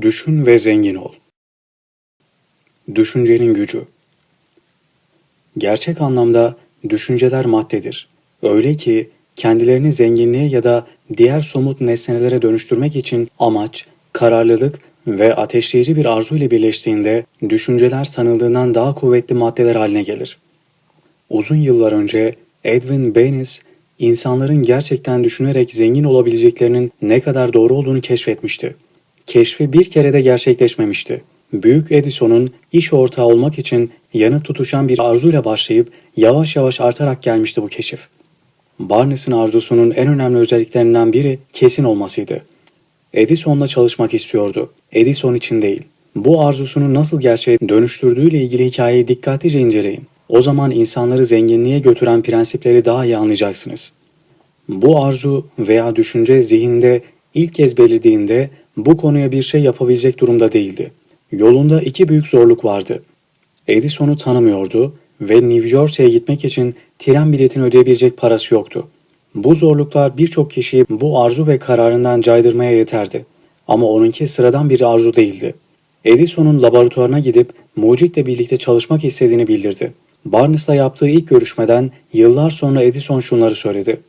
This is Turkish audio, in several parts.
Düşün ve zengin ol. Düşüncenin gücü. Gerçek anlamda düşünceler maddedir. Öyle ki kendilerini zenginliğe ya da diğer somut nesnelere dönüştürmek için amaç, kararlılık ve ateşleyici bir arzu ile birleştiğinde düşünceler sanıldığından daha kuvvetli maddeler haline gelir. Uzun yıllar önce Edwin Bernays insanların gerçekten düşünerek zengin olabileceklerinin ne kadar doğru olduğunu keşfetmişti. Keşfi bir kere de gerçekleşmemişti. Büyük Edison'un iş ortağı olmak için yanıp tutuşan bir arzuyla başlayıp yavaş yavaş artarak gelmişti bu keşif. Barnes'in arzusunun en önemli özelliklerinden biri kesin olmasıydı. Edison'la çalışmak istiyordu. Edison için değil. Bu arzusunu nasıl gerçeğe dönüştürdüğüyle ilgili hikayeyi dikkatlice inceleyin. O zaman insanları zenginliğe götüren prensipleri daha iyi anlayacaksınız. Bu arzu veya düşünce zihinde ilk kez belirdiğinde bu konuya bir şey yapabilecek durumda değildi. Yolunda iki büyük zorluk vardı. Edison'u tanımıyordu ve New York'a gitmek için tren biletini ödeyebilecek parası yoktu. Bu zorluklar birçok kişiyi bu arzu ve kararından caydırmaya yeterdi. Ama onunki sıradan bir arzu değildi. Edison'un laboratuvarına gidip mucitle birlikte çalışmak istediğini bildirdi. Barnes'la yaptığı ilk görüşmeden yıllar sonra Edison şunları söyledi.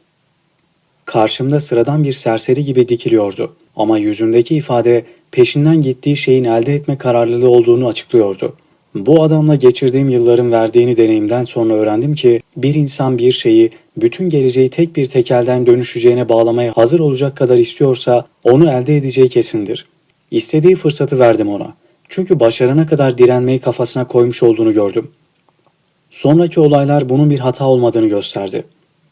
Karşımda sıradan bir serseri gibi dikiliyordu ama yüzündeki ifade peşinden gittiği şeyin elde etme kararlılığı olduğunu açıklıyordu. Bu adamla geçirdiğim yılların verdiğini deneyimden sonra öğrendim ki bir insan bir şeyi bütün geleceği tek bir tekelden dönüşeceğine bağlamaya hazır olacak kadar istiyorsa onu elde edeceği kesindir. İstediği fırsatı verdim ona. Çünkü başarana kadar direnmeyi kafasına koymuş olduğunu gördüm. Sonraki olaylar bunun bir hata olmadığını gösterdi.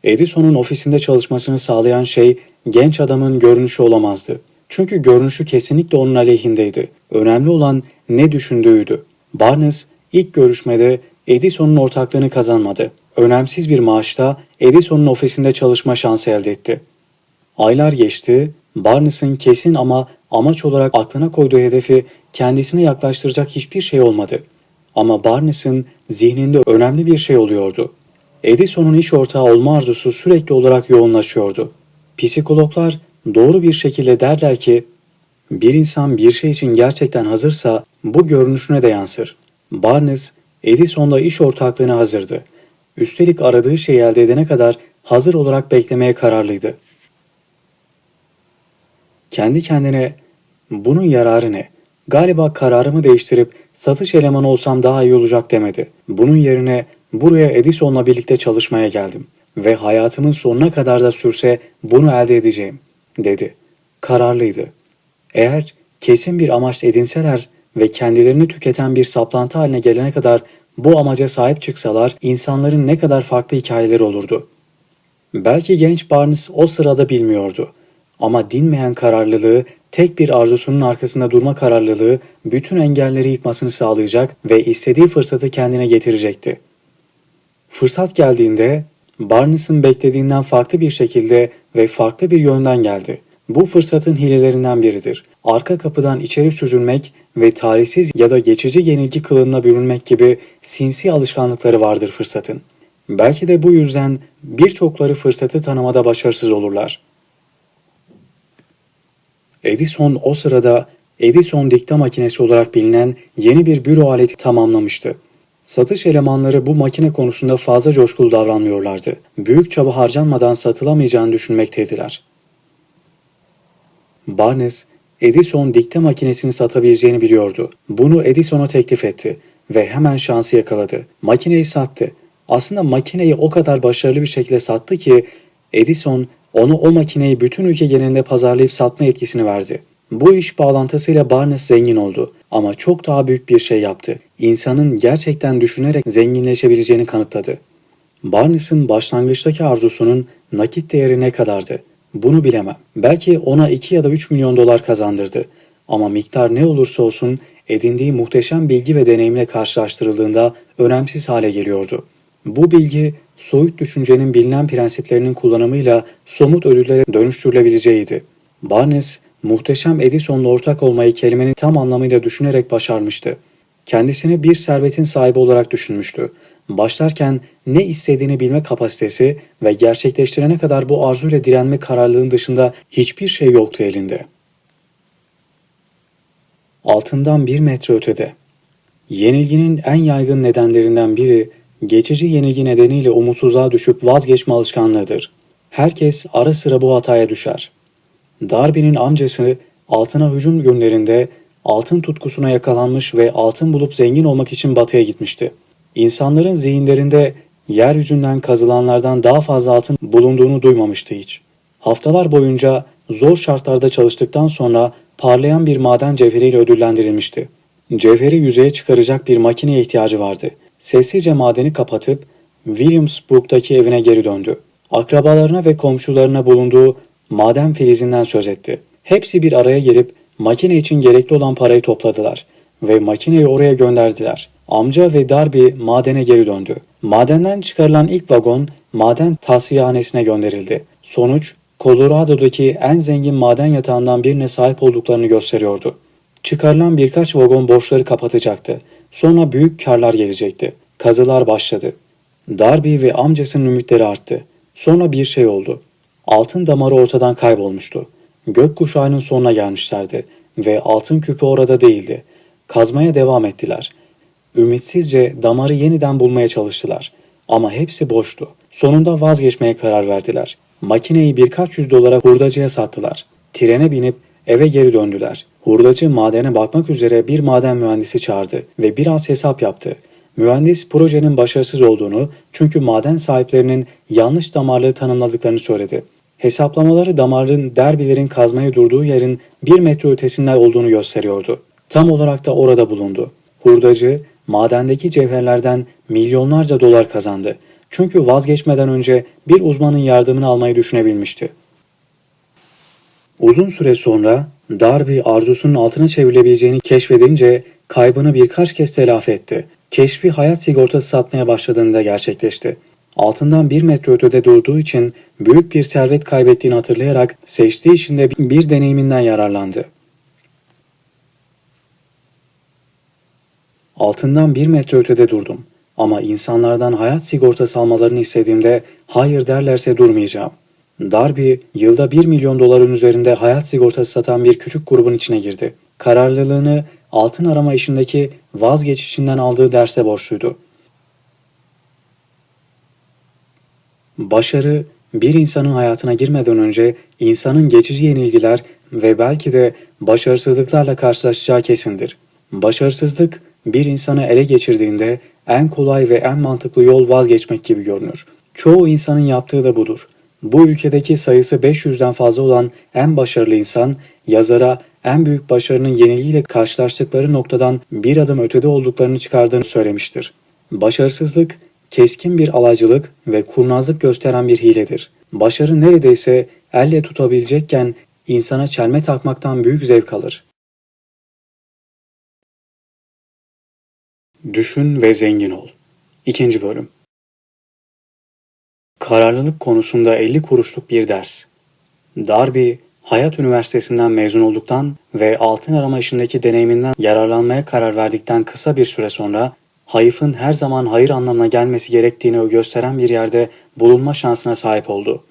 Edison'un ofisinde çalışmasını sağlayan şey genç adamın görünüşü olamazdı. Çünkü görünüşü kesinlikle onun aleyhindeydi. Önemli olan ne düşündüğüydü. Barnes ilk görüşmede Edison'un ortaklığını kazanmadı. Önemsiz bir maaşla Edison'un ofisinde çalışma şansı elde etti. Aylar geçti, Barnes'ın kesin ama amaç olarak aklına koyduğu hedefi kendisine yaklaştıracak hiçbir şey olmadı. Ama Barnes'ın zihninde önemli bir şey oluyordu. Edison'un iş ortağı olma arzusu sürekli olarak yoğunlaşıyordu. Psikologlar doğru bir şekilde derler ki bir insan bir şey için gerçekten hazırsa bu görünüşüne de yansır. Barnes, Edison'la iş ortaklığına hazırdı. Üstelik aradığı şeyi elde edene kadar hazır olarak beklemeye kararlıydı. Kendi kendine bunun yararı ne? Galiba kararımı değiştirip satış elemanı olsam daha iyi olacak demedi. Bunun yerine buraya Edison'la birlikte çalışmaya geldim ve hayatımın sonuna kadar da sürse bunu elde edeceğim dedi. Kararlıydı. Eğer kesin bir amaç edinseler ve kendilerini tüketen bir saplantı haline gelene kadar bu amaca sahip çıksalar insanların ne kadar farklı hikayeleri olurdu. Belki genç Barnes o sırada bilmiyordu. Ama dinmeyen kararlılığı, tek bir arzusunun arkasında durma kararlılığı bütün engelleri yıkmasını sağlayacak ve istediği fırsatı kendine getirecekti. Fırsat geldiğinde Barnes'ın beklediğinden farklı bir şekilde ve farklı bir yönden geldi. Bu fırsatın hilelerinden biridir. Arka kapıdan içeri süzülmek ve tarihsiz ya da geçici yenilgi kılığına bürünmek gibi sinsi alışkanlıkları vardır fırsatın. Belki de bu yüzden birçokları fırsatı tanımada başarısız olurlar. Edison o sırada Edison dikta makinesi olarak bilinen yeni bir büro aleti tamamlamıştı. Satış elemanları bu makine konusunda fazla coşkulu davranmıyorlardı. Büyük çaba harcanmadan satılamayacağını düşünmekteydiler. Barnes, Edison dikte makinesini satabileceğini biliyordu. Bunu Edison'a teklif etti ve hemen şansı yakaladı. Makineyi sattı. Aslında makineyi o kadar başarılı bir şekilde sattı ki Edison onu o makineyi bütün ülke genelinde pazarlayıp satma yetkisini verdi. Bu iş bağlantısıyla Barnes zengin oldu ama çok daha büyük bir şey yaptı. İnsanın gerçekten düşünerek zenginleşebileceğini kanıtladı. Barnes'ın başlangıçtaki arzusunun nakit değeri ne kadardı? Bunu bilemem. Belki ona 2 ya da 3 milyon dolar kazandırdı. Ama miktar ne olursa olsun edindiği muhteşem bilgi ve deneyimle karşılaştırıldığında önemsiz hale geliyordu. Bu bilgi soyut düşüncenin bilinen prensiplerinin kullanımıyla somut ödüllere dönüştürülebileceğiydi. Barnes, muhteşem Edison'la ortak olmayı kelimenin tam anlamıyla düşünerek başarmıştı. Kendisini bir servetin sahibi olarak düşünmüştü. Başlarken ne istediğini bilme kapasitesi ve gerçekleştirene kadar bu arzuyla direnme kararlılığın dışında hiçbir şey yoktu elinde. Altından bir metre ötede. Yenilginin en yaygın nedenlerinden biri geçici yenilgi nedeniyle umutsuzluğa düşüp vazgeçme alışkanlığıdır. Herkes ara sıra bu hataya düşer. Darby'nin amcası altına hücum günlerinde altın tutkusuna yakalanmış ve altın bulup zengin olmak için batıya gitmişti. İnsanların zihinlerinde yeryüzünden kazılanlardan daha fazla altın bulunduğunu duymamıştı hiç. Haftalar boyunca zor şartlarda çalıştıktan sonra parlayan bir maden cevheriyle ödüllendirilmişti. Cevheri yüzeye çıkaracak bir makineye ihtiyacı vardı. Sessizce madeni kapatıp Williamsburg'daki evine geri döndü. Akrabalarına ve komşularına bulunduğu maden filizinden söz etti. Hepsi bir araya gelip makine için gerekli olan parayı topladılar ve makineyi oraya gönderdiler. Amca ve Darby madene geri döndü. Madenden çıkarılan ilk vagon maden tasfiyehanesine gönderildi. Sonuç Colorado'daki en zengin maden yatağından birine sahip olduklarını gösteriyordu. Çıkarılan birkaç vagon borçları kapatacaktı. Sonra büyük karlar gelecekti. Kazılar başladı. Darby ve amcasının ümitleri arttı. Sonra bir şey oldu. Altın damarı ortadan kaybolmuştu. Gökkuşağının sonuna gelmişlerdi ve altın küpü orada değildi. Kazmaya devam ettiler. Ümitsizce damarı yeniden bulmaya çalıştılar. Ama hepsi boştu. Sonunda vazgeçmeye karar verdiler. Makineyi birkaç yüz dolara hurdacıya sattılar. Trene binip eve geri döndüler. Hurdacı madene bakmak üzere bir maden mühendisi çağırdı ve biraz hesap yaptı. Mühendis projenin başarısız olduğunu çünkü maden sahiplerinin yanlış damarları tanımladıklarını söyledi. Hesaplamaları damarın derbilerin kazmaya durduğu yerin bir metre ötesinden olduğunu gösteriyordu. Tam olarak da orada bulundu. Hurdacı madendeki cevherlerden milyonlarca dolar kazandı. Çünkü vazgeçmeden önce bir uzmanın yardımını almayı düşünebilmişti. Uzun süre sonra Darby arzusunun altına çevrilebileceğini keşfedince kaybını birkaç kez telafi etti. Keşfi hayat sigortası satmaya başladığında gerçekleşti. Altından bir metre ötede durduğu için büyük bir servet kaybettiğini hatırlayarak seçtiği işinde bir deneyiminden yararlandı. Altından bir metre ötede durdum. Ama insanlardan hayat sigortası almalarını istediğimde hayır derlerse durmayacağım. Darby yılda 1 milyon doların üzerinde hayat sigortası satan bir küçük grubun içine girdi. Kararlılığını altın arama işindeki vazgeçişinden aldığı derse borçluydu. Başarı bir insanın hayatına girmeden önce insanın geçici yenilgiler ve belki de başarısızlıklarla karşılaşacağı kesindir. Başarısızlık bir insanı ele geçirdiğinde en kolay ve en mantıklı yol vazgeçmek gibi görünür. Çoğu insanın yaptığı da budur. Bu ülkedeki sayısı 500'den fazla olan en başarılı insan, yazara en büyük başarının yenilgiyle karşılaştıkları noktadan bir adım ötede olduklarını çıkardığını söylemiştir. Başarısızlık, keskin bir alaycılık ve kurnazlık gösteren bir hiledir. Başarı neredeyse elle tutabilecekken insana çelme takmaktan büyük zevk alır. Düşün ve zengin ol. İkinci bölüm. Kararlılık konusunda 50 kuruşluk bir ders. Darby, Hayat Üniversitesi'nden mezun olduktan ve altın arama işindeki deneyiminden yararlanmaya karar verdikten kısa bir süre sonra hayıfın her zaman hayır anlamına gelmesi gerektiğini gösteren bir yerde bulunma şansına sahip oldu.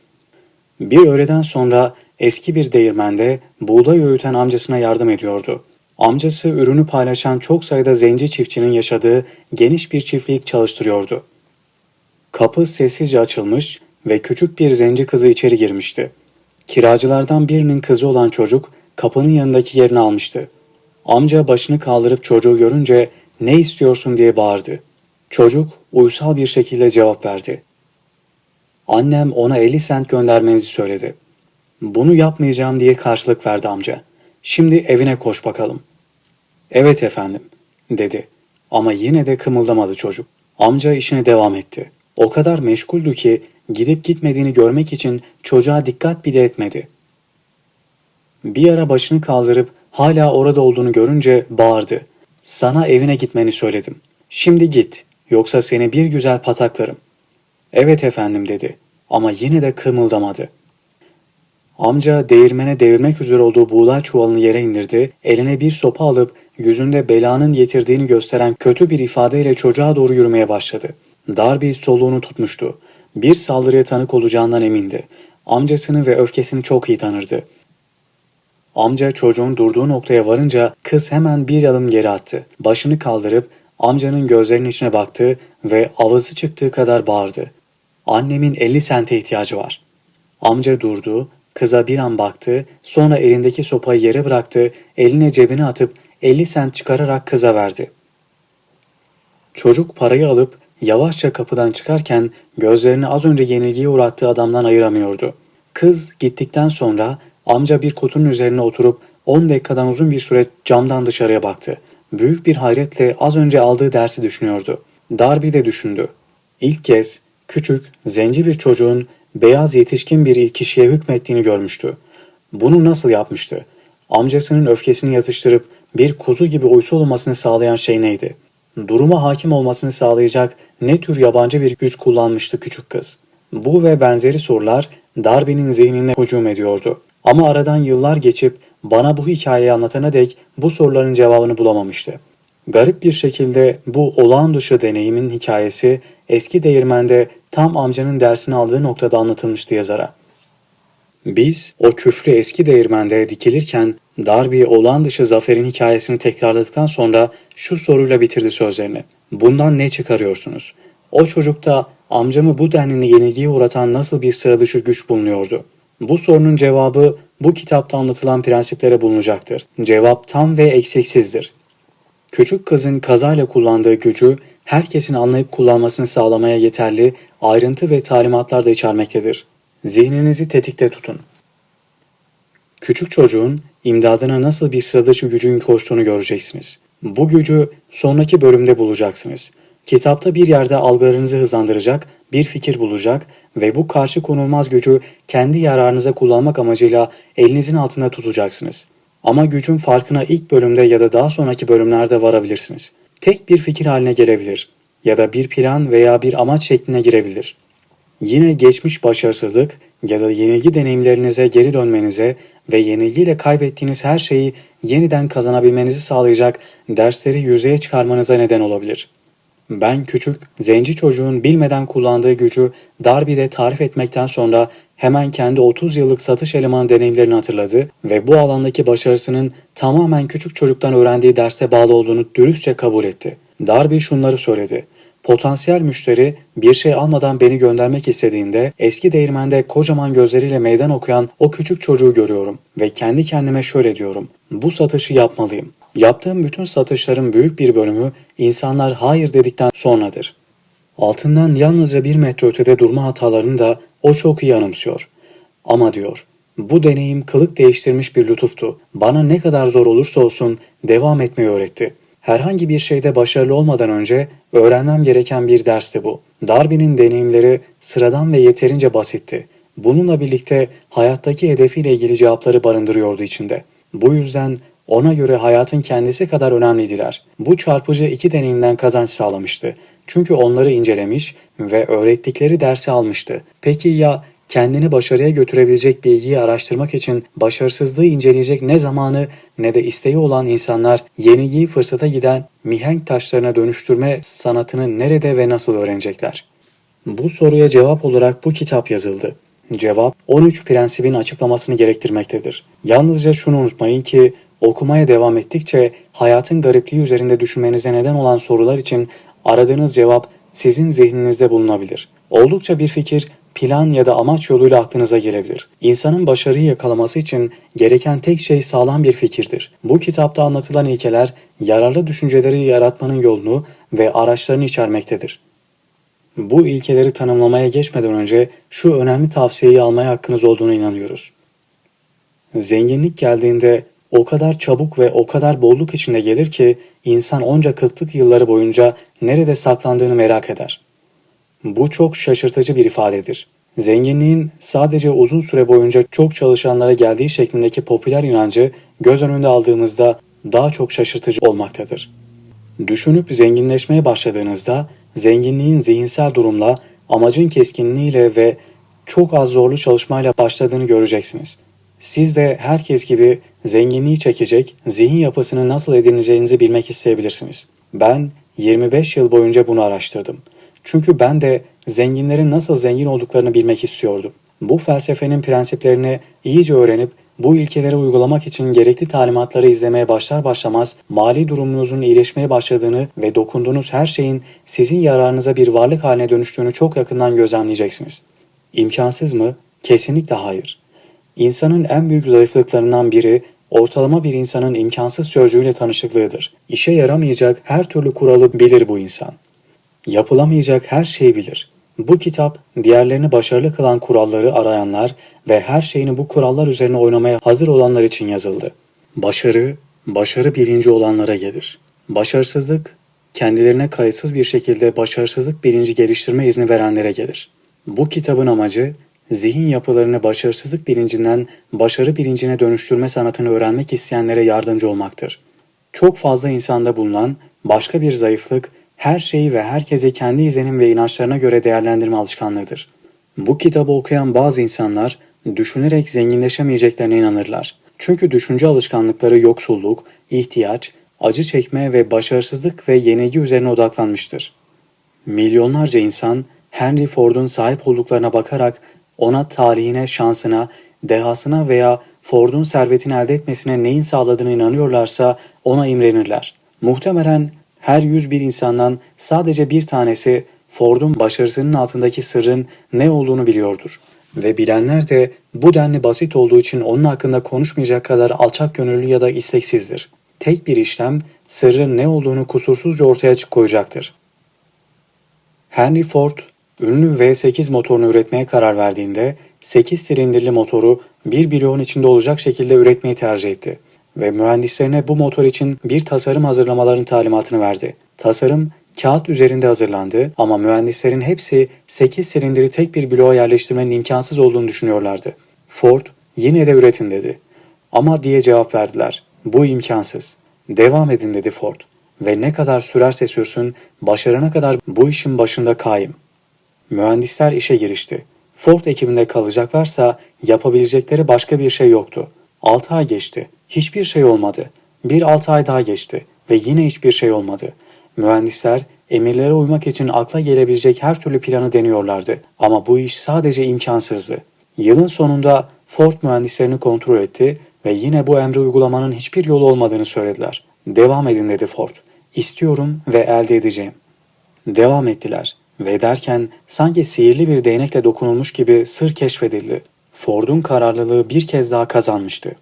Bir öğleden sonra eski bir değirmende buğday öğüten amcasına yardım ediyordu. Amcası ürünü paylaşan çok sayıda zenci çiftçinin yaşadığı geniş bir çiftlik çalıştırıyordu. Kapı sessizce açılmış ve küçük bir zenci kızı içeri girmişti. Kiracılardan birinin kızı olan çocuk kapının yanındaki yerini almıştı. Amca başını kaldırıp çocuğu görünce ne istiyorsun diye bağırdı. Çocuk uysal bir şekilde cevap verdi. Annem ona 50 sent göndermenizi söyledi. Bunu yapmayacağım diye karşılık verdi amca. Şimdi evine koş bakalım. Evet efendim, dedi. Ama yine de kımıldamadı çocuk. Amca işine devam etti. O kadar meşguldü ki gidip gitmediğini görmek için çocuğa dikkat bile etmedi. Bir ara başını kaldırıp hala orada olduğunu görünce bağırdı. Sana evine gitmeni söyledim. Şimdi git, yoksa seni bir güzel pataklarım. Evet efendim dedi ama yine de kımıldamadı. Amca değirmene devirmek üzere olduğu buğday çuvalını yere indirdi, eline bir sopa alıp yüzünde belanın getirdiğini gösteren kötü bir ifadeyle çocuğa doğru yürümeye başladı. Darby soluğunu tutmuştu. Bir saldırıya tanık olacağından emindi. Amcasını ve öfkesini çok iyi tanırdı. Amca çocuğun durduğu noktaya varınca kız hemen bir adım geri attı. Başını kaldırıp amcanın gözlerinin içine baktı ve avazı çıktığı kadar bağırdı. Annemin 50 sente ihtiyacı var. Amca durdu, kıza bir an baktı, sonra elindeki sopayı yere bıraktı, eline cebine atıp 50 sent çıkararak kıza verdi. Çocuk parayı alıp yavaşça kapıdan çıkarken gözlerini az önce yenilgiye uğrattığı adamdan ayıramıyordu. Kız gittikten sonra amca bir kutunun üzerine oturup 10 dakikadan uzun bir süre camdan dışarıya baktı. Büyük bir hayretle az önce aldığı dersi düşünüyordu. Darby de düşündü. İlk kez küçük, zenci bir çocuğun beyaz yetişkin bir ilk kişiye hükmettiğini görmüştü. Bunu nasıl yapmıştı? Amcasının öfkesini yatıştırıp bir kuzu gibi uysal olmasını sağlayan şey neydi? Duruma hakim olmasını sağlayacak ne tür yabancı bir güç kullanmıştı küçük kız? Bu ve benzeri sorular Darby'nin zihnine hücum ediyordu. Ama aradan yıllar geçip bana bu hikayeyi anlatana dek bu soruların cevabını bulamamıştı. Garip bir şekilde bu olağan dışı deneyimin hikayesi eski değirmende tam amcanın dersini aldığı noktada anlatılmıştı yazara. Biz o küflü eski değirmende dikilirken Darby olağan dışı zaferin hikayesini tekrarladıktan sonra şu soruyla bitirdi sözlerini. Bundan ne çıkarıyorsunuz? O çocukta amcamı bu denli yenilgiye uğratan nasıl bir sıra dışı güç bulunuyordu? Bu sorunun cevabı bu kitapta anlatılan prensiplere bulunacaktır. Cevap tam ve eksiksizdir. Küçük kızın kazayla kullandığı gücü herkesin anlayıp kullanmasını sağlamaya yeterli ayrıntı ve talimatlar da içermektedir. Zihninizi tetikte tutun. Küçük çocuğun imdadına nasıl bir sıradışı gücün koştuğunu göreceksiniz. Bu gücü sonraki bölümde bulacaksınız. Kitapta bir yerde algılarınızı hızlandıracak, bir fikir bulacak ve bu karşı konulmaz gücü kendi yararınıza kullanmak amacıyla elinizin altında tutacaksınız. Ama gücün farkına ilk bölümde ya da daha sonraki bölümlerde varabilirsiniz. Tek bir fikir haline gelebilir ya da bir plan veya bir amaç şekline girebilir. Yine geçmiş başarısızlık ya da yenilgi deneyimlerinize geri dönmenize ve yenilgiyle kaybettiğiniz her şeyi yeniden kazanabilmenizi sağlayacak dersleri yüzeye çıkarmanıza neden olabilir. Ben küçük, zenci çocuğun bilmeden kullandığı gücü Darby'de tarif etmekten sonra hemen kendi 30 yıllık satış elemanı deneyimlerini hatırladı ve bu alandaki başarısının tamamen küçük çocuktan öğrendiği derse bağlı olduğunu dürüstçe kabul etti. Darby şunları söyledi. Potansiyel müşteri bir şey almadan beni göndermek istediğinde eski değirmende kocaman gözleriyle meydan okuyan o küçük çocuğu görüyorum ve kendi kendime şöyle diyorum. Bu satışı yapmalıyım. Yaptığım bütün satışların büyük bir bölümü insanlar hayır dedikten sonradır. Altından yalnızca bir metre ötede durma hatalarını da o çok iyi anımsıyor. Ama diyor, bu deneyim kılık değiştirmiş bir lütuftu. Bana ne kadar zor olursa olsun devam etmeyi öğretti. Herhangi bir şeyde başarılı olmadan önce öğrenmem gereken bir dersti bu. Darby'nin deneyimleri sıradan ve yeterince basitti. Bununla birlikte hayattaki hedefiyle ilgili cevapları barındırıyordu içinde. Bu yüzden ona göre hayatın kendisi kadar önemliydiler. Bu çarpıcı iki deneyimden kazanç sağlamıştı. Çünkü onları incelemiş ve öğrettikleri dersi almıştı. Peki ya kendini başarıya götürebilecek bilgiyi araştırmak için başarısızlığı inceleyecek ne zamanı ne de isteği olan insanlar yenilgiyi fırsata giden mihenk taşlarına dönüştürme sanatını nerede ve nasıl öğrenecekler? Bu soruya cevap olarak bu kitap yazıldı. Cevap 13 prensibin açıklamasını gerektirmektedir. Yalnızca şunu unutmayın ki okumaya devam ettikçe hayatın garipliği üzerinde düşünmenize neden olan sorular için aradığınız cevap sizin zihninizde bulunabilir. Oldukça bir fikir plan ya da amaç yoluyla aklınıza gelebilir. İnsanın başarıyı yakalaması için gereken tek şey sağlam bir fikirdir. Bu kitapta anlatılan ilkeler yararlı düşünceleri yaratmanın yolunu ve araçlarını içermektedir. Bu ilkeleri tanımlamaya geçmeden önce şu önemli tavsiyeyi almaya hakkınız olduğunu inanıyoruz. Zenginlik geldiğinde o kadar çabuk ve o kadar bolluk içinde gelir ki insan onca kıtlık yılları boyunca nerede saklandığını merak eder. Bu çok şaşırtıcı bir ifadedir. Zenginliğin sadece uzun süre boyunca çok çalışanlara geldiği şeklindeki popüler inancı göz önünde aldığımızda daha çok şaşırtıcı olmaktadır. Düşünüp zenginleşmeye başladığınızda zenginliğin zihinsel durumla, amacın keskinliğiyle ve çok az zorlu çalışmayla başladığını göreceksiniz. Siz de herkes gibi zenginliği çekecek zihin yapısını nasıl edineceğinizi bilmek isteyebilirsiniz. Ben 25 yıl boyunca bunu araştırdım. Çünkü ben de zenginlerin nasıl zengin olduklarını bilmek istiyordum. Bu felsefenin prensiplerini iyice öğrenip bu ilkeleri uygulamak için gerekli talimatları izlemeye başlar başlamaz mali durumunuzun iyileşmeye başladığını ve dokunduğunuz her şeyin sizin yararınıza bir varlık haline dönüştüğünü çok yakından gözlemleyeceksiniz. İmkansız mı? Kesinlikle hayır. İnsanın en büyük zayıflıklarından biri ortalama bir insanın imkansız sözcüğüyle tanışıklığıdır. İşe yaramayacak her türlü kuralı bilir bu insan. Yapılamayacak her şeyi bilir. Bu kitap diğerlerini başarılı kılan kuralları arayanlar ve her şeyini bu kurallar üzerine oynamaya hazır olanlar için yazıldı. Başarı, başarı bilinci olanlara gelir. Başarısızlık, kendilerine kayıtsız bir şekilde başarısızlık bilinci geliştirme izni verenlere gelir. Bu kitabın amacı zihin yapılarını başarısızlık bilincinden başarı bilincine dönüştürme sanatını öğrenmek isteyenlere yardımcı olmaktır. Çok fazla insanda bulunan başka bir zayıflık her şeyi ve herkesi kendi izlenim ve inançlarına göre değerlendirme alışkanlığıdır. Bu kitabı okuyan bazı insanlar düşünerek zenginleşemeyeceklerine inanırlar. Çünkü düşünce alışkanlıkları yoksulluk, ihtiyaç, acı çekme ve başarısızlık ve yenilgi üzerine odaklanmıştır. Milyonlarca insan Henry Ford'un sahip olduklarına bakarak ona talihine, şansına, dehasına veya Ford'un servetini elde etmesine neyin sağladığını inanıyorlarsa ona imrenirler. Muhtemelen her 101 insandan sadece bir tanesi Ford'un başarısının altındaki sırrın ne olduğunu biliyordur. Ve bilenler de bu denli basit olduğu için onun hakkında konuşmayacak kadar alçak gönüllü ya da isteksizdir. Tek bir işlem sırrın ne olduğunu kusursuzca ortaya koyacaktır. Henry Ford, ünlü V8 motorunu üretmeye karar verdiğinde 8 silindirli motoru 1 bloğun içinde olacak şekilde üretmeyi tercih etti ve mühendislerine bu motor için bir tasarım hazırlamalarının talimatını verdi. Tasarım kağıt üzerinde hazırlandı ama mühendislerin hepsi 8 silindiri tek bir bloğa yerleştirmenin imkansız olduğunu düşünüyorlardı. Ford yine de üretin dedi. Ama diye cevap verdiler. Bu imkansız. Devam edin dedi Ford. Ve ne kadar sürerse sürsün başarana kadar bu işin başında kaim. Mühendisler işe girişti. Ford ekibinde kalacaklarsa yapabilecekleri başka bir şey yoktu. 6 ay geçti. Hiçbir şey olmadı. Bir 6 ay daha geçti ve yine hiçbir şey olmadı. Mühendisler emirlere uymak için akla gelebilecek her türlü planı deniyorlardı ama bu iş sadece imkansızdı. Yılın sonunda Ford mühendislerini kontrol etti ve yine bu emri uygulamanın hiçbir yolu olmadığını söylediler. Devam edin dedi Ford. İstiyorum ve elde edeceğim. Devam ettiler ve derken sanki sihirli bir değnekle dokunulmuş gibi sır keşfedildi. Ford'un kararlılığı bir kez daha kazanmıştı.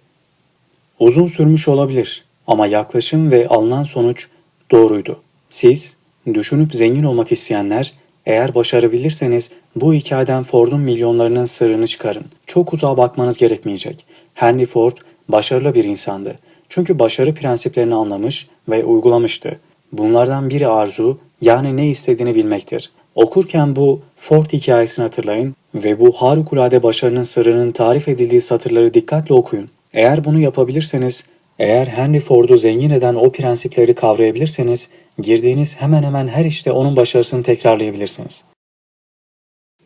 Uzun sürmüş olabilir ama yaklaşım ve alınan sonuç doğruydu. Siz, düşünüp zengin olmak isteyenler, eğer başarabilirseniz bu hikayeden Ford'un milyonlarının sırrını çıkarın. Çok uzağa bakmanız gerekmeyecek. Henry Ford başarılı bir insandı. Çünkü başarı prensiplerini anlamış ve uygulamıştı. Bunlardan biri arzu, yani ne istediğini bilmektir. Okurken bu Ford hikayesini hatırlayın ve bu harikulade başarının sırrının tarif edildiği satırları dikkatle okuyun. Eğer bunu yapabilirseniz, eğer Henry Ford'u zengin eden o prensipleri kavrayabilirseniz, girdiğiniz hemen hemen her işte onun başarısını tekrarlayabilirsiniz.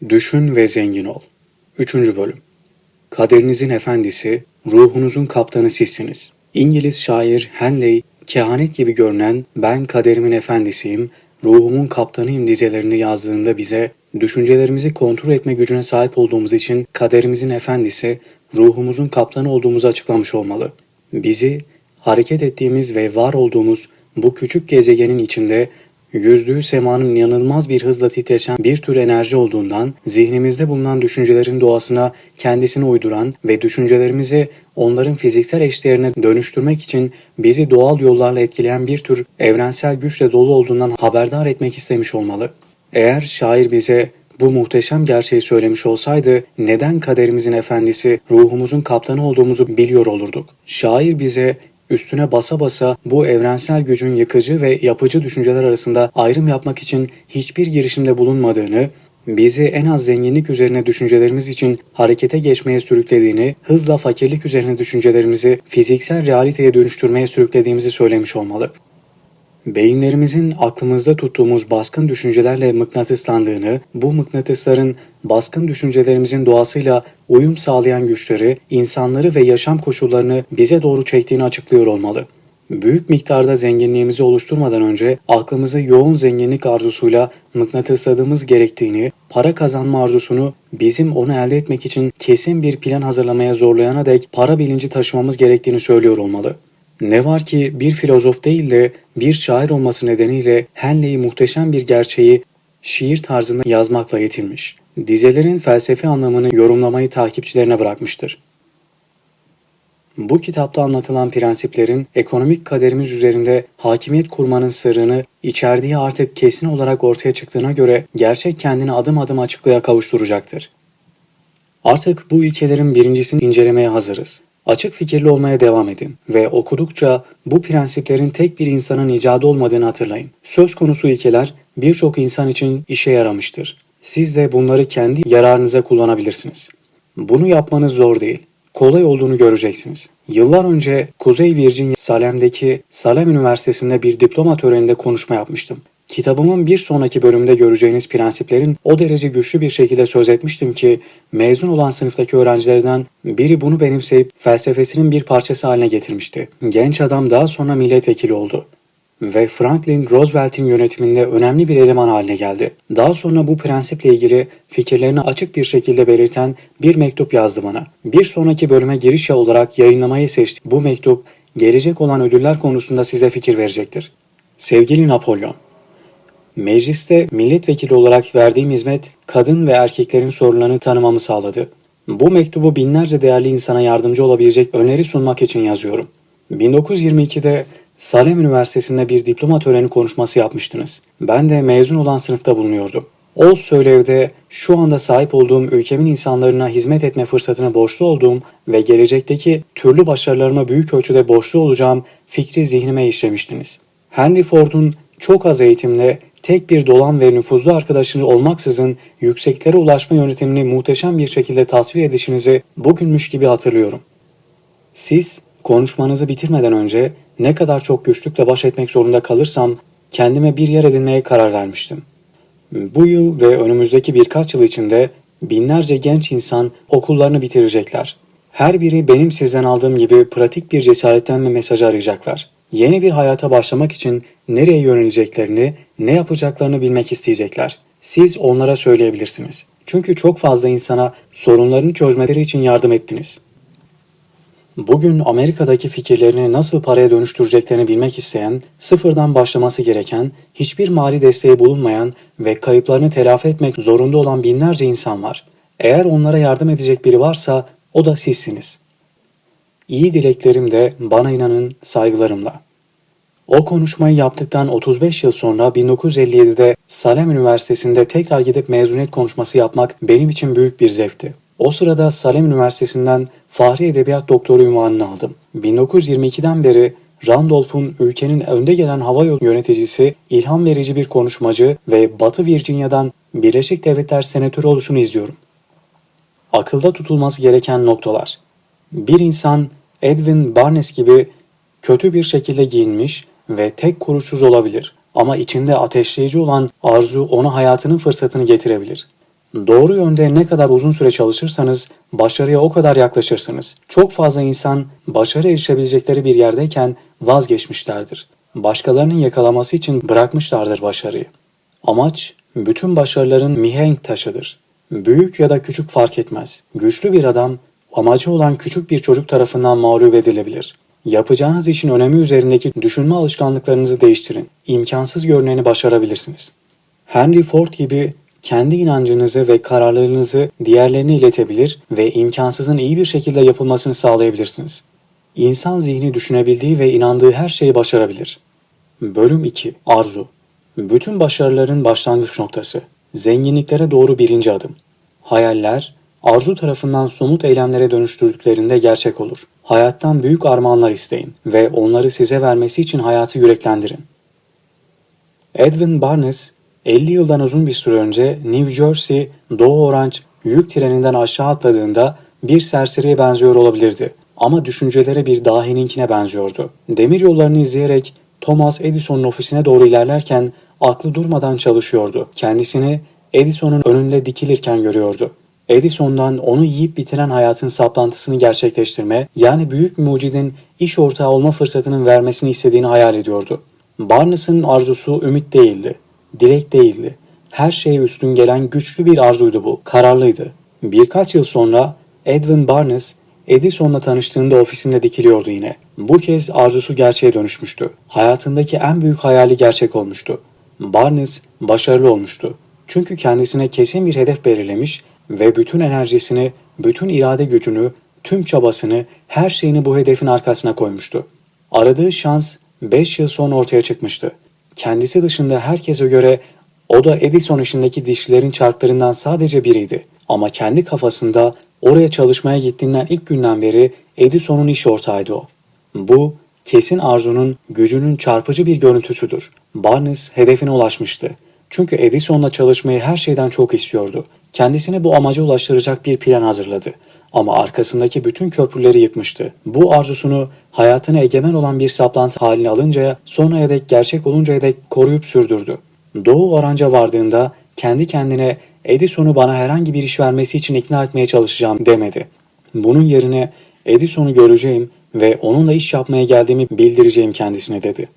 Düşün ve zengin ol. 3. Bölüm Kaderinizin efendisi, ruhunuzun kaptanı sizsiniz. İngiliz şair Henley, kehanet gibi görünen ben kaderimin efendisiyim, ruhumun kaptanıyım dizelerini yazdığında bize düşüncelerimizi kontrol etme gücüne sahip olduğumuz için kaderimizin efendisi, ruhumuzun kaptanı olduğumuzu açıklamış olmalı. Bizi hareket ettiğimiz ve var olduğumuz bu küçük gezegenin içinde yüzdüğü semanın inanılmaz bir hızla titreşen bir tür enerji olduğundan zihnimizde bulunan düşüncelerin doğasına kendisini uyduran ve düşüncelerimizi onların fiziksel eşdeğerine dönüştürmek için bizi doğal yollarla etkileyen bir tür evrensel güçle dolu olduğundan haberdar etmek istemiş olmalı. Eğer şair bize bu muhteşem gerçeği söylemiş olsaydı neden kaderimizin efendisi, ruhumuzun kaptanı olduğumuzu biliyor olurduk. Şair bize üstüne basa basa bu evrensel gücün yıkıcı ve yapıcı düşünceler arasında ayrım yapmak için hiçbir girişimde bulunmadığını, bizi en az zenginlik üzerine düşüncelerimiz için harekete geçmeye sürüklediğini, hızla fakirlik üzerine düşüncelerimizi fiziksel realiteye dönüştürmeye sürüklediğimizi söylemiş olmalı. Beyinlerimizin aklımızda tuttuğumuz baskın düşüncelerle mıknatıslandığını, bu mıknatısların baskın düşüncelerimizin doğasıyla uyum sağlayan güçleri, insanları ve yaşam koşullarını bize doğru çektiğini açıklıyor olmalı. Büyük miktarda zenginliğimizi oluşturmadan önce aklımızı yoğun zenginlik arzusuyla mıknatısladığımız gerektiğini, para kazanma arzusunu bizim onu elde etmek için kesin bir plan hazırlamaya zorlayana dek para bilinci taşımamız gerektiğini söylüyor olmalı. Ne var ki bir filozof değil de bir şair olması nedeniyle Henley muhteşem bir gerçeği şiir tarzında yazmakla yetinmiş. Dizelerin felsefi anlamını yorumlamayı takipçilerine bırakmıştır. Bu kitapta anlatılan prensiplerin ekonomik kaderimiz üzerinde hakimiyet kurmanın sırrını içerdiği artık kesin olarak ortaya çıktığına göre gerçek kendini adım adım açıklığa kavuşturacaktır. Artık bu ilkelerin birincisini incelemeye hazırız. Açık fikirli olmaya devam edin ve okudukça bu prensiplerin tek bir insanın icadı olmadığını hatırlayın. Söz konusu ilkeler birçok insan için işe yaramıştır. Siz de bunları kendi yararınıza kullanabilirsiniz. Bunu yapmanız zor değil. Kolay olduğunu göreceksiniz. Yıllar önce Kuzey Virginia Salem'deki Salem Üniversitesi'nde bir diploma töreninde konuşma yapmıştım. Kitabımın bir sonraki bölümünde göreceğiniz prensiplerin o derece güçlü bir şekilde söz etmiştim ki mezun olan sınıftaki öğrencilerden biri bunu benimseyip felsefesinin bir parçası haline getirmişti. Genç adam daha sonra milletvekili oldu ve Franklin Roosevelt'in yönetiminde önemli bir eleman haline geldi. Daha sonra bu prensiple ilgili fikirlerini açık bir şekilde belirten bir mektup yazdı bana. Bir sonraki bölüme giriş olarak yayınlamayı seçtim. Bu mektup gelecek olan ödüller konusunda size fikir verecektir. Sevgili Napolyon, Mecliste milletvekili olarak verdiğim hizmet kadın ve erkeklerin sorunlarını tanımamı sağladı. Bu mektubu binlerce değerli insana yardımcı olabilecek öneri sunmak için yazıyorum. 1922'de Salem Üniversitesi'nde bir diploma töreni konuşması yapmıştınız. Ben de mezun olan sınıfta bulunuyordum. O söylevde şu anda sahip olduğum ülkemin insanlarına hizmet etme fırsatına borçlu olduğum ve gelecekteki türlü başarılarıma büyük ölçüde borçlu olacağım fikri zihnime işlemiştiniz. Henry Ford'un çok az eğitimle tek bir dolan ve nüfuzlu arkadaşını olmaksızın yükseklere ulaşma yönetimini muhteşem bir şekilde tasvir edişinizi bugünmüş gibi hatırlıyorum. Siz konuşmanızı bitirmeden önce ne kadar çok güçlükle baş etmek zorunda kalırsam kendime bir yer edinmeye karar vermiştim. Bu yıl ve önümüzdeki birkaç yıl içinde binlerce genç insan okullarını bitirecekler. Her biri benim sizden aldığım gibi pratik bir cesaretlenme mesajı arayacaklar. Yeni bir hayata başlamak için nereye yöneleceklerini, ne yapacaklarını bilmek isteyecekler. Siz onlara söyleyebilirsiniz. Çünkü çok fazla insana sorunlarını çözmeleri için yardım ettiniz. Bugün Amerika'daki fikirlerini nasıl paraya dönüştüreceklerini bilmek isteyen, sıfırdan başlaması gereken, hiçbir mali desteği bulunmayan ve kayıplarını telafi etmek zorunda olan binlerce insan var. Eğer onlara yardım edecek biri varsa o da sizsiniz. İyi dileklerim de bana inanın saygılarımla. O konuşmayı yaptıktan 35 yıl sonra 1957'de Salem Üniversitesi'nde tekrar gidip mezuniyet konuşması yapmak benim için büyük bir zevkti. O sırada Salem Üniversitesi'nden Fahri Edebiyat Doktoru ünvanını aldım. 1922'den beri Randolph'un ülkenin önde gelen hava yolu yöneticisi, ilham verici bir konuşmacı ve Batı Virginia'dan Birleşik Devletler Senatörü oluşunu izliyorum. Akılda tutulması gereken noktalar. Bir insan Edwin Barnes gibi kötü bir şekilde giyinmiş ve tek kuruşsuz olabilir ama içinde ateşleyici olan arzu ona hayatının fırsatını getirebilir. Doğru yönde ne kadar uzun süre çalışırsanız başarıya o kadar yaklaşırsınız. Çok fazla insan başarı erişebilecekleri bir yerdeyken vazgeçmişlerdir. Başkalarının yakalaması için bırakmışlardır başarıyı. Amaç bütün başarıların mihenk taşıdır. Büyük ya da küçük fark etmez. Güçlü bir adam amacı olan küçük bir çocuk tarafından mağlup edilebilir. Yapacağınız işin önemi üzerindeki düşünme alışkanlıklarınızı değiştirin. İmkansız görüneni başarabilirsiniz. Henry Ford gibi kendi inancınızı ve kararlarınızı diğerlerine iletebilir ve imkansızın iyi bir şekilde yapılmasını sağlayabilirsiniz. İnsan zihni düşünebildiği ve inandığı her şeyi başarabilir. Bölüm 2 Arzu Bütün başarıların başlangıç noktası. Zenginliklere doğru birinci adım. Hayaller, arzu tarafından somut eylemlere dönüştürdüklerinde gerçek olur. Hayattan büyük armağanlar isteyin ve onları size vermesi için hayatı yüreklendirin. Edwin Barnes, 50 yıldan uzun bir süre önce New Jersey Doğu Orange yük treninden aşağı atladığında bir serseriye benziyor olabilirdi. Ama düşüncelere bir dahininkine benziyordu. Demir yollarını izleyerek Thomas Edison'un ofisine doğru ilerlerken aklı durmadan çalışıyordu. Kendisini Edison'un önünde dikilirken görüyordu. Edison'dan onu yiyip bitiren hayatın saplantısını gerçekleştirme, yani büyük mucidin iş ortağı olma fırsatının vermesini istediğini hayal ediyordu. Barnes'ın arzusu ümit değildi, dilek değildi. Her şeye üstün gelen güçlü bir arzuydu bu, kararlıydı. Birkaç yıl sonra Edwin Barnes, Edison'la tanıştığında ofisinde dikiliyordu yine. Bu kez arzusu gerçeğe dönüşmüştü. Hayatındaki en büyük hayali gerçek olmuştu. Barnes başarılı olmuştu. Çünkü kendisine kesin bir hedef belirlemiş ve bütün enerjisini, bütün irade gücünü, tüm çabasını, her şeyini bu hedefin arkasına koymuştu. Aradığı şans 5 yıl sonra ortaya çıkmıştı. Kendisi dışında herkese göre o da Edison işindeki dişlerin çarklarından sadece biriydi. Ama kendi kafasında oraya çalışmaya gittiğinden ilk günden beri Edison'un iş ortağıydı o. Bu kesin arzunun gücünün çarpıcı bir görüntüsüdür. Barnes hedefine ulaşmıştı. Çünkü Edison'la çalışmayı her şeyden çok istiyordu. Kendisini bu amaca ulaştıracak bir plan hazırladı. Ama arkasındaki bütün köprüleri yıkmıştı. Bu arzusunu hayatına egemen olan bir saplantı haline alınca sonraya dek gerçek oluncaya dek koruyup sürdürdü. Doğu Orange'a vardığında kendi kendine Edison'u bana herhangi bir iş vermesi için ikna etmeye çalışacağım demedi. Bunun yerine Edison'u göreceğim ve onunla iş yapmaya geldiğimi bildireceğim kendisine dedi.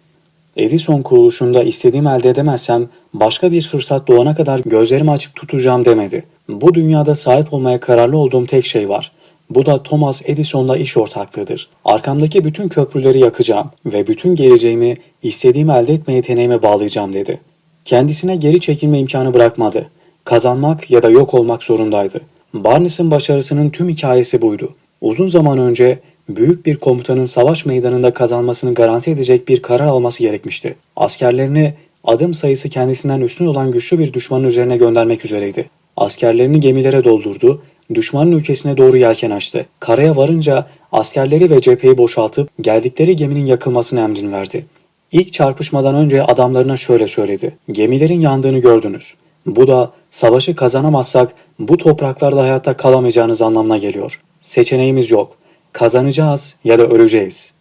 Edison kuruluşunda istediğim elde edemezsem başka bir fırsat doğana kadar gözlerimi açık tutacağım demedi. Bu dünyada sahip olmaya kararlı olduğum tek şey var. Bu da Thomas Edison'la iş ortaklığıdır. Arkamdaki bütün köprüleri yakacağım ve bütün geleceğimi istediğim elde etme yeteneğime bağlayacağım dedi. Kendisine geri çekilme imkanı bırakmadı. Kazanmak ya da yok olmak zorundaydı. Barnes'ın başarısının tüm hikayesi buydu. Uzun zaman önce büyük bir komutanın savaş meydanında kazanmasını garanti edecek bir karar alması gerekmişti. Askerlerini adım sayısı kendisinden üstün olan güçlü bir düşmanın üzerine göndermek üzereydi. Askerlerini gemilere doldurdu, düşmanın ülkesine doğru yelken açtı. Karaya varınca askerleri ve cepheyi boşaltıp geldikleri geminin yakılmasını emrini verdi. İlk çarpışmadan önce adamlarına şöyle söyledi. Gemilerin yandığını gördünüz. Bu da savaşı kazanamazsak bu topraklarda hayatta kalamayacağınız anlamına geliyor. Seçeneğimiz yok. Kazanacağız ya da öleceğiz.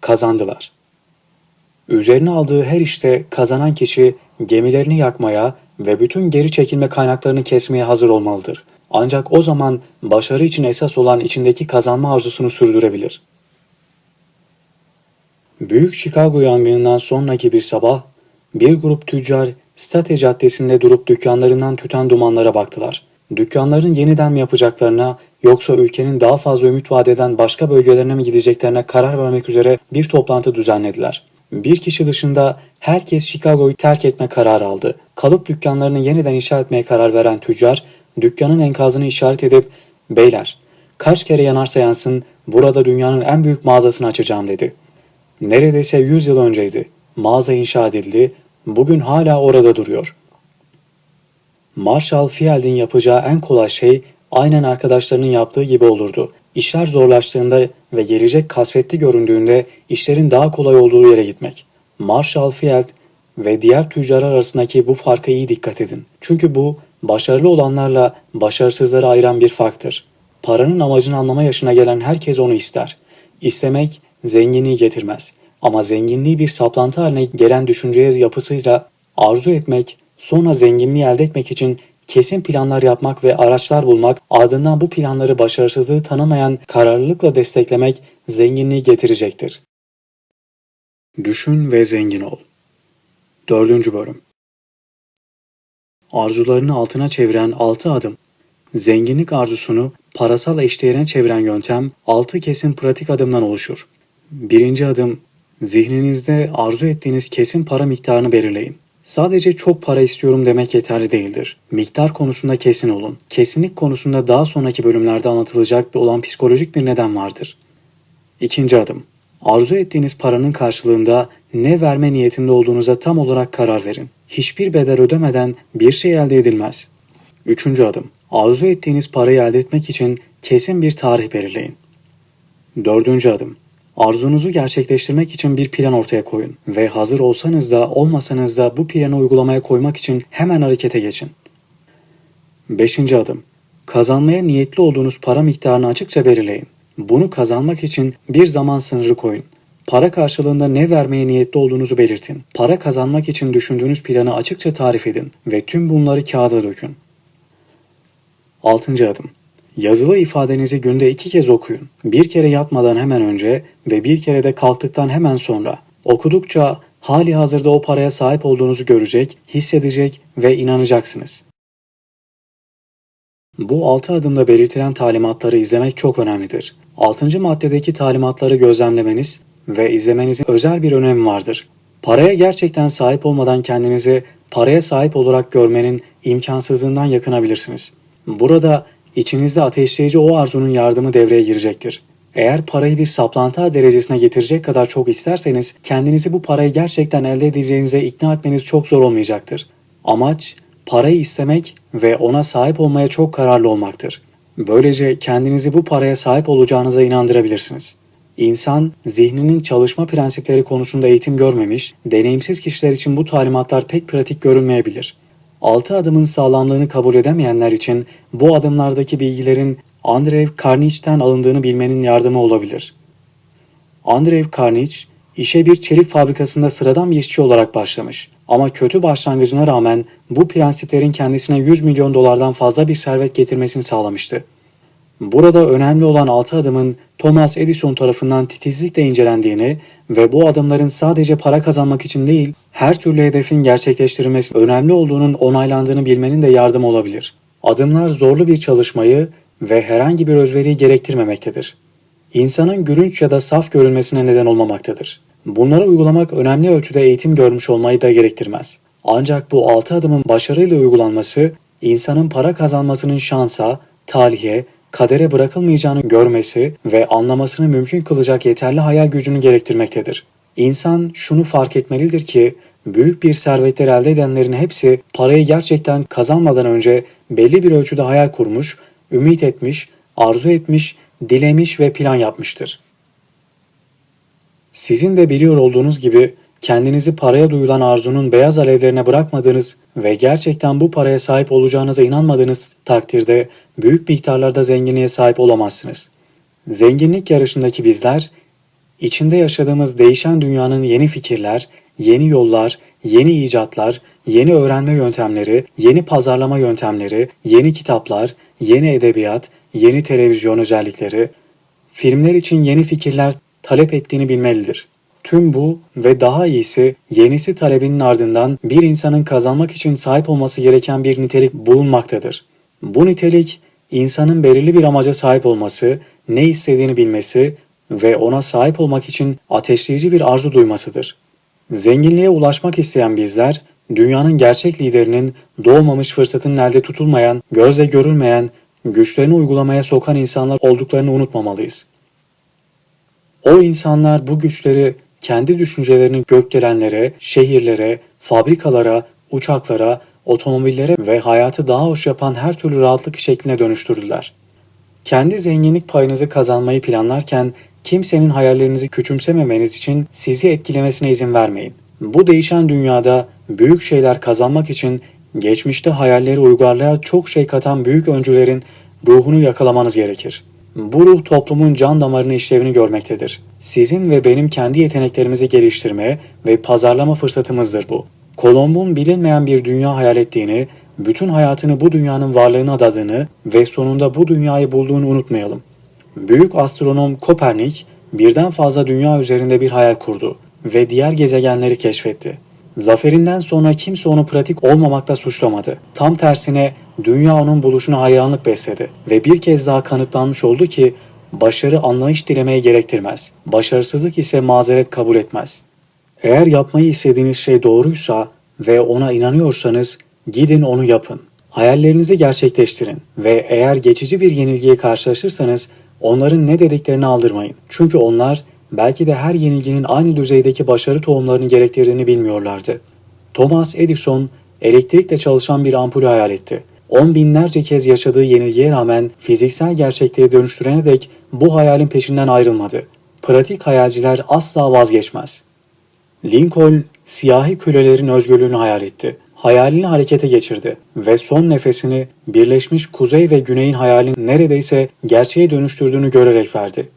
Kazandılar. Üzerine aldığı her işte kazanan kişi gemilerini yakmaya ve bütün geri çekilme kaynaklarını kesmeye hazır olmalıdır. Ancak o zaman başarı için esas olan içindeki kazanma arzusunu sürdürebilir. Büyük Chicago yangınından sonraki bir sabah bir grup tüccar State Caddesi'nde durup dükkanlarından tüten dumanlara baktılar. Dükkanların yeniden mi yapacaklarına yoksa ülkenin daha fazla ümit vaat eden başka bölgelerine mi gideceklerine karar vermek üzere bir toplantı düzenlediler. Bir kişi dışında herkes Chicago'yu terk etme kararı aldı. Kalıp dükkanlarını yeniden inşa etmeye karar veren tüccar, dükkanın enkazını işaret edip ''Beyler, kaç kere yanarsa yansın burada dünyanın en büyük mağazasını açacağım.'' dedi. Neredeyse 100 yıl önceydi. Mağaza inşa edildi, bugün hala orada duruyor. Marshall Field'in yapacağı en kolay şey aynen arkadaşlarının yaptığı gibi olurdu. İşler zorlaştığında ve gelecek kasvetli göründüğünde işlerin daha kolay olduğu yere gitmek. Marshall Field ve diğer tüccar arasındaki bu farka iyi dikkat edin. Çünkü bu başarılı olanlarla başarısızları ayıran bir farktır. Paranın amacını anlama yaşına gelen herkes onu ister. İstemek zenginliği getirmez. Ama zenginliği bir saplantı haline gelen düşünceye yapısıyla arzu etmek, sonra zenginliği elde etmek için kesin planlar yapmak ve araçlar bulmak, ardından bu planları başarısızlığı tanımayan kararlılıkla desteklemek zenginliği getirecektir. Düşün ve zengin ol. 4. Bölüm Arzularını altına çeviren 6 adım. Zenginlik arzusunu parasal eşdeğerine çeviren yöntem 6 kesin pratik adımdan oluşur. Birinci adım, zihninizde arzu ettiğiniz kesin para miktarını belirleyin. Sadece çok para istiyorum demek yeterli değildir. Miktar konusunda kesin olun. Kesinlik konusunda daha sonraki bölümlerde anlatılacak bir olan psikolojik bir neden vardır. İkinci adım. Arzu ettiğiniz paranın karşılığında ne verme niyetinde olduğunuza tam olarak karar verin. Hiçbir bedel ödemeden bir şey elde edilmez. Üçüncü adım. Arzu ettiğiniz parayı elde etmek için kesin bir tarih belirleyin. Dördüncü adım. Arzunuzu gerçekleştirmek için bir plan ortaya koyun ve hazır olsanız da olmasanız da bu planı uygulamaya koymak için hemen harekete geçin. 5. adım. Kazanmaya niyetli olduğunuz para miktarını açıkça belirleyin. Bunu kazanmak için bir zaman sınırı koyun. Para karşılığında ne vermeye niyetli olduğunuzu belirtin. Para kazanmak için düşündüğünüz planı açıkça tarif edin ve tüm bunları kağıda dökün. 6. adım. Yazılı ifadenizi günde iki kez okuyun. Bir kere yatmadan hemen önce ve bir kere de kalktıktan hemen sonra. Okudukça hali hazırda o paraya sahip olduğunuzu görecek, hissedecek ve inanacaksınız. Bu altı adımda belirtilen talimatları izlemek çok önemlidir. Altıncı maddedeki talimatları gözlemlemeniz ve izlemenizin özel bir önemi vardır. Paraya gerçekten sahip olmadan kendinizi paraya sahip olarak görmenin imkansızlığından yakınabilirsiniz. Burada içinizde ateşleyici o arzunun yardımı devreye girecektir. Eğer parayı bir saplantı derecesine getirecek kadar çok isterseniz kendinizi bu parayı gerçekten elde edeceğinize ikna etmeniz çok zor olmayacaktır. Amaç parayı istemek ve ona sahip olmaya çok kararlı olmaktır. Böylece kendinizi bu paraya sahip olacağınıza inandırabilirsiniz. İnsan, zihninin çalışma prensipleri konusunda eğitim görmemiş, deneyimsiz kişiler için bu talimatlar pek pratik görünmeyebilir. Altı adımın sağlamlığını kabul edemeyenler için bu adımlardaki bilgilerin Andrew Carnegie'den alındığını bilmenin yardımı olabilir. Andrew Carnegie, işe bir çelik fabrikasında sıradan bir işçi olarak başlamış. Ama kötü başlangıcına rağmen bu prensiplerin kendisine 100 milyon dolardan fazla bir servet getirmesini sağlamıştı. Burada önemli olan altı adımın Thomas Edison tarafından titizlikle incelendiğini ve bu adımların sadece para kazanmak için değil, her türlü hedefin gerçekleştirilmesi önemli olduğunun onaylandığını bilmenin de yardım olabilir. Adımlar zorlu bir çalışmayı ve herhangi bir özveriyi gerektirmemektedir. İnsanın gülünç ya da saf görülmesine neden olmamaktadır. Bunları uygulamak önemli ölçüde eğitim görmüş olmayı da gerektirmez. Ancak bu altı adımın başarıyla uygulanması, insanın para kazanmasının şansa, talihe, kadere bırakılmayacağını görmesi ve anlamasını mümkün kılacak yeterli hayal gücünü gerektirmektedir. İnsan şunu fark etmelidir ki büyük bir servetler elde edenlerin hepsi parayı gerçekten kazanmadan önce belli bir ölçüde hayal kurmuş, ümit etmiş, arzu etmiş, dilemiş ve plan yapmıştır. Sizin de biliyor olduğunuz gibi kendinizi paraya duyulan arzunun beyaz alevlerine bırakmadığınız ve gerçekten bu paraya sahip olacağınıza inanmadığınız takdirde büyük miktarlarda zenginliğe sahip olamazsınız. Zenginlik yarışındaki bizler, içinde yaşadığımız değişen dünyanın yeni fikirler, yeni yollar, yeni icatlar, yeni öğrenme yöntemleri, yeni pazarlama yöntemleri, yeni kitaplar, yeni edebiyat, yeni televizyon özellikleri, filmler için yeni fikirler talep ettiğini bilmelidir. Tüm bu ve daha iyisi yenisi talebinin ardından bir insanın kazanmak için sahip olması gereken bir nitelik bulunmaktadır. Bu nitelik insanın belirli bir amaca sahip olması, ne istediğini bilmesi ve ona sahip olmak için ateşleyici bir arzu duymasıdır. Zenginliğe ulaşmak isteyen bizler, dünyanın gerçek liderinin doğmamış fırsatının elde tutulmayan, gözle görülmeyen, güçlerini uygulamaya sokan insanlar olduklarını unutmamalıyız. O insanlar bu güçleri kendi düşüncelerini gökdelenlere, şehirlere, fabrikalara, uçaklara, otomobillere ve hayatı daha hoş yapan her türlü rahatlık şekline dönüştürdüler. Kendi zenginlik payınızı kazanmayı planlarken kimsenin hayallerinizi küçümsememeniz için sizi etkilemesine izin vermeyin. Bu değişen dünyada büyük şeyler kazanmak için geçmişte hayalleri uygarlığa çok şey katan büyük öncülerin ruhunu yakalamanız gerekir. Bu ruh toplumun can damarını işlevini görmektedir. Sizin ve benim kendi yeteneklerimizi geliştirme ve pazarlama fırsatımızdır bu. Kolomb'un bilinmeyen bir dünya hayal ettiğini, bütün hayatını bu dünyanın varlığına adadığını ve sonunda bu dünyayı bulduğunu unutmayalım. Büyük astronom Kopernik birden fazla dünya üzerinde bir hayal kurdu ve diğer gezegenleri keşfetti. Zaferinden sonra kimse onu pratik olmamakla suçlamadı. Tam tersine dünya onun buluşuna hayranlık besledi ve bir kez daha kanıtlanmış oldu ki başarı anlayış dilemeye gerektirmez. Başarısızlık ise mazeret kabul etmez. Eğer yapmayı istediğiniz şey doğruysa ve ona inanıyorsanız gidin onu yapın. Hayallerinizi gerçekleştirin ve eğer geçici bir yenilgiye karşılaşırsanız onların ne dediklerini aldırmayın. Çünkü onlar belki de her yenilginin aynı düzeydeki başarı tohumlarını gerektirdiğini bilmiyorlardı. Thomas Edison elektrikle çalışan bir ampul hayal etti. On binlerce kez yaşadığı yenilgiye rağmen fiziksel gerçekliğe dönüştürene dek bu hayalin peşinden ayrılmadı. Pratik hayalciler asla vazgeçmez. Lincoln, siyahi kölelerin özgürlüğünü hayal etti. Hayalini harekete geçirdi ve son nefesini Birleşmiş Kuzey ve Güney'in hayalini neredeyse gerçeğe dönüştürdüğünü görerek verdi.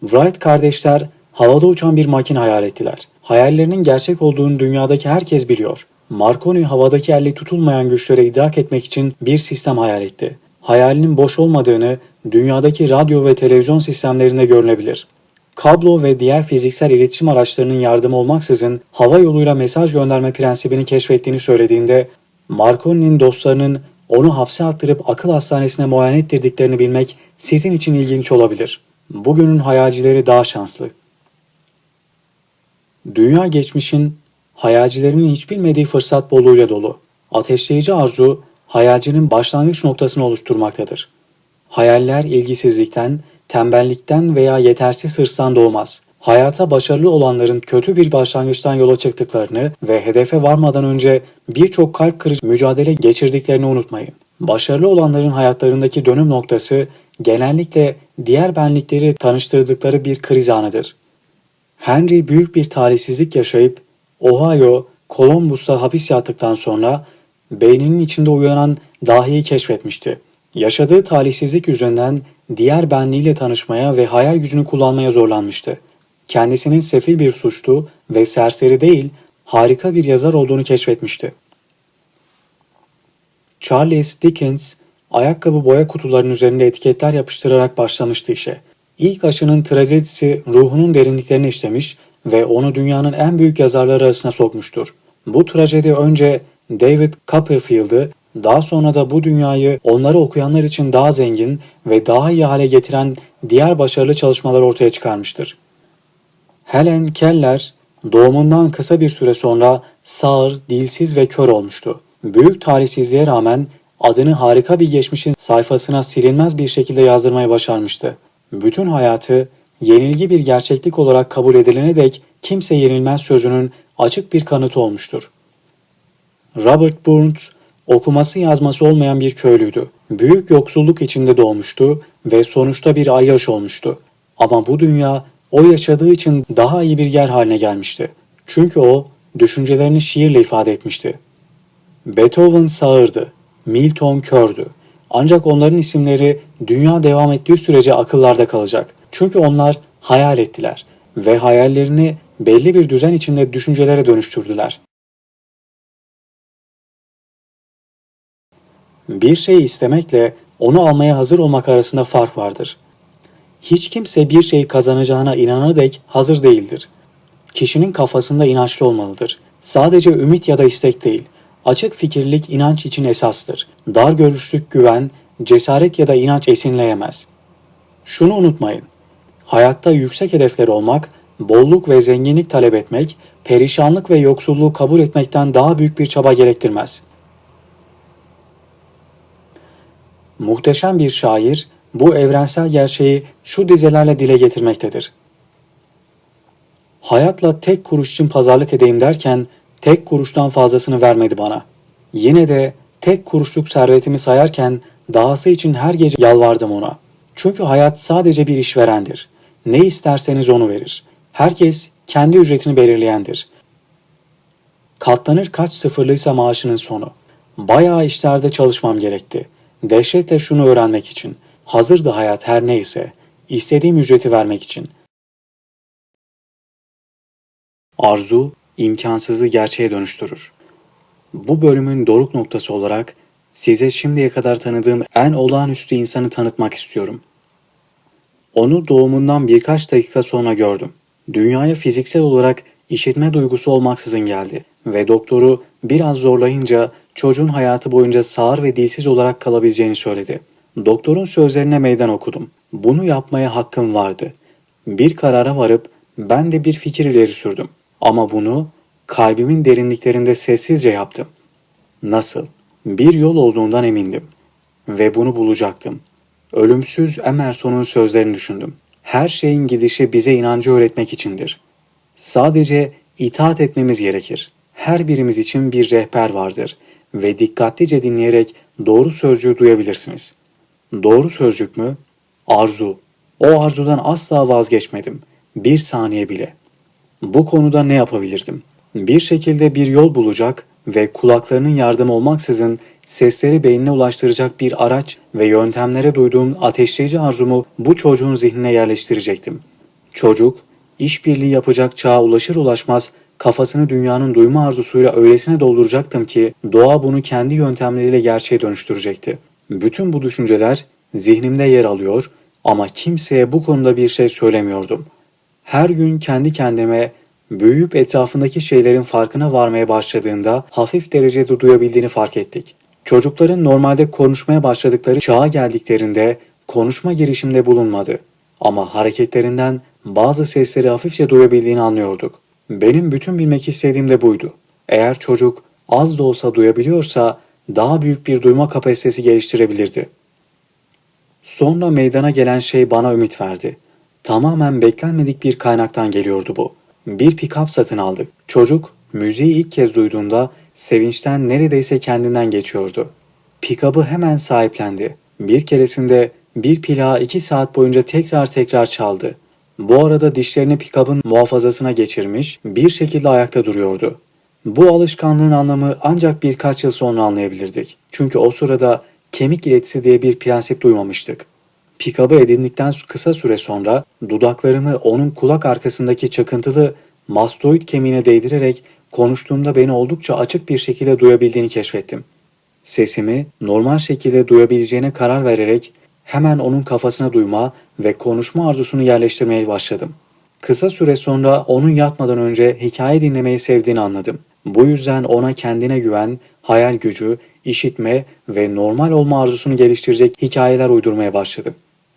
Wright kardeşler havada uçan bir makine hayal ettiler. Hayallerinin gerçek olduğunu dünyadaki herkes biliyor. Marconi havadaki elle tutulmayan güçleri idrak etmek için bir sistem hayal etti. Hayalinin boş olmadığını dünyadaki radyo ve televizyon sistemlerinde görülebilir. Kablo ve diğer fiziksel iletişim araçlarının yardımı olmaksızın hava yoluyla mesaj gönderme prensibini keşfettiğini söylediğinde Marconi'nin dostlarının onu hapse attırıp akıl hastanesine muayene ettirdiklerini bilmek sizin için ilginç olabilir. Bugünün hayalcileri daha şanslı. Dünya geçmişin hayalcilerinin hiç bilmediği fırsat bolluğuyla dolu. Ateşleyici arzu hayalcinin başlangıç noktasını oluşturmaktadır. Hayaller ilgisizlikten, tembellikten veya yetersiz hırstan doğmaz. Hayata başarılı olanların kötü bir başlangıçtan yola çıktıklarını ve hedefe varmadan önce birçok kalp kırıcı mücadele geçirdiklerini unutmayın. Başarılı olanların hayatlarındaki dönüm noktası genellikle diğer benlikleri tanıştırdıkları bir kriz anıdır. Henry büyük bir talihsizlik yaşayıp Ohio, Columbus'ta hapis yattıktan sonra beyninin içinde uyanan dahiyi keşfetmişti. Yaşadığı talihsizlik yüzünden diğer benliğiyle tanışmaya ve hayal gücünü kullanmaya zorlanmıştı. Kendisinin sefil bir suçlu ve serseri değil, harika bir yazar olduğunu keşfetmişti. Charles Dickens, ayakkabı boya kutularının üzerinde etiketler yapıştırarak başlamıştı işe. İlk aşının trajedisi ruhunun derinliklerini işlemiş ve onu dünyanın en büyük yazarları arasına sokmuştur. Bu trajedi önce David Copperfield'ı, daha sonra da bu dünyayı onları okuyanlar için daha zengin ve daha iyi hale getiren diğer başarılı çalışmalar ortaya çıkarmıştır. Helen Keller doğumundan kısa bir süre sonra sağır, dilsiz ve kör olmuştu. Büyük talihsizliğe rağmen adını harika bir geçmişin sayfasına silinmez bir şekilde yazdırmayı başarmıştı. Bütün hayatı yenilgi bir gerçeklik olarak kabul edilene dek kimse yenilmez sözünün açık bir kanıtı olmuştur. Robert Burns okuması yazması olmayan bir köylüydü. Büyük yoksulluk içinde doğmuştu ve sonuçta bir ayyaş olmuştu. Ama bu dünya o yaşadığı için daha iyi bir yer haline gelmişti. Çünkü o düşüncelerini şiirle ifade etmişti. Beethoven sağırdı, Milton kördü. Ancak onların isimleri dünya devam ettiği sürece akıllarda kalacak. Çünkü onlar hayal ettiler ve hayallerini belli bir düzen içinde düşüncelere dönüştürdüler. Bir şeyi istemekle onu almaya hazır olmak arasında fark vardır. Hiç kimse bir şeyi kazanacağına inanana dek hazır değildir. Kişinin kafasında inançlı olmalıdır. Sadece ümit ya da istek değil, açık fikirlik inanç için esastır. Dar görüşlük güven, cesaret ya da inanç esinleyemez. Şunu unutmayın. Hayatta yüksek hedefler olmak, bolluk ve zenginlik talep etmek, perişanlık ve yoksulluğu kabul etmekten daha büyük bir çaba gerektirmez. Muhteşem bir şair bu evrensel gerçeği şu dizelerle dile getirmektedir. Hayatla tek kuruş için pazarlık edeyim derken tek kuruştan fazlasını vermedi bana. Yine de tek kuruşluk servetimi sayarken dahası için her gece yalvardım ona. Çünkü hayat sadece bir işverendir. Ne isterseniz onu verir. Herkes kendi ücretini belirleyendir. Katlanır kaç sıfırlıysa maaşının sonu. Bayağı işlerde çalışmam gerekti. Dehşetle şunu öğrenmek için. Hazırdı hayat her neyse. İstediğim ücreti vermek için. Arzu, imkansızı gerçeğe dönüştürür. Bu bölümün doruk noktası olarak size şimdiye kadar tanıdığım en olağanüstü insanı tanıtmak istiyorum. Onu doğumundan birkaç dakika sonra gördüm. Dünyaya fiziksel olarak işitme duygusu olmaksızın geldi ve doktoru biraz zorlayınca çocuğun hayatı boyunca sağır ve dilsiz olarak kalabileceğini söyledi. Doktorun sözlerine meydan okudum. Bunu yapmaya hakkım vardı. Bir karara varıp ben de bir fikir ileri sürdüm. Ama bunu kalbimin derinliklerinde sessizce yaptım. Nasıl? Bir yol olduğundan emindim. Ve bunu bulacaktım. Ölümsüz Emerson'un sözlerini düşündüm. Her şeyin gidişi bize inancı öğretmek içindir. Sadece itaat etmemiz gerekir. Her birimiz için bir rehber vardır ve dikkatlice dinleyerek doğru sözcüğü duyabilirsiniz. Doğru sözcük mü? Arzu. O arzudan asla vazgeçmedim. Bir saniye bile. Bu konuda ne yapabilirdim? Bir şekilde bir yol bulacak ve kulaklarının yardım olmaksızın sesleri beynine ulaştıracak bir araç ve yöntemlere duyduğum ateşleyici arzumu bu çocuğun zihnine yerleştirecektim. Çocuk, işbirliği yapacak çağa ulaşır ulaşmaz kafasını dünyanın duyma arzusuyla öylesine dolduracaktım ki doğa bunu kendi yöntemleriyle gerçeğe dönüştürecekti. Bütün bu düşünceler zihnimde yer alıyor ama kimseye bu konuda bir şey söylemiyordum. Her gün kendi kendime büyüyüp etrafındaki şeylerin farkına varmaya başladığında hafif derecede duyabildiğini fark ettik. Çocukların normalde konuşmaya başladıkları çağa geldiklerinde konuşma girişimde bulunmadı. Ama hareketlerinden bazı sesleri hafifçe duyabildiğini anlıyorduk. Benim bütün bilmek istediğim de buydu. Eğer çocuk az da olsa duyabiliyorsa daha büyük bir duyma kapasitesi geliştirebilirdi. Sonra meydana gelen şey bana ümit verdi. Tamamen beklenmedik bir kaynaktan geliyordu bu. Bir pick-up satın aldık. Çocuk müziği ilk kez duyduğunda sevinçten neredeyse kendinden geçiyordu. Pick-up'ı hemen sahiplendi. Bir keresinde bir plağı iki saat boyunca tekrar tekrar çaldı. Bu arada dişlerini pick-up'ın muhafazasına geçirmiş, bir şekilde ayakta duruyordu. Bu alışkanlığın anlamı ancak birkaç yıl sonra anlayabilirdik. Çünkü o sırada kemik iletisi diye bir prensip duymamıştık. Pikabı edindikten kısa süre sonra dudaklarımı onun kulak arkasındaki çakıntılı mastoid kemiğine değdirerek konuştuğumda beni oldukça açık bir şekilde duyabildiğini keşfettim. Sesimi normal şekilde duyabileceğine karar vererek hemen onun kafasına duyma ve konuşma arzusunu yerleştirmeye başladım. Kısa süre sonra onun yatmadan önce hikaye dinlemeyi sevdiğini anladım. Bu yüzden ona kendine güven, hayal gücü, işitme ve normal olma arzusunu geliştirecek hikayeler uydurmaya başladım.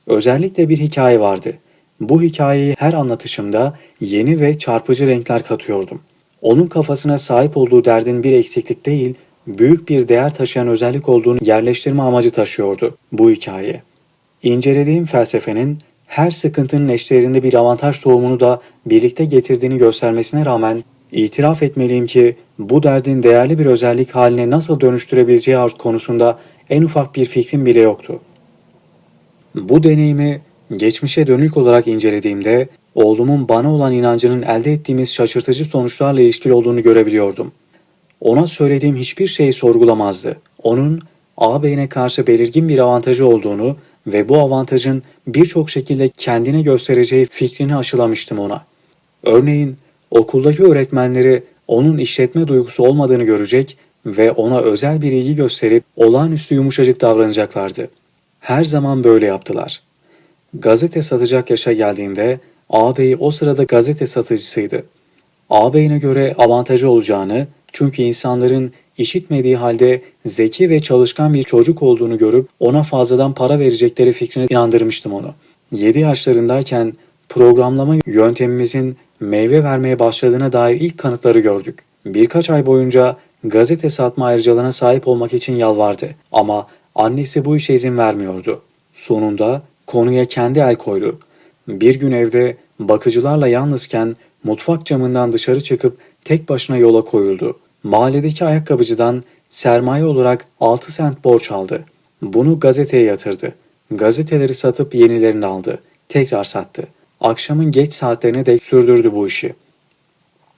Özellikle bir hikaye vardı. Bu hikayeyi her anlatışımda yeni ve çarpıcı renkler katıyordum. Onun kafasına sahip olduğu derdin bir eksiklik değil, büyük bir değer taşıyan özellik olduğunu yerleştirme amacı taşıyordu bu hikaye. İncelediğim felsefenin her sıkıntının eşdeğerinde bir avantaj tohumunu da birlikte getirdiğini göstermesine rağmen itiraf etmeliyim ki bu derdin değerli bir özellik haline nasıl dönüştürebileceği konusunda en ufak bir fikrim bile yoktu. Bu deneyimi geçmişe dönük olarak incelediğimde oğlumun bana olan inancının elde ettiğimiz şaşırtıcı sonuçlarla ilişkili olduğunu görebiliyordum. Ona söylediğim hiçbir şeyi sorgulamazdı. Onun ağabeyine karşı belirgin bir avantajı olduğunu ve bu avantajın birçok şekilde kendine göstereceği fikrini aşılamıştım ona. Örneğin okuldaki öğretmenleri onun işletme duygusu olmadığını görecek ve ona özel bir ilgi gösterip olağanüstü yumuşacık davranacaklardı. Her zaman böyle yaptılar. Gazete satacak yaşa geldiğinde ağabey o sırada gazete satıcısıydı. Ağabeyine göre avantajı olacağını çünkü insanların işitmediği halde zeki ve çalışkan bir çocuk olduğunu görüp ona fazladan para verecekleri fikrine inandırmıştım onu. 7 yaşlarındayken programlama yöntemimizin meyve vermeye başladığına dair ilk kanıtları gördük. Birkaç ay boyunca gazete satma ayrıcalığına sahip olmak için yalvardı ama annesi bu işe izin vermiyordu. Sonunda konuya kendi el koydu. Bir gün evde bakıcılarla yalnızken mutfak camından dışarı çıkıp tek başına yola koyuldu. Mahalledeki ayakkabıcıdan sermaye olarak 6 sent borç aldı. Bunu gazeteye yatırdı. Gazeteleri satıp yenilerini aldı. Tekrar sattı. Akşamın geç saatlerine dek sürdürdü bu işi.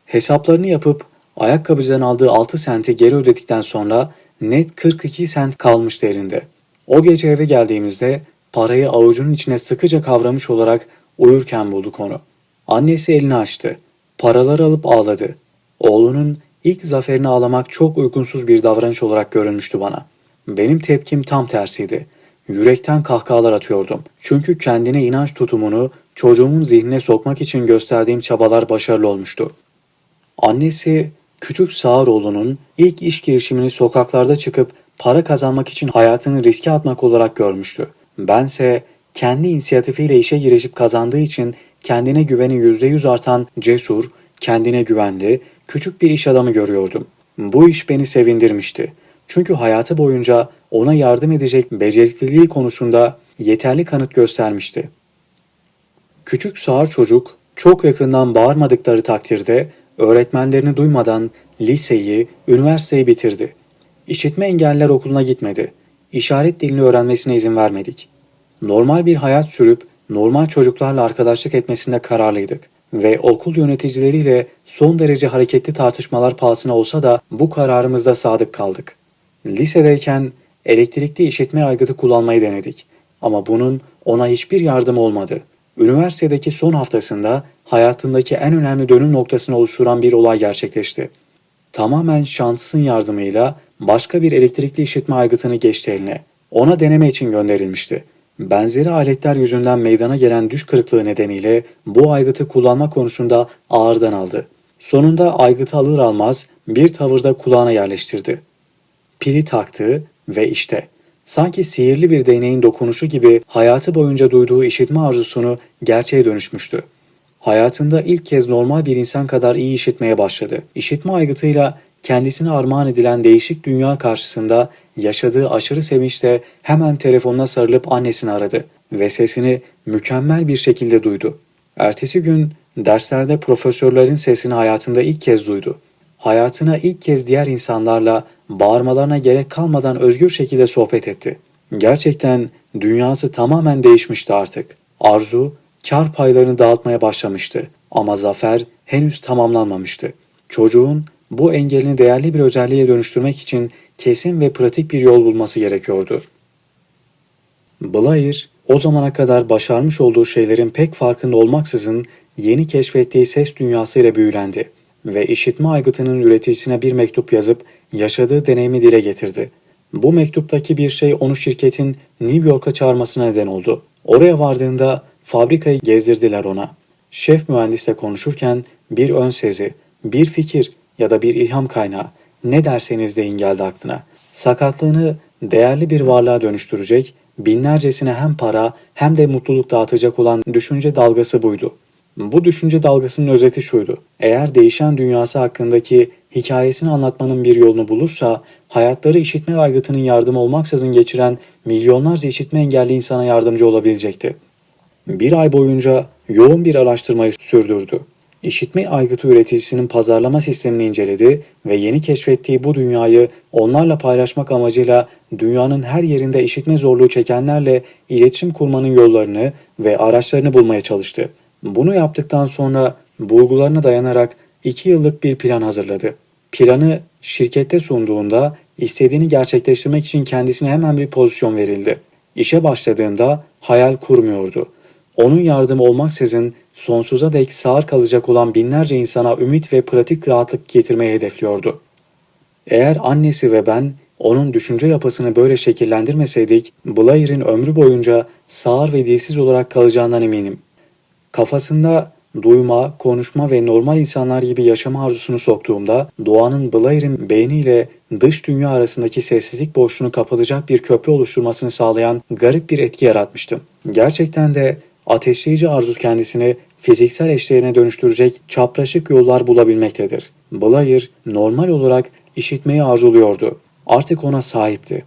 Hesaplarını yapıp ayakkabıcıdan aldığı 6 senti geri ödedikten sonra net 42 sent kalmıştı elinde. O gece eve geldiğimizde parayı avucunun içine sıkıca kavramış olarak uyurken bulduk onu. Annesi elini açtı. Paraları alıp ağladı. Oğlunun ilk zaferini ağlamak çok uygunsuz bir davranış olarak görünmüştü bana. Benim tepkim tam tersiydi. Yürekten kahkahalar atıyordum. Çünkü kendine inanç tutumunu çocuğumun zihnine sokmak için gösterdiğim çabalar başarılı olmuştu. Annesi küçük sağır oğlunun ilk iş girişimini sokaklarda çıkıp para kazanmak için hayatını riske atmak olarak görmüştü. Bense kendi inisiyatifiyle işe girişip kazandığı için kendine güveni yüzde yüz artan cesur, kendine güvenli, küçük bir iş adamı görüyordum. Bu iş beni sevindirmişti. Çünkü hayatı boyunca ona yardım edecek becerikliliği konusunda yeterli kanıt göstermişti. Küçük sağır çocuk çok yakından bağırmadıkları takdirde öğretmenlerini duymadan liseyi, üniversiteyi bitirdi. İşitme engeller okuluna gitmedi. İşaret dilini öğrenmesine izin vermedik. Normal bir hayat sürüp normal çocuklarla arkadaşlık etmesinde kararlıydık ve okul yöneticileriyle son derece hareketli tartışmalar pahasına olsa da bu kararımızda sadık kaldık. Lisedeyken elektrikli işitme aygıtı kullanmayı denedik ama bunun ona hiçbir yardım olmadı. Üniversitedeki son haftasında hayatındaki en önemli dönüm noktasını oluşturan bir olay gerçekleşti. Tamamen şansın yardımıyla başka bir elektrikli işitme aygıtını geçti eline. Ona deneme için gönderilmişti. Benzeri aletler yüzünden meydana gelen düş kırıklığı nedeniyle bu aygıtı kullanma konusunda ağırdan aldı. Sonunda aygıtı alır almaz bir tavırda kulağına yerleştirdi. Pili taktı ve işte sanki sihirli bir değneğin dokunuşu gibi hayatı boyunca duyduğu işitme arzusunu gerçeğe dönüşmüştü. Hayatında ilk kez normal bir insan kadar iyi işitmeye başladı. İşitme aygıtıyla kendisine armağan edilen değişik dünya karşısında yaşadığı aşırı sevinçle hemen telefonuna sarılıp annesini aradı ve sesini mükemmel bir şekilde duydu. Ertesi gün derslerde profesörlerin sesini hayatında ilk kez duydu. Hayatına ilk kez diğer insanlarla bağırmalarına gerek kalmadan özgür şekilde sohbet etti. Gerçekten dünyası tamamen değişmişti artık. Arzu, kar paylarını dağıtmaya başlamıştı ama zafer henüz tamamlanmamıştı. Çocuğun bu engelini değerli bir özelliğe dönüştürmek için kesin ve pratik bir yol bulması gerekiyordu. Blair, o zamana kadar başarmış olduğu şeylerin pek farkında olmaksızın yeni keşfettiği ses dünyasıyla büyülendi ve işitme aygıtının üreticisine bir mektup yazıp yaşadığı deneyimi dile getirdi. Bu mektuptaki bir şey onu şirketin New York'a çağırmasına neden oldu. Oraya vardığında fabrikayı gezdirdiler ona. Şef mühendisle konuşurken bir ön sezi, bir fikir ya da bir ilham kaynağı ne derseniz deyin geldi aklına. Sakatlığını değerli bir varlığa dönüştürecek, binlercesine hem para hem de mutluluk dağıtacak olan düşünce dalgası buydu. Bu düşünce dalgasının özeti şuydu. Eğer değişen dünyası hakkındaki hikayesini anlatmanın bir yolunu bulursa, hayatları işitme aygıtının yardımı olmaksızın geçiren milyonlarca işitme engelli insana yardımcı olabilecekti. Bir ay boyunca yoğun bir araştırmayı sürdürdü. İşitme aygıtı üreticisinin pazarlama sistemini inceledi ve yeni keşfettiği bu dünyayı onlarla paylaşmak amacıyla dünyanın her yerinde işitme zorluğu çekenlerle iletişim kurmanın yollarını ve araçlarını bulmaya çalıştı. Bunu yaptıktan sonra bulgularına dayanarak iki yıllık bir plan hazırladı. Planı şirkette sunduğunda istediğini gerçekleştirmek için kendisine hemen bir pozisyon verildi. İşe başladığında hayal kurmuyordu. Onun yardımı olmaksızın sonsuza dek sağır kalacak olan binlerce insana ümit ve pratik rahatlık getirmeyi hedefliyordu. Eğer annesi ve ben onun düşünce yapısını böyle şekillendirmeseydik, Blair'in ömrü boyunca sağır ve dilsiz olarak kalacağından eminim. Kafasında duyma, konuşma ve normal insanlar gibi yaşama arzusunu soktuğumda doğanın Blair'in beyniyle dış dünya arasındaki sessizlik boşluğunu kapatacak bir köprü oluşturmasını sağlayan garip bir etki yaratmıştım. Gerçekten de ateşleyici arzu kendisini fiziksel eşlerine dönüştürecek çapraşık yollar bulabilmektedir. Blair normal olarak işitmeyi arzuluyordu. Artık ona sahipti.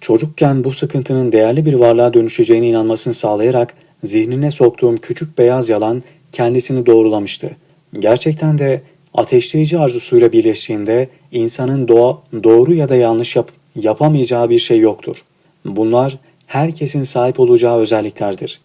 Çocukken bu sıkıntının değerli bir varlığa dönüşeceğine inanmasını sağlayarak zihnine soktuğum küçük beyaz yalan kendisini doğrulamıştı. Gerçekten de ateşleyici arzusuyla birleştiğinde insanın doğa, doğru ya da yanlış yap, yapamayacağı bir şey yoktur. Bunlar herkesin sahip olacağı özelliklerdir.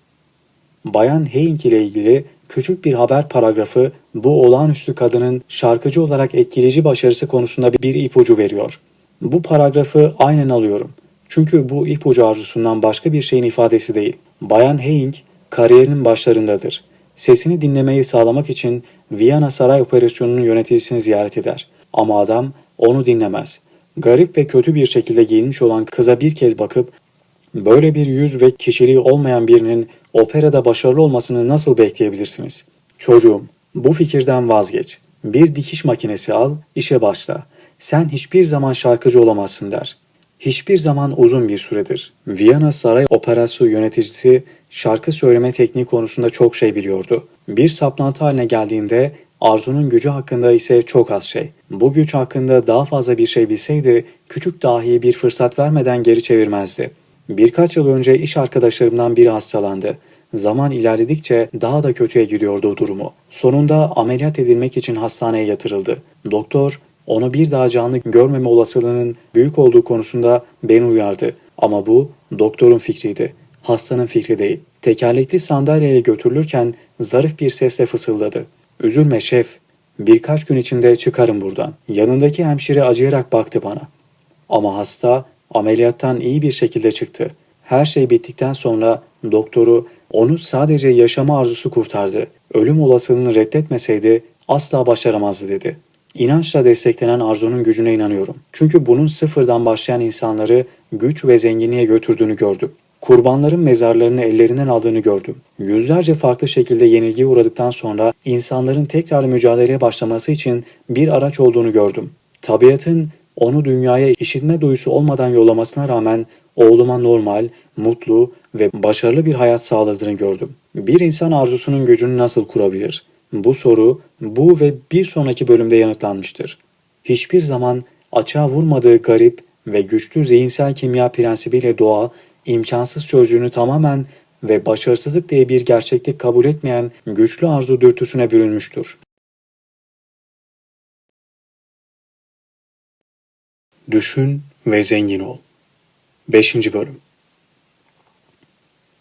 Bayan Heyink ile ilgili küçük bir haber paragrafı bu olağanüstü kadının şarkıcı olarak etkileyici başarısı konusunda bir ipucu veriyor. Bu paragrafı aynen alıyorum. Çünkü bu ipucu arzusundan başka bir şeyin ifadesi değil. Bayan Heyink kariyerinin başlarındadır. Sesini dinlemeyi sağlamak için Viyana Saray Operasyonu'nun yöneticisini ziyaret eder. Ama adam onu dinlemez. Garip ve kötü bir şekilde giyinmiş olan kıza bir kez bakıp böyle bir yüz ve kişiliği olmayan birinin operada başarılı olmasını nasıl bekleyebilirsiniz? Çocuğum, bu fikirden vazgeç. Bir dikiş makinesi al, işe başla. Sen hiçbir zaman şarkıcı olamazsın der. Hiçbir zaman uzun bir süredir. Viyana Saray Operası yöneticisi şarkı söyleme tekniği konusunda çok şey biliyordu. Bir saplantı haline geldiğinde Arzu'nun gücü hakkında ise çok az şey. Bu güç hakkında daha fazla bir şey bilseydi küçük dahiye bir fırsat vermeden geri çevirmezdi. Birkaç yıl önce iş arkadaşlarımdan biri hastalandı. Zaman ilerledikçe daha da kötüye gidiyordu durumu. Sonunda ameliyat edilmek için hastaneye yatırıldı. Doktor onu bir daha canlı görmeme olasılığının büyük olduğu konusunda beni uyardı. Ama bu doktorun fikriydi. Hastanın fikri değil. Tekerlekli sandalyeyle götürülürken zarif bir sesle fısıldadı. Üzülme şef. Birkaç gün içinde çıkarım buradan. Yanındaki hemşire acıyarak baktı bana. Ama hasta ameliyattan iyi bir şekilde çıktı. Her şey bittikten sonra doktoru Onu sadece yaşama arzusu kurtardı. Ölüm olasılığını reddetmeseydi asla başaramazdı dedi. İnançla desteklenen arzunun gücüne inanıyorum. Çünkü bunun sıfırdan başlayan insanları güç ve zenginliğe götürdüğünü gördüm. Kurbanların mezarlarını ellerinden aldığını gördüm. Yüzlerce farklı şekilde yenilgiye uğradıktan sonra insanların tekrar mücadeleye başlaması için bir araç olduğunu gördüm. Tabiatın onu dünyaya işitme duyusu olmadan yollamasına rağmen oğluma normal, mutlu ve başarılı bir hayat sağladığını gördüm. Bir insan arzusunun gücünü nasıl kurabilir? Bu soru bu ve bir sonraki bölümde yanıtlanmıştır. Hiçbir zaman açığa vurmadığı garip ve güçlü zihinsel kimya prensibiyle doğa, imkansız sözcüğünü tamamen ve başarısızlık diye bir gerçeklik kabul etmeyen güçlü arzu dürtüsüne bürünmüştür. Düşün ve zengin ol. 5. Bölüm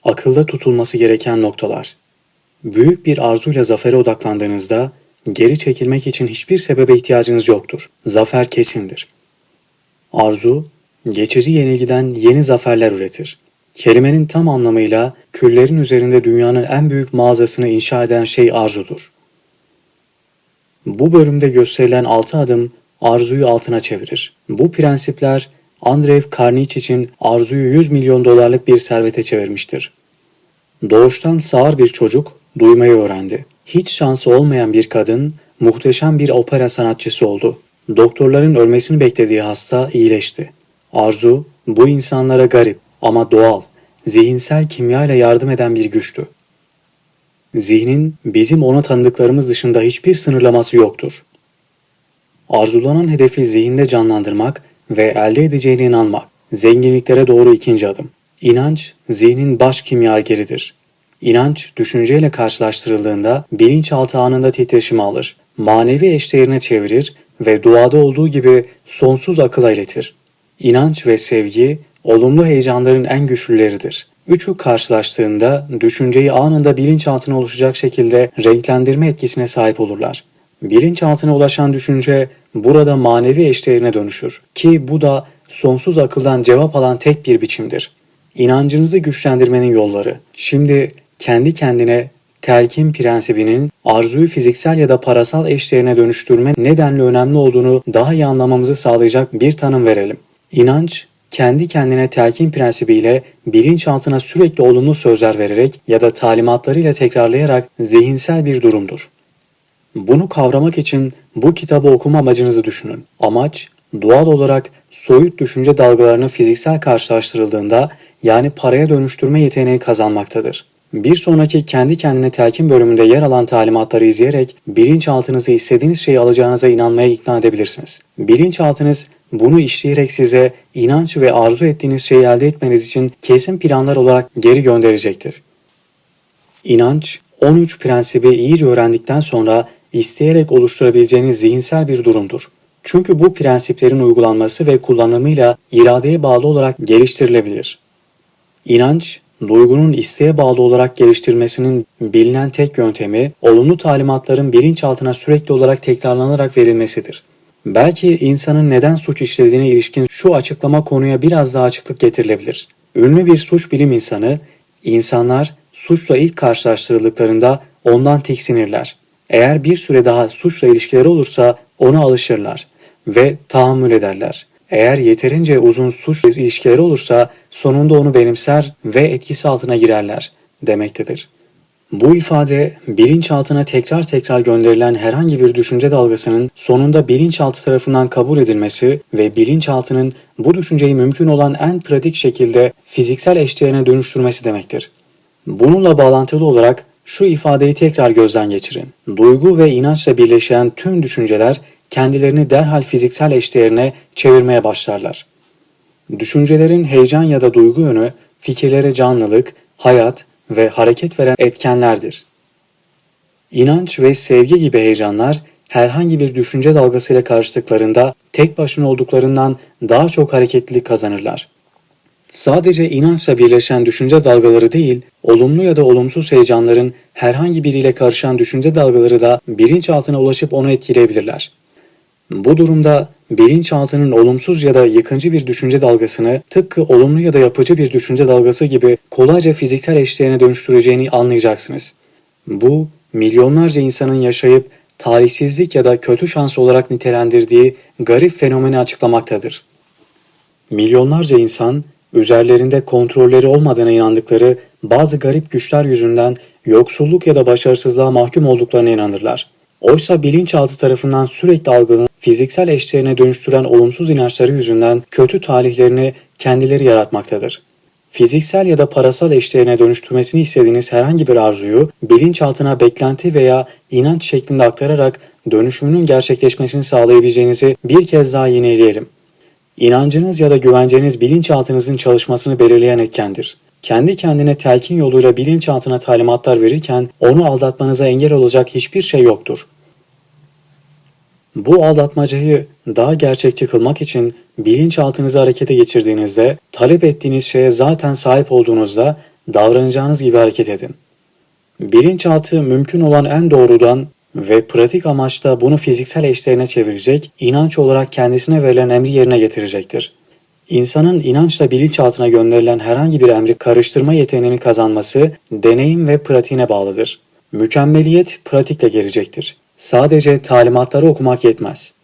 Akılda tutulması gereken noktalar Büyük bir arzuyla zafere odaklandığınızda geri çekilmek için hiçbir sebebe ihtiyacınız yoktur. Zafer kesindir. Arzu, geçici yenilgiden yeni zaferler üretir. Kelimenin tam anlamıyla küllerin üzerinde dünyanın en büyük mağazasını inşa eden şey arzudur. Bu bölümde gösterilen altı adım arzuyu altına çevirir. Bu prensipler Andrew Carnegie için arzuyu 100 milyon dolarlık bir servete çevirmiştir. Doğuştan sağır bir çocuk duymayı öğrendi. Hiç şansı olmayan bir kadın muhteşem bir opera sanatçısı oldu. Doktorların ölmesini beklediği hasta iyileşti. Arzu bu insanlara garip ama doğal, zihinsel kimyayla yardım eden bir güçtü. Zihnin bizim ona tanıdıklarımız dışında hiçbir sınırlaması yoktur. Arzulanan hedefi zihinde canlandırmak ve elde edeceğine inanmak, zenginliklere doğru ikinci adım. İnanç, zihnin baş kimyageridir. İnanç, düşünceyle karşılaştırıldığında bilinçaltı anında titreşimi alır, manevi eşdeğerine çevirir ve duada olduğu gibi sonsuz akıla iletir. İnanç ve sevgi, olumlu heyecanların en güçlüleridir. Üçü karşılaştığında düşünceyi anında bilinçaltına oluşacak şekilde renklendirme etkisine sahip olurlar. Bilinçaltına ulaşan düşünce burada manevi eşdeğerine dönüşür ki bu da sonsuz akıldan cevap alan tek bir biçimdir. İnancınızı güçlendirmenin yolları. Şimdi kendi kendine telkin prensibinin arzuyu fiziksel ya da parasal eşdeğerine dönüştürme nedenle önemli olduğunu daha iyi anlamamızı sağlayacak bir tanım verelim. İnanç, kendi kendine telkin prensibiyle bilinçaltına sürekli olumlu sözler vererek ya da talimatlarıyla tekrarlayarak zihinsel bir durumdur. Bunu kavramak için bu kitabı okuma amacınızı düşünün. Amaç, doğal olarak soyut düşünce dalgalarını fiziksel karşılaştırıldığında yani paraya dönüştürme yeteneği kazanmaktadır. Bir sonraki kendi kendine telkin bölümünde yer alan talimatları izleyerek bilinçaltınızı istediğiniz şeyi alacağınıza inanmaya ikna edebilirsiniz. Bilinçaltınız bunu işleyerek size inanç ve arzu ettiğiniz şeyi elde etmeniz için kesin planlar olarak geri gönderecektir. İnanç, 13 prensibi iyice öğrendikten sonra isteyerek oluşturabileceğiniz zihinsel bir durumdur. Çünkü bu prensiplerin uygulanması ve kullanımıyla iradeye bağlı olarak geliştirilebilir. İnanç, duygunun isteğe bağlı olarak geliştirmesinin bilinen tek yöntemi, olumlu talimatların bilinçaltına sürekli olarak tekrarlanarak verilmesidir. Belki insanın neden suç işlediğine ilişkin şu açıklama konuya biraz daha açıklık getirilebilir. Ünlü bir suç bilim insanı, insanlar suçla ilk karşılaştırıldıklarında ondan tiksinirler. Eğer bir süre daha suçla ilişkileri olursa ona alışırlar ve tahammül ederler. Eğer yeterince uzun suç ilişkileri olursa sonunda onu benimser ve etkisi altına girerler demektedir. Bu ifade bilinçaltına tekrar tekrar gönderilen herhangi bir düşünce dalgasının sonunda bilinçaltı tarafından kabul edilmesi ve bilinçaltının bu düşünceyi mümkün olan en pratik şekilde fiziksel eşdeğerine dönüştürmesi demektir. Bununla bağlantılı olarak şu ifadeyi tekrar gözden geçirin. Duygu ve inançla birleşen tüm düşünceler kendilerini derhal fiziksel eşdeğerine çevirmeye başlarlar. Düşüncelerin heyecan ya da duygu yönü fikirlere canlılık, hayat ve hareket veren etkenlerdir. İnanç ve sevgi gibi heyecanlar herhangi bir düşünce dalgasıyla karıştıklarında tek başına olduklarından daha çok hareketlilik kazanırlar. Sadece inançla birleşen düşünce dalgaları değil, olumlu ya da olumsuz heyecanların herhangi biriyle karışan düşünce dalgaları da bilinçaltına ulaşıp onu etkileyebilirler. Bu durumda bilinçaltının olumsuz ya da yıkıcı bir düşünce dalgasını tıpkı olumlu ya da yapıcı bir düşünce dalgası gibi kolayca fiziksel eşliğine dönüştüreceğini anlayacaksınız. Bu, milyonlarca insanın yaşayıp talihsizlik ya da kötü şans olarak nitelendirdiği garip fenomeni açıklamaktadır. Milyonlarca insan üzerlerinde kontrolleri olmadığına inandıkları bazı garip güçler yüzünden yoksulluk ya da başarısızlığa mahkum olduklarına inanırlar. Oysa bilinçaltı tarafından sürekli algılanan fiziksel eşlerine dönüştüren olumsuz inançları yüzünden kötü talihlerini kendileri yaratmaktadır. Fiziksel ya da parasal eşlerine dönüştürmesini istediğiniz herhangi bir arzuyu bilinçaltına beklenti veya inanç şeklinde aktararak dönüşümünün gerçekleşmesini sağlayabileceğinizi bir kez daha yineleyelim. İnancınız ya da güvenceniz bilinçaltınızın çalışmasını belirleyen etkendir. Kendi kendine telkin yoluyla bilinçaltına talimatlar verirken onu aldatmanıza engel olacak hiçbir şey yoktur. Bu aldatmacayı daha gerçekçi kılmak için bilinçaltınızı harekete geçirdiğinizde, talep ettiğiniz şeye zaten sahip olduğunuzda davranacağınız gibi hareket edin. Bilinçaltı mümkün olan en doğrudan ve pratik amaçla bunu fiziksel eşlerine çevirecek, inanç olarak kendisine verilen emri yerine getirecektir. İnsanın inançla bilinçaltına gönderilen herhangi bir emri karıştırma yeteneğini kazanması deneyim ve pratiğine bağlıdır. Mükemmeliyet pratikle gelecektir. Sadece talimatları okumak yetmez.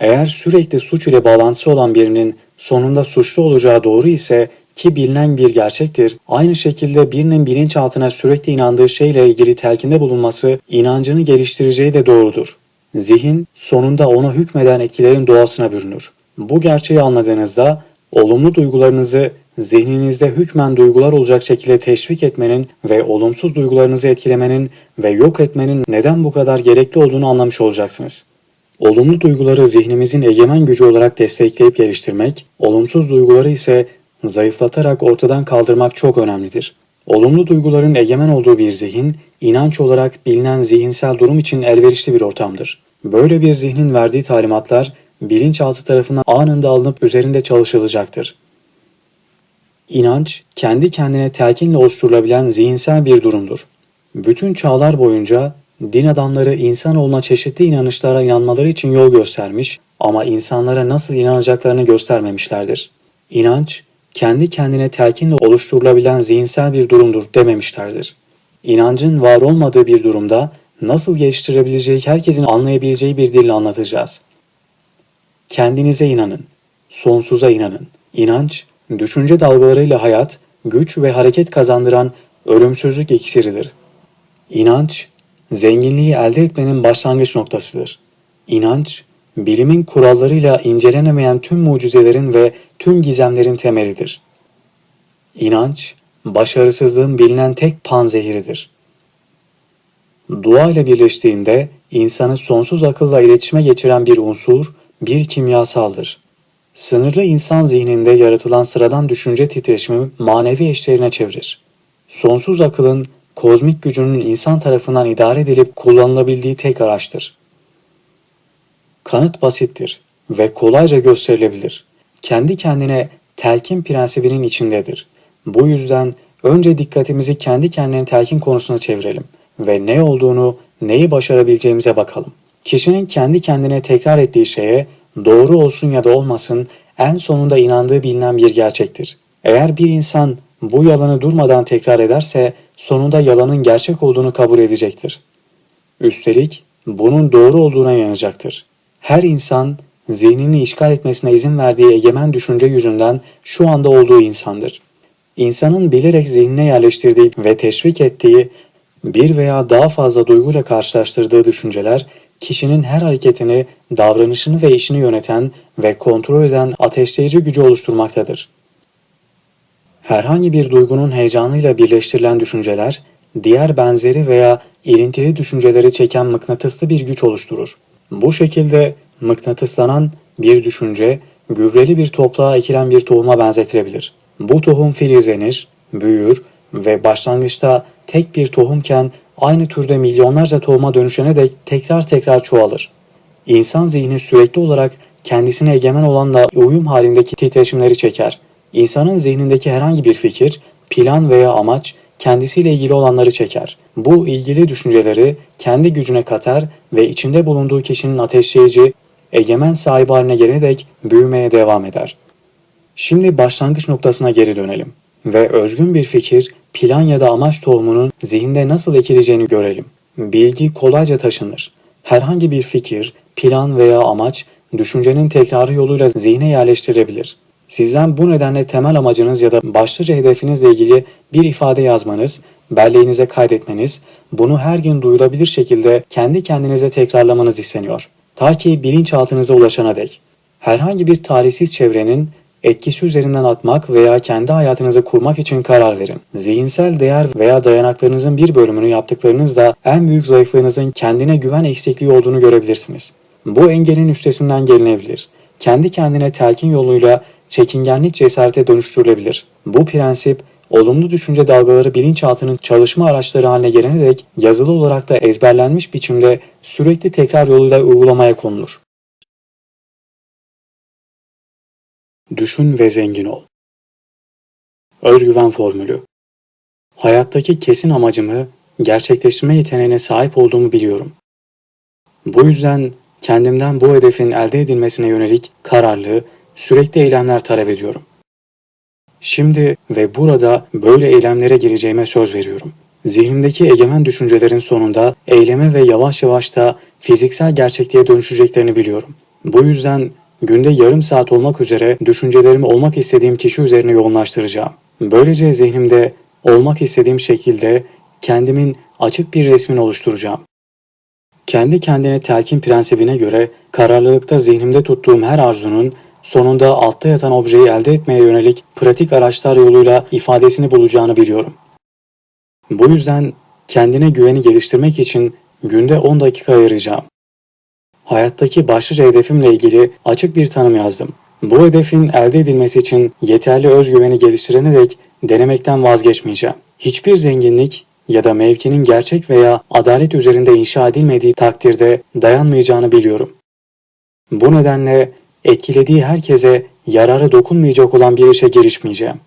Eğer sürekli suç ile bağlantısı olan birinin sonunda suçlu olacağı doğru ise ki bilinen bir gerçektir, aynı şekilde birinin bilinçaltına sürekli inandığı şeyle ilgili telkinde bulunması inancını geliştireceği de doğrudur. Zihin sonunda ona hükmeden etkilerin doğasına bürünür. Bu gerçeği anladığınızda olumlu duygularınızı zihninizde hükmen duygular olacak şekilde teşvik etmenin ve olumsuz duygularınızı etkilemenin ve yok etmenin neden bu kadar gerekli olduğunu anlamış olacaksınız. Olumlu duyguları zihnimizin egemen gücü olarak destekleyip geliştirmek, olumsuz duyguları ise zayıflatarak ortadan kaldırmak çok önemlidir. Olumlu duyguların egemen olduğu bir zihin, inanç olarak bilinen zihinsel durum için elverişli bir ortamdır. Böyle bir zihnin verdiği talimatlar bilinçaltı tarafından anında alınıp üzerinde çalışılacaktır. İnanç, kendi kendine telkinle oluşturulabilen zihinsel bir durumdur. Bütün çağlar boyunca din adamları insanoğluna çeşitli inanışlara inanmaları için yol göstermiş ama insanlara nasıl inanacaklarını göstermemişlerdir. İnanç, kendi kendine telkinle oluşturulabilen zihinsel bir durumdur dememişlerdir. İnancın var olmadığı bir durumda nasıl geliştirebileceği herkesin anlayabileceği bir dille anlatacağız. Kendinize inanın, sonsuza inanın. İnanç, düşünce dalgalarıyla hayat, güç ve hareket kazandıran ölümsüzlük iksiridir. İnanç, zenginliği elde etmenin başlangıç noktasıdır. İnanç, bilimin kurallarıyla incelenemeyen tüm mucizelerin ve tüm gizemlerin temelidir. İnanç, başarısızlığın bilinen tek panzehiridir. Dua ile birleştiğinde insanı sonsuz akılla iletişime geçiren bir unsur, bir kimyasaldır. Sınırlı insan zihninde yaratılan sıradan düşünce titreşimi manevi eşlerine çevirir. Sonsuz akılın kozmik gücünün insan tarafından idare edilip kullanılabildiği tek araçtır. Kanıt basittir ve kolayca gösterilebilir. Kendi kendine telkin prensibinin içindedir. Bu yüzden önce dikkatimizi kendi kendine telkin konusuna çevirelim ve ne olduğunu, neyi başarabileceğimize bakalım. Kişinin kendi kendine tekrar ettiği şeye doğru olsun ya da olmasın en sonunda inandığı bilinen bir gerçektir. Eğer bir insan bu yalanı durmadan tekrar ederse sonunda yalanın gerçek olduğunu kabul edecektir. Üstelik bunun doğru olduğuna inanacaktır. Her insan zihnini işgal etmesine izin verdiği egemen düşünce yüzünden şu anda olduğu insandır. İnsanın bilerek zihnine yerleştirdiği ve teşvik ettiği bir veya daha fazla duyguyla karşılaştırdığı düşünceler kişinin her hareketini, davranışını ve işini yöneten ve kontrol eden ateşleyici gücü oluşturmaktadır. Herhangi bir duygunun heyecanıyla birleştirilen düşünceler, diğer benzeri veya ilintili düşünceleri çeken mıknatıslı bir güç oluşturur. Bu şekilde mıknatıslanan bir düşünce, gübreli bir toprağa ekilen bir tohuma benzetilebilir. Bu tohum filizlenir, büyür ve başlangıçta tek bir tohumken aynı türde milyonlarca tohuma dönüşene dek tekrar tekrar çoğalır. İnsan zihni sürekli olarak kendisine egemen olanla uyum halindeki titreşimleri çeker. İnsanın zihnindeki herhangi bir fikir, plan veya amaç kendisiyle ilgili olanları çeker. Bu ilgili düşünceleri kendi gücüne katar ve içinde bulunduğu kişinin ateşleyici, egemen sahibi haline gelene dek büyümeye devam eder. Şimdi başlangıç noktasına geri dönelim ve özgün bir fikir, plan ya da amaç tohumunun zihinde nasıl ekileceğini görelim. Bilgi kolayca taşınır. Herhangi bir fikir, plan veya amaç düşüncenin tekrarı yoluyla zihne yerleştirilebilir. Sizden bu nedenle temel amacınız ya da başlıca hedefinizle ilgili bir ifade yazmanız, belleğinize kaydetmeniz, bunu her gün duyulabilir şekilde kendi kendinize tekrarlamanız isteniyor. Ta ki bilinçaltınıza ulaşana dek. Herhangi bir tarihsiz çevrenin etkisi üzerinden atmak veya kendi hayatınızı kurmak için karar verin. Zihinsel değer veya dayanaklarınızın bir bölümünü yaptıklarınızda en büyük zayıflığınızın kendine güven eksikliği olduğunu görebilirsiniz. Bu engelin üstesinden gelinebilir. Kendi kendine telkin yoluyla çekingenlik cesarete dönüştürülebilir. Bu prensip olumlu düşünce dalgaları bilinçaltının çalışma araçları haline gelene dek yazılı olarak da ezberlenmiş biçimde sürekli tekrar yoluyla uygulamaya konulur. Düşün ve zengin ol. Özgüven formülü. Hayattaki kesin amacımı gerçekleştirme yeteneğine sahip olduğumu biliyorum. Bu yüzden kendimden bu hedefin elde edilmesine yönelik kararlı, sürekli eylemler talep ediyorum. Şimdi ve burada böyle eylemlere gireceğime söz veriyorum. Zihnimdeki egemen düşüncelerin sonunda eyleme ve yavaş yavaş da fiziksel gerçekliğe dönüşeceklerini biliyorum. Bu yüzden günde yarım saat olmak üzere düşüncelerimi olmak istediğim kişi üzerine yoğunlaştıracağım. Böylece zihnimde olmak istediğim şekilde kendimin açık bir resmini oluşturacağım. Kendi kendine telkin prensibine göre kararlılıkta zihnimde tuttuğum her arzunun sonunda altta yatan objeyi elde etmeye yönelik pratik araçlar yoluyla ifadesini bulacağını biliyorum. Bu yüzden kendine güveni geliştirmek için günde 10 dakika ayıracağım. Hayattaki başlıca hedefimle ilgili açık bir tanım yazdım. Bu hedefin elde edilmesi için yeterli özgüveni geliştirene dek denemekten vazgeçmeyeceğim. Hiçbir zenginlik ya da mevkinin gerçek veya adalet üzerinde inşa edilmediği takdirde dayanmayacağını biliyorum. Bu nedenle etkilediği herkese yararı dokunmayacak olan bir işe girişmeyeceğim.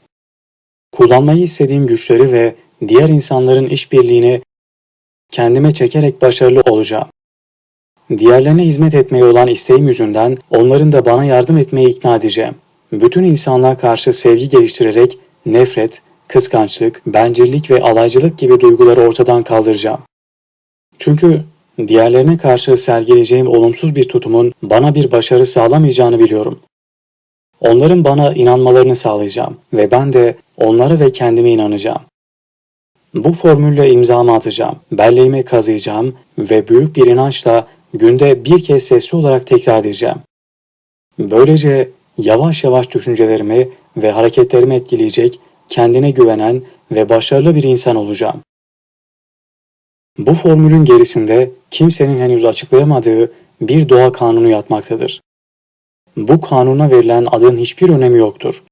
Kullanmayı istediğim güçleri ve diğer insanların işbirliğini kendime çekerek başarılı olacağım. Diğerlerine hizmet etmeye olan isteğim yüzünden onların da bana yardım etmeye ikna edeceğim. Bütün insanlığa karşı sevgi geliştirerek nefret, kıskançlık, bencillik ve alaycılık gibi duyguları ortadan kaldıracağım. Çünkü diğerlerine karşı sergileyeceğim olumsuz bir tutumun bana bir başarı sağlamayacağını biliyorum. Onların bana inanmalarını sağlayacağım ve ben de onlara ve kendime inanacağım. Bu formülle imzamı atacağım, belleğimi kazıyacağım ve büyük bir inançla günde bir kez sesli olarak tekrar edeceğim. Böylece yavaş yavaş düşüncelerimi ve hareketlerimi etkileyecek, kendine güvenen ve başarılı bir insan olacağım. Bu formülün gerisinde kimsenin henüz açıklayamadığı bir doğa kanunu yatmaktadır. Bu kanuna verilen adın hiçbir önemi yoktur.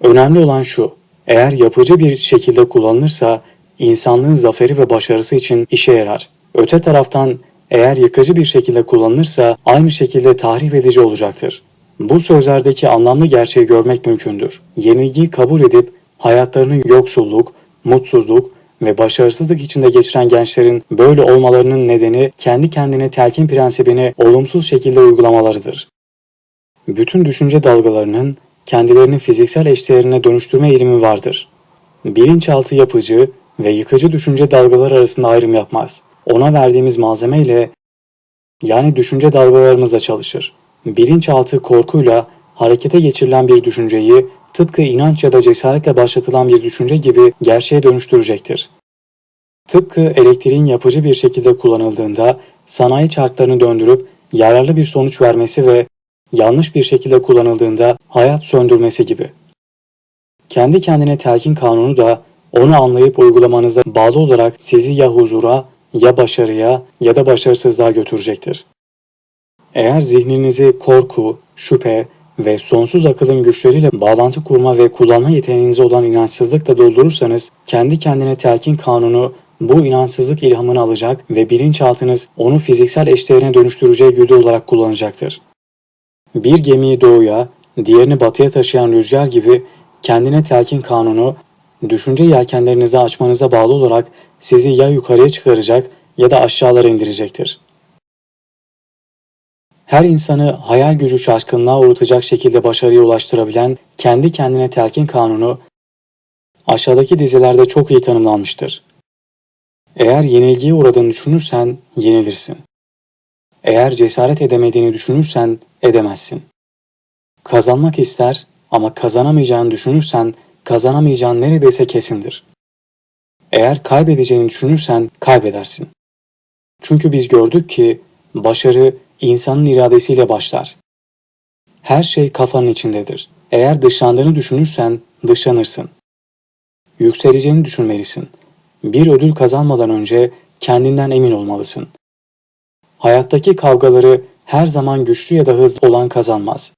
Önemli olan şu, eğer yapıcı bir şekilde kullanılırsa insanlığın zaferi ve başarısı için işe yarar. Öte taraftan eğer yıkıcı bir şekilde kullanılırsa aynı şekilde tahrip edici olacaktır. Bu sözlerdeki anlamlı gerçeği görmek mümkündür. Yenilgiyi kabul edip hayatlarını yoksulluk, mutsuzluk ve başarısızlık içinde geçiren gençlerin böyle olmalarının nedeni kendi kendine telkin prensibini olumsuz şekilde uygulamalarıdır. Bütün düşünce dalgalarının kendilerini fiziksel eşdeğerine dönüştürme eğilimi vardır. Bilinçaltı yapıcı ve yıkıcı düşünce dalgaları arasında ayrım yapmaz. Ona verdiğimiz malzeme ile yani düşünce dalgalarımızla çalışır. Bilinçaltı korkuyla harekete geçirilen bir düşünceyi tıpkı inanç ya da cesaretle başlatılan bir düşünce gibi gerçeğe dönüştürecektir. Tıpkı elektriğin yapıcı bir şekilde kullanıldığında sanayi çarklarını döndürüp yararlı bir sonuç vermesi ve yanlış bir şekilde kullanıldığında hayat söndürmesi gibi. Kendi kendine telkin kanunu da onu anlayıp uygulamanıza bağlı olarak sizi ya huzura ya başarıya ya da başarısızlığa götürecektir. Eğer zihninizi korku, şüphe ve sonsuz akılın güçleriyle bağlantı kurma ve kullanma yeteneğinize olan inançsızlıkla doldurursanız kendi kendine telkin kanunu bu inançsızlık ilhamını alacak ve bilinçaltınız onu fiziksel eşdeğerine dönüştüreceği güdü olarak kullanacaktır. Bir gemiyi doğuya, diğerini batıya taşıyan rüzgar gibi kendine telkin kanunu düşünce yelkenlerinizi açmanıza bağlı olarak sizi ya yukarıya çıkaracak ya da aşağılara indirecektir. Her insanı hayal gücü şaşkınlığa uğratacak şekilde başarıya ulaştırabilen kendi kendine telkin kanunu aşağıdaki dizilerde çok iyi tanımlanmıştır. Eğer yenilgiye uğradığını düşünürsen yenilirsin. Eğer cesaret edemediğini düşünürsen edemezsin. Kazanmak ister ama kazanamayacağını düşünürsen kazanamayacağın neredeyse kesindir. Eğer kaybedeceğini düşünürsen kaybedersin. Çünkü biz gördük ki başarı insanın iradesiyle başlar. Her şey kafanın içindedir. Eğer dışlandığını düşünürsen dışlanırsın. Yükseleceğini düşünmelisin. Bir ödül kazanmadan önce kendinden emin olmalısın. Hayattaki kavgaları her zaman güçlü ya da hızlı olan kazanmaz.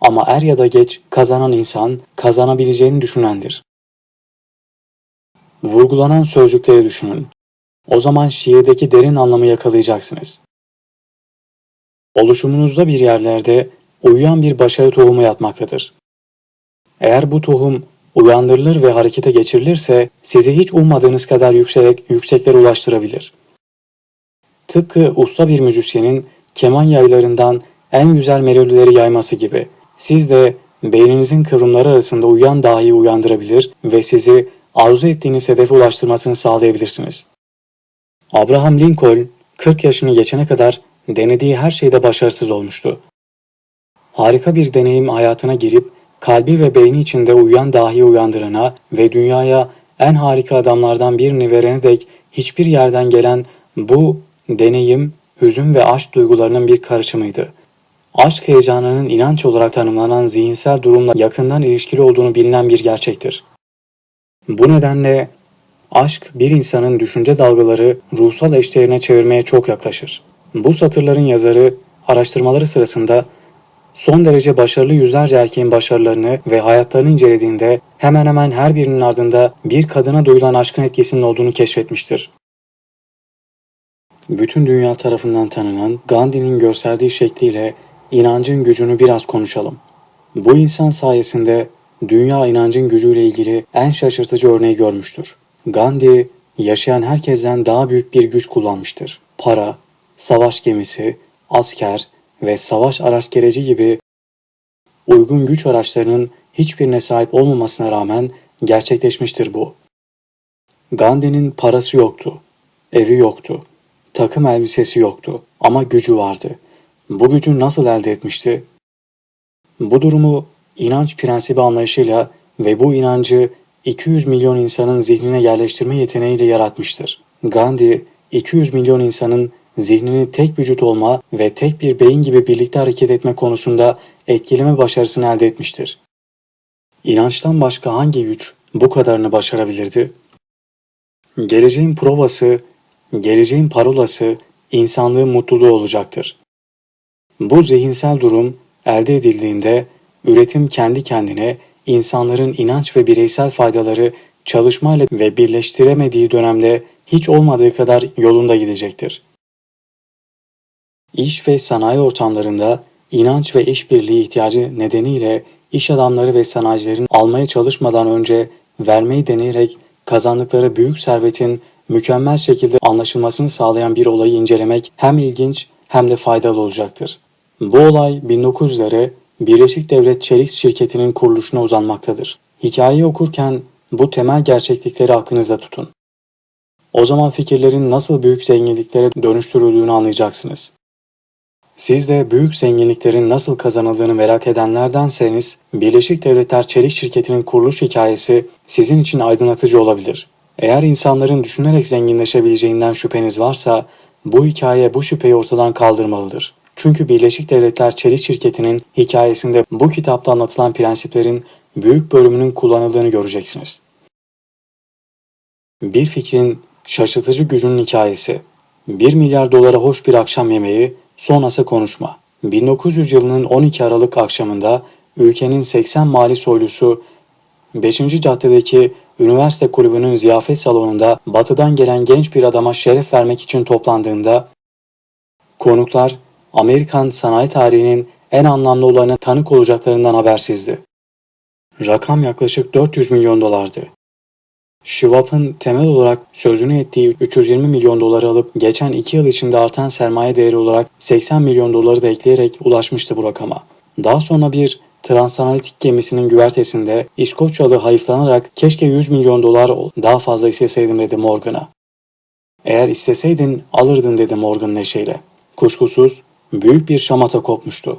Ama er ya da geç kazanan insan kazanabileceğini düşünendir. Vurgulanan sözcükleri düşünün. O zaman şiirdeki derin anlamı yakalayacaksınız. Oluşumunuzda bir yerlerde uyuyan bir başarı tohumu yatmaktadır. Eğer bu tohum uyandırılır ve harekete geçirilirse sizi hiç ummadığınız kadar yüksek, yükseklere ulaştırabilir. Tıpkı usta bir müzisyenin keman yaylarından en güzel melodileri yayması gibi siz de beyninizin kıvrımları arasında uyuyan dahi uyandırabilir ve sizi arzu ettiğiniz hedefe ulaştırmasını sağlayabilirsiniz. Abraham Lincoln 40 yaşını geçene kadar denediği her şeyde başarısız olmuştu. Harika bir deneyim hayatına girip kalbi ve beyni içinde uyuyan dahi uyandırana ve dünyaya en harika adamlardan birini verene dek hiçbir yerden gelen bu deneyim, hüzün ve aşk duygularının bir karışımıydı. Aşk heyecanının inanç olarak tanımlanan zihinsel durumla yakından ilişkili olduğunu bilinen bir gerçektir. Bu nedenle aşk bir insanın düşünce dalgaları ruhsal eşdeğerine çevirmeye çok yaklaşır. Bu satırların yazarı araştırmaları sırasında son derece başarılı yüzlerce erkeğin başarılarını ve hayatlarını incelediğinde hemen hemen her birinin ardında bir kadına duyulan aşkın etkisinin olduğunu keşfetmiştir. Bütün dünya tarafından tanınan Gandhi'nin gösterdiği şekliyle inancın gücünü biraz konuşalım. Bu insan sayesinde dünya inancın gücüyle ilgili en şaşırtıcı örneği görmüştür. Gandhi yaşayan herkesten daha büyük bir güç kullanmıştır. Para, savaş gemisi, asker ve savaş araç gereci gibi uygun güç araçlarının hiçbirine sahip olmamasına rağmen gerçekleşmiştir bu. Gandhi'nin parası yoktu, evi yoktu, takım elbisesi yoktu ama gücü vardı. Bu gücü nasıl elde etmişti? Bu durumu inanç prensibi anlayışıyla ve bu inancı 200 milyon insanın zihnine yerleştirme yeteneğiyle yaratmıştır. Gandhi 200 milyon insanın zihnini tek vücut olma ve tek bir beyin gibi birlikte hareket etme konusunda etkileme başarısını elde etmiştir. İnançtan başka hangi güç bu kadarını başarabilirdi? Geleceğin provası, geleceğin parolası insanlığın mutluluğu olacaktır. Bu zihinsel durum elde edildiğinde üretim kendi kendine insanların inanç ve bireysel faydaları çalışmayla ve birleştiremediği dönemde hiç olmadığı kadar yolunda gidecektir. İş ve sanayi ortamlarında inanç ve işbirliği ihtiyacı nedeniyle iş adamları ve sanayicilerin almaya çalışmadan önce vermeyi deneyerek kazandıkları büyük servetin mükemmel şekilde anlaşılmasını sağlayan bir olayı incelemek hem ilginç hem de faydalı olacaktır. Bu olay 1900'lere Birleşik Devlet Çelik Şirketi'nin kuruluşuna uzanmaktadır. Hikayeyi okurken bu temel gerçeklikleri aklınızda tutun. O zaman fikirlerin nasıl büyük zenginliklere dönüştürüldüğünü anlayacaksınız. Siz de büyük zenginliklerin nasıl kazanıldığını merak edenlerdenseniz Birleşik Devletler Çelik Şirketi'nin kuruluş hikayesi sizin için aydınlatıcı olabilir. Eğer insanların düşünerek zenginleşebileceğinden şüpheniz varsa bu hikaye bu şüpheyi ortadan kaldırmalıdır. Çünkü Birleşik Devletler Çelik Şirketi'nin hikayesinde bu kitapta anlatılan prensiplerin büyük bölümünün kullanıldığını göreceksiniz. Bir fikrin şaşırtıcı gücünün hikayesi. 1 milyar dolara hoş bir akşam yemeği, sonrası konuşma. 1900 yılının 12 Aralık akşamında ülkenin 80 mali soylusu 5. caddedeki üniversite kulübünün ziyafet salonunda batıdan gelen genç bir adama şeref vermek için toplandığında konuklar Amerikan sanayi tarihinin en anlamlı olayına tanık olacaklarından habersizdi. Rakam yaklaşık 400 milyon dolardı. Schwab'ın temel olarak sözünü ettiği 320 milyon doları alıp geçen 2 yıl içinde artan sermaye değeri olarak 80 milyon doları da ekleyerek ulaşmıştı bu rakama. Daha sonra bir transanalitik gemisinin güvertesinde İskoçyalı hayıflanarak keşke 100 milyon dolar daha fazla isteseydim dedi Morgan'a. Eğer isteseydin alırdın dedi Morgan neşeyle. Kuşkusuz büyük bir şamata kopmuştu.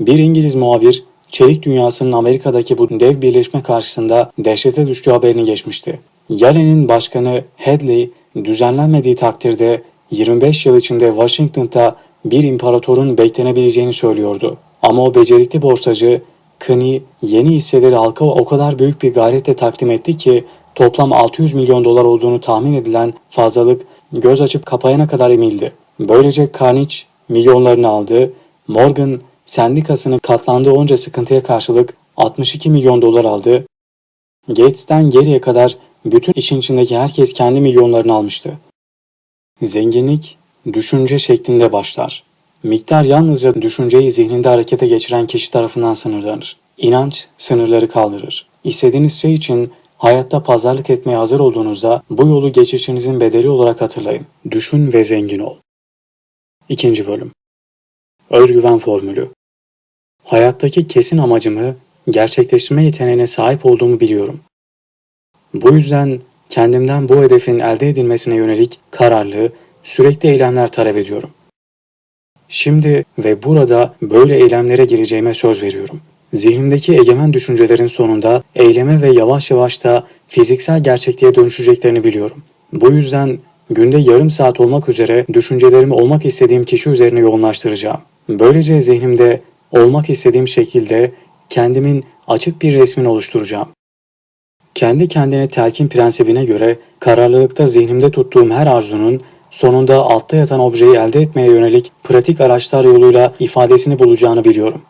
Bir İngiliz muhabir çelik dünyasının Amerika'daki bu dev birleşme karşısında dehşete düştüğü haberini geçmişti. Yale'nin başkanı Hadley düzenlenmediği takdirde 25 yıl içinde Washington'da bir imparatorun beklenebileceğini söylüyordu. Ama o becerikli borsacı Kni yeni hisseleri halka o kadar büyük bir gayretle takdim etti ki toplam 600 milyon dolar olduğunu tahmin edilen fazlalık göz açıp kapayana kadar emildi. Böylece Carnage milyonlarını aldı. Morgan sendikasının katlandığı onca sıkıntıya karşılık 62 milyon dolar aldı. Gates'ten geriye kadar bütün işin içindeki herkes kendi milyonlarını almıştı. Zenginlik düşünce şeklinde başlar. Miktar yalnızca düşünceyi zihninde harekete geçiren kişi tarafından sınırlanır. İnanç sınırları kaldırır. İstediğiniz şey için hayatta pazarlık etmeye hazır olduğunuzda bu yolu geçişinizin bedeli olarak hatırlayın. Düşün ve zengin ol. İkinci bölüm. Özgüven formülü. Hayattaki kesin amacımı gerçekleştirme yeteneğine sahip olduğumu biliyorum. Bu yüzden kendimden bu hedefin elde edilmesine yönelik kararlı, sürekli eylemler talep ediyorum. Şimdi ve burada böyle eylemlere gireceğime söz veriyorum. Zihnimdeki egemen düşüncelerin sonunda eyleme ve yavaş yavaş da fiziksel gerçekliğe dönüşeceklerini biliyorum. Bu yüzden günde yarım saat olmak üzere düşüncelerimi olmak istediğim kişi üzerine yoğunlaştıracağım. Böylece zihnimde olmak istediğim şekilde kendimin açık bir resmini oluşturacağım. Kendi kendine telkin prensibine göre kararlılıkta zihnimde tuttuğum her arzunun sonunda altta yatan objeyi elde etmeye yönelik pratik araçlar yoluyla ifadesini bulacağını biliyorum.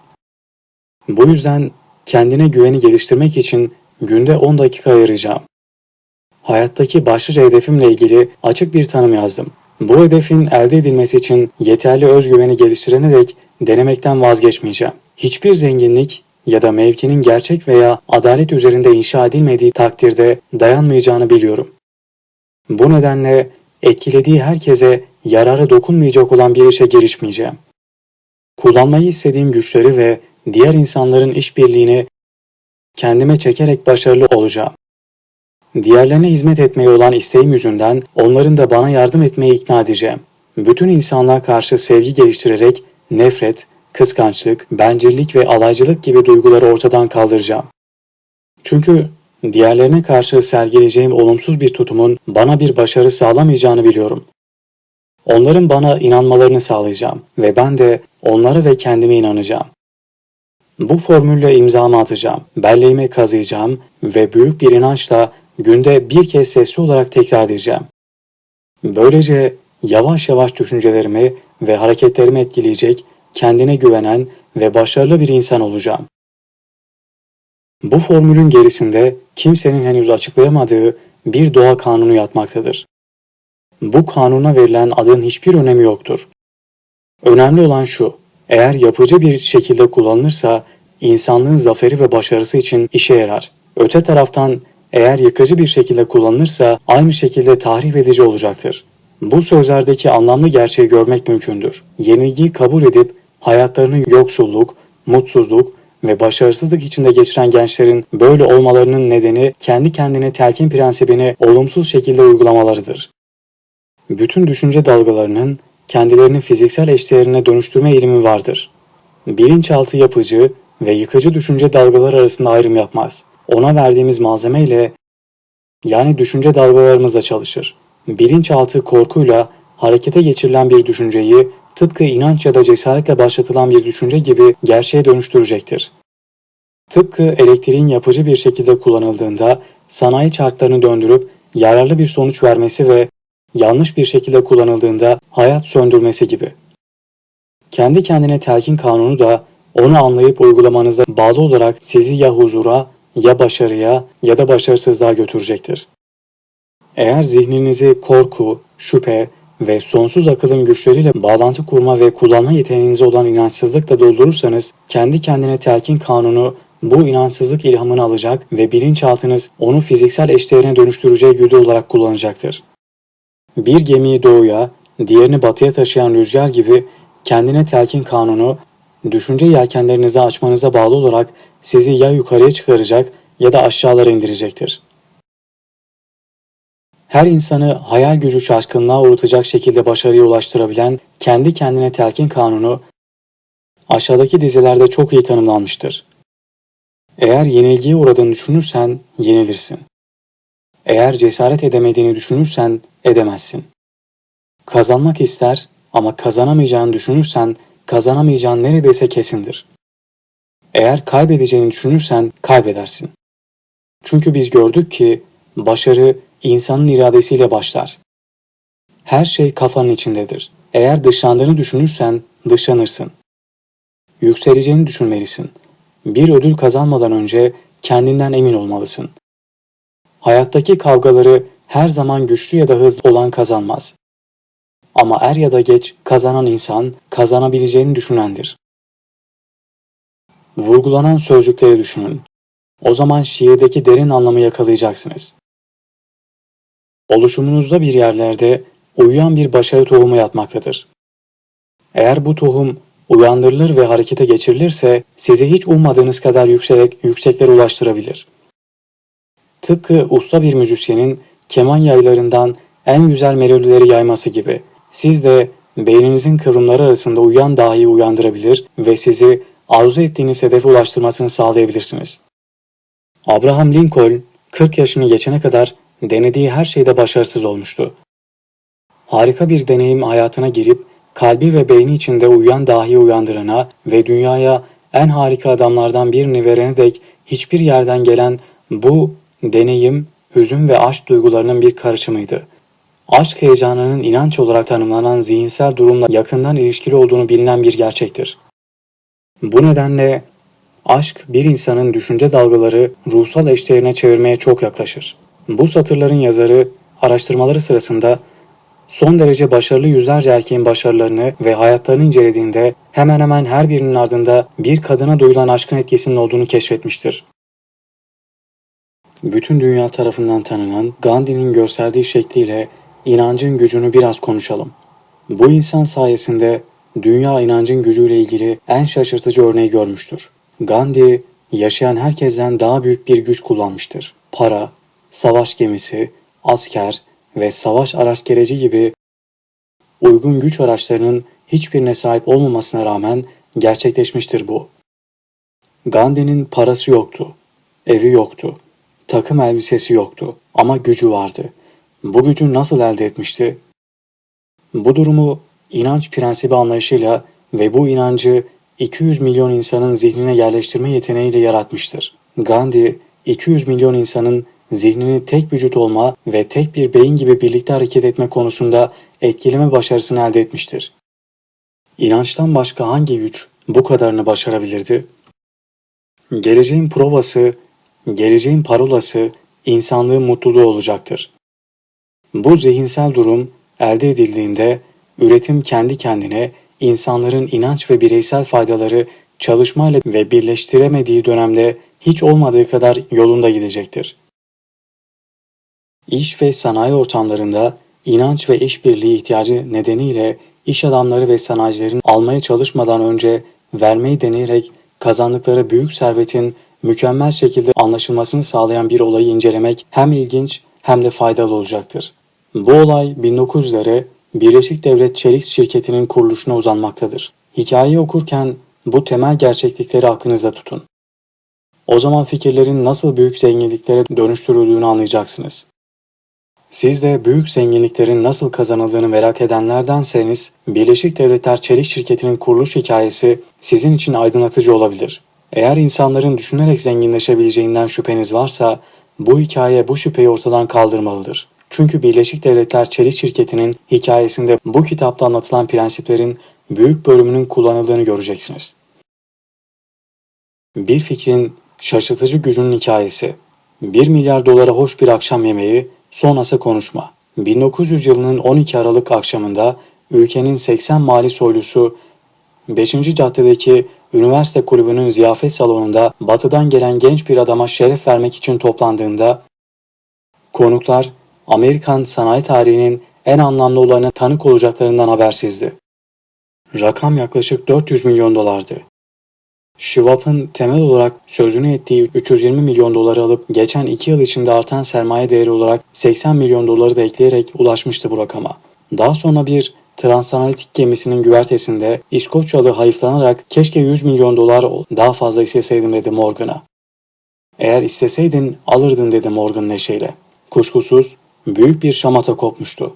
Bu yüzden kendine güveni geliştirmek için günde 10 dakika ayıracağım. Hayattaki başlıca hedefimle ilgili açık bir tanım yazdım. Bu hedefin elde edilmesi için yeterli özgüveni geliştirene dek denemekten vazgeçmeyeceğim. Hiçbir zenginlik ya da mevkinin gerçek veya adalet üzerinde inşa edilmediği takdirde dayanmayacağını biliyorum. Bu nedenle etkilediği herkese yararı dokunmayacak olan bir işe girişmeyeceğim. Kullanmayı istediğim güçleri ve diğer insanların işbirliğini kendime çekerek başarılı olacağım. Diğerlerine hizmet etmeye olan isteğim yüzünden onların da bana yardım etmeye ikna edeceğim. Bütün insanlığa karşı sevgi geliştirerek nefret, kıskançlık, bencillik ve alaycılık gibi duyguları ortadan kaldıracağım. Çünkü diğerlerine karşı sergileyeceğim olumsuz bir tutumun bana bir başarı sağlamayacağını biliyorum. Onların bana inanmalarını sağlayacağım ve ben de onlara ve kendime inanacağım. Bu formülle imzamı atacağım, belleğimi kazıyacağım ve büyük bir inançla günde bir kez sesli olarak tekrar edeceğim. Böylece yavaş yavaş düşüncelerimi ve hareketlerimi etkileyecek, kendine güvenen ve başarılı bir insan olacağım. Bu formülün gerisinde kimsenin henüz açıklayamadığı bir doğa kanunu yatmaktadır. Bu kanuna verilen adın hiçbir önemi yoktur. Önemli olan şu, eğer yapıcı bir şekilde kullanılırsa insanlığın zaferi ve başarısı için işe yarar. Öte taraftan eğer yıkıcı bir şekilde kullanılırsa aynı şekilde tahrip edici olacaktır. Bu sözlerdeki anlamlı gerçeği görmek mümkündür. Yenilgiyi kabul edip hayatlarını yoksulluk, mutsuzluk ve başarısızlık içinde geçiren gençlerin böyle olmalarının nedeni kendi kendine telkin prensibini olumsuz şekilde uygulamalarıdır. Bütün düşünce dalgalarının kendilerini fiziksel eşdeğerine dönüştürme eğilimi vardır. Bilinçaltı yapıcı ve yıkıcı düşünce dalgaları arasında ayrım yapmaz. Ona verdiğimiz malzeme ile yani düşünce dalgalarımızla çalışır. Bilinçaltı korkuyla harekete geçirilen bir düşünceyi tıpkı inanç ya da cesaretle başlatılan bir düşünce gibi gerçeğe dönüştürecektir. Tıpkı elektriğin yapıcı bir şekilde kullanıldığında sanayi çarklarını döndürüp yararlı bir sonuç vermesi ve yanlış bir şekilde kullanıldığında hayat söndürmesi gibi. Kendi kendine telkin kanunu da onu anlayıp uygulamanıza bağlı olarak sizi ya huzura, ya başarıya ya da başarısızlığa götürecektir. Eğer zihninizi korku, şüphe ve sonsuz akılın güçleriyle bağlantı kurma ve kullanma yeteneğinize olan inançsızlıkla doldurursanız kendi kendine telkin kanunu bu inançsızlık ilhamını alacak ve bilinçaltınız onu fiziksel eşdeğerine dönüştüreceği güdü olarak kullanacaktır. Bir gemiyi doğuya, diğerini batıya taşıyan rüzgar gibi kendine telkin kanunu, düşünce yelkenlerinizi açmanıza bağlı olarak sizi ya yukarıya çıkaracak ya da aşağılara indirecektir. Her insanı hayal gücü şaşkınlığa uğratacak şekilde başarıya ulaştırabilen kendi kendine telkin kanunu aşağıdaki dizilerde çok iyi tanımlanmıştır. Eğer yenilgiye uğradığını düşünürsen yenilirsin. Eğer cesaret edemediğini düşünürsen edemezsin. Kazanmak ister ama kazanamayacağını düşünürsen kazanamayacağın neredeyse kesindir. Eğer kaybedeceğini düşünürsen kaybedersin. Çünkü biz gördük ki başarı insanın iradesiyle başlar. Her şey kafanın içindedir. Eğer dışlandığını düşünürsen dışlanırsın. Yükseleceğini düşünmelisin. Bir ödül kazanmadan önce kendinden emin olmalısın. Hayattaki kavgaları her zaman güçlü ya da hızlı olan kazanmaz. Ama er ya da geç kazanan insan kazanabileceğini düşünendir. Vurgulanan sözcükleri düşünün. O zaman şiirdeki derin anlamı yakalayacaksınız. Oluşumunuzda bir yerlerde uyuyan bir başarı tohumu yatmaktadır. Eğer bu tohum uyandırılır ve harekete geçirilirse sizi hiç ummadığınız kadar yüksek, yükseklere ulaştırabilir. Tıpkı usta bir müzisyenin keman yaylarından en güzel melodileri yayması gibi siz de beyninizin kıvrımları arasında uyuyan dahi uyandırabilir ve sizi arzu ettiğiniz hedefe ulaştırmasını sağlayabilirsiniz. Abraham Lincoln 40 yaşını geçene kadar denediği her şeyde başarısız olmuştu. Harika bir deneyim hayatına girip kalbi ve beyni içinde uyuyan dahi uyandırana ve dünyaya en harika adamlardan birini verene dek hiçbir yerden gelen bu deneyim, hüzün ve aşk duygularının bir karışımıydı. Aşk heyecanının inanç olarak tanımlanan zihinsel durumla yakından ilişkili olduğunu bilinen bir gerçektir. Bu nedenle aşk bir insanın düşünce dalgaları ruhsal eşdeğerine çevirmeye çok yaklaşır. Bu satırların yazarı araştırmaları sırasında son derece başarılı yüzlerce erkeğin başarılarını ve hayatlarını incelediğinde hemen hemen her birinin ardında bir kadına duyulan aşkın etkisinin olduğunu keşfetmiştir. Bütün dünya tarafından tanınan Gandhi'nin gösterdiği şekliyle inancın gücünü biraz konuşalım. Bu insan sayesinde dünya inancın gücüyle ilgili en şaşırtıcı örneği görmüştür. Gandhi yaşayan herkesten daha büyük bir güç kullanmıştır. Para, savaş gemisi, asker ve savaş araç gereci gibi uygun güç araçlarının hiçbirine sahip olmamasına rağmen gerçekleşmiştir bu. Gandhi'nin parası yoktu, evi yoktu, takım elbisesi yoktu ama gücü vardı. Bu gücü nasıl elde etmişti? Bu durumu inanç prensibi anlayışıyla ve bu inancı 200 milyon insanın zihnine yerleştirme yeteneğiyle yaratmıştır. Gandhi, 200 milyon insanın zihnini tek vücut olma ve tek bir beyin gibi birlikte hareket etme konusunda etkileme başarısını elde etmiştir. İnançtan başka hangi güç bu kadarını başarabilirdi? Geleceğin provası, geleceğin parolası insanlığın mutluluğu olacaktır. Bu zihinsel durum elde edildiğinde üretim kendi kendine insanların inanç ve bireysel faydaları çalışmayla ve birleştiremediği dönemde hiç olmadığı kadar yolunda gidecektir. İş ve sanayi ortamlarında inanç ve işbirliği ihtiyacı nedeniyle iş adamları ve sanayicilerin almaya çalışmadan önce vermeyi deneyerek kazandıkları büyük servetin mükemmel şekilde anlaşılmasını sağlayan bir olayı incelemek hem ilginç hem de faydalı olacaktır. Bu olay 1900'lere Birleşik Devlet Çelik Şirketi'nin kuruluşuna uzanmaktadır. Hikayeyi okurken bu temel gerçeklikleri aklınızda tutun. O zaman fikirlerin nasıl büyük zenginliklere dönüştürüldüğünü anlayacaksınız. Siz de büyük zenginliklerin nasıl kazanıldığını merak edenlerdenseniz Birleşik Devletler Çelik Şirketi'nin kuruluş hikayesi sizin için aydınlatıcı olabilir. Eğer insanların düşünerek zenginleşebileceğinden şüpheniz varsa bu hikaye bu şüpheyi ortadan kaldırmalıdır. Çünkü Birleşik Devletler Çelik Şirketi'nin hikayesinde bu kitapta anlatılan prensiplerin büyük bölümünün kullanıldığını göreceksiniz. Bir fikrin şaşırtıcı gücünün hikayesi. 1 milyar dolara hoş bir akşam yemeği, sonrası konuşma. 1900 yılının 12 Aralık akşamında ülkenin 80 mali soylusu 5. caddedeki üniversite kulübünün ziyafet salonunda batıdan gelen genç bir adama şeref vermek için toplandığında konuklar Amerikan sanayi tarihinin en anlamlı olayına tanık olacaklarından habersizdi. Rakam yaklaşık 400 milyon dolardı. Schwab'ın temel olarak sözünü ettiği 320 milyon doları alıp geçen 2 yıl içinde artan sermaye değeri olarak 80 milyon doları da ekleyerek ulaşmıştı bu rakama. Daha sonra bir transanalitik gemisinin güvertesinde İskoçyalı hayıflanarak keşke 100 milyon dolar daha fazla isteseydim dedi Morgan'a. Eğer isteseydin alırdın dedi Morgan neşeyle. Kuşkusuz büyük bir şamata kopmuştu.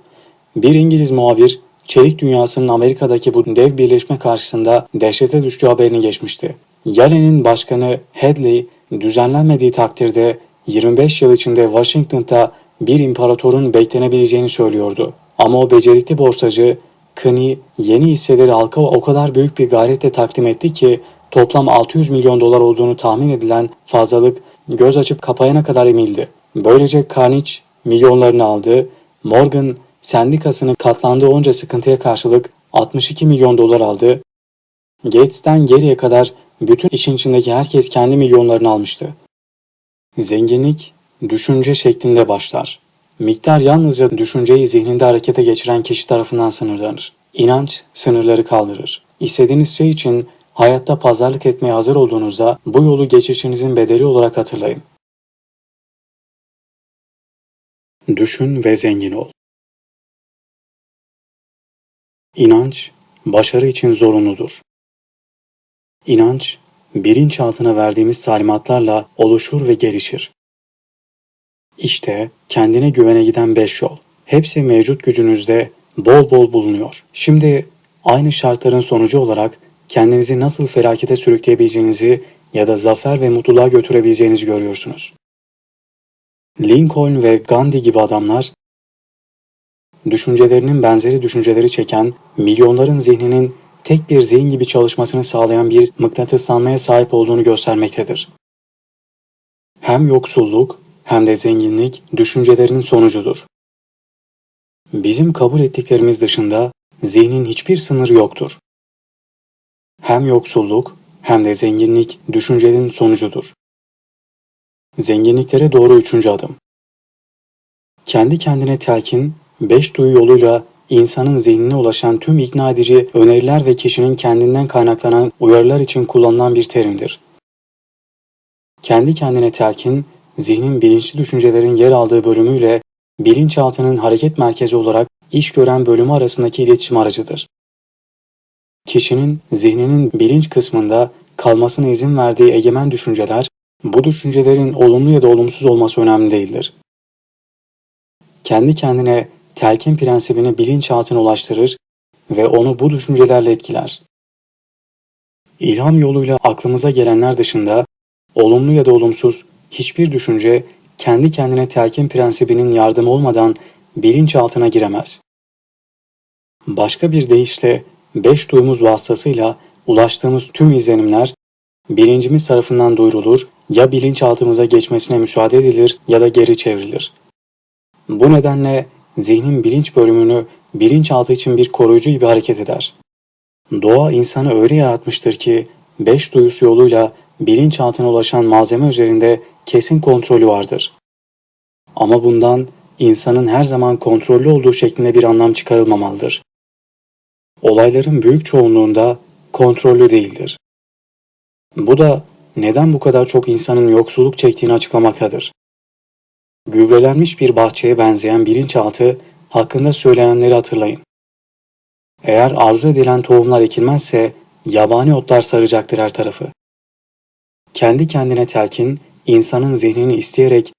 Bir İngiliz muhabir çelik dünyasının Amerika'daki bu dev birleşme karşısında dehşete düştüğü haberini geçmişti. Yale'nin başkanı Hadley düzenlenmediği takdirde 25 yıl içinde Washington'da bir imparatorun beklenebileceğini söylüyordu. Ama o becerikli borsacı Kni yeni hisseleri halka o kadar büyük bir gayretle takdim etti ki toplam 600 milyon dolar olduğunu tahmin edilen fazlalık göz açıp kapayana kadar emildi. Böylece Carnage milyonlarını aldı. Morgan sendikasının katlandığı onca sıkıntıya karşılık 62 milyon dolar aldı. Gates'ten geriye kadar bütün işin içindeki herkes kendi milyonlarını almıştı. Zenginlik düşünce şeklinde başlar. Miktar yalnızca düşünceyi zihninde harekete geçiren kişi tarafından sınırlanır. İnanç sınırları kaldırır. İstediğiniz şey için hayatta pazarlık etmeye hazır olduğunuzda bu yolu geçişinizin bedeli olarak hatırlayın. Düşün ve zengin ol. İnanç, başarı için zorunludur. İnanç, bilinçaltına verdiğimiz talimatlarla oluşur ve gelişir. İşte kendine güvene giden beş yol. Hepsi mevcut gücünüzde bol bol bulunuyor. Şimdi aynı şartların sonucu olarak kendinizi nasıl felakete sürükleyebileceğinizi ya da zafer ve mutluluğa götürebileceğinizi görüyorsunuz. Lincoln ve Gandhi gibi adamlar düşüncelerinin benzeri düşünceleri çeken, milyonların zihninin tek bir zihin gibi çalışmasını sağlayan bir mıknatıslanmaya sahip olduğunu göstermektedir. Hem yoksulluk hem de zenginlik düşüncelerinin sonucudur. Bizim kabul ettiklerimiz dışında zihnin hiçbir sınırı yoktur. Hem yoksulluk hem de zenginlik düşüncenin sonucudur. Zenginliklere doğru üçüncü adım. Kendi kendine telkin, beş duyu yoluyla insanın zihnine ulaşan tüm ikna edici öneriler ve kişinin kendinden kaynaklanan uyarılar için kullanılan bir terimdir. Kendi kendine telkin, zihnin bilinçli düşüncelerin yer aldığı bölümüyle bilinçaltının hareket merkezi olarak iş gören bölümü arasındaki iletişim aracıdır. Kişinin zihninin bilinç kısmında kalmasına izin verdiği egemen düşünceler, bu düşüncelerin olumlu ya da olumsuz olması önemli değildir. Kendi kendine telkin prensibini bilinçaltına ulaştırır ve onu bu düşüncelerle etkiler. İlham yoluyla aklımıza gelenler dışında olumlu ya da olumsuz hiçbir düşünce kendi kendine telkin prensibinin yardımı olmadan bilinçaltına giremez. Başka bir deyişle beş duyumuz vasıtasıyla ulaştığımız tüm izlenimler bilincimiz tarafından duyurulur, ya bilinçaltımıza geçmesine müsaade edilir ya da geri çevrilir. Bu nedenle zihnin bilinç bölümünü bilinçaltı için bir koruyucu gibi hareket eder. Doğa insanı öyle yaratmıştır ki beş duyusu yoluyla bilinçaltına ulaşan malzeme üzerinde kesin kontrolü vardır. Ama bundan insanın her zaman kontrollü olduğu şeklinde bir anlam çıkarılmamalıdır. Olayların büyük çoğunluğunda kontrollü değildir. Bu da neden bu kadar çok insanın yoksulluk çektiğini açıklamaktadır. Gübrelenmiş bir bahçeye benzeyen bilinçaltı hakkında söylenenleri hatırlayın. Eğer arzu edilen tohumlar ekilmezse yabani otlar saracaktır her tarafı. Kendi kendine telkin, insanın zihnini isteyerek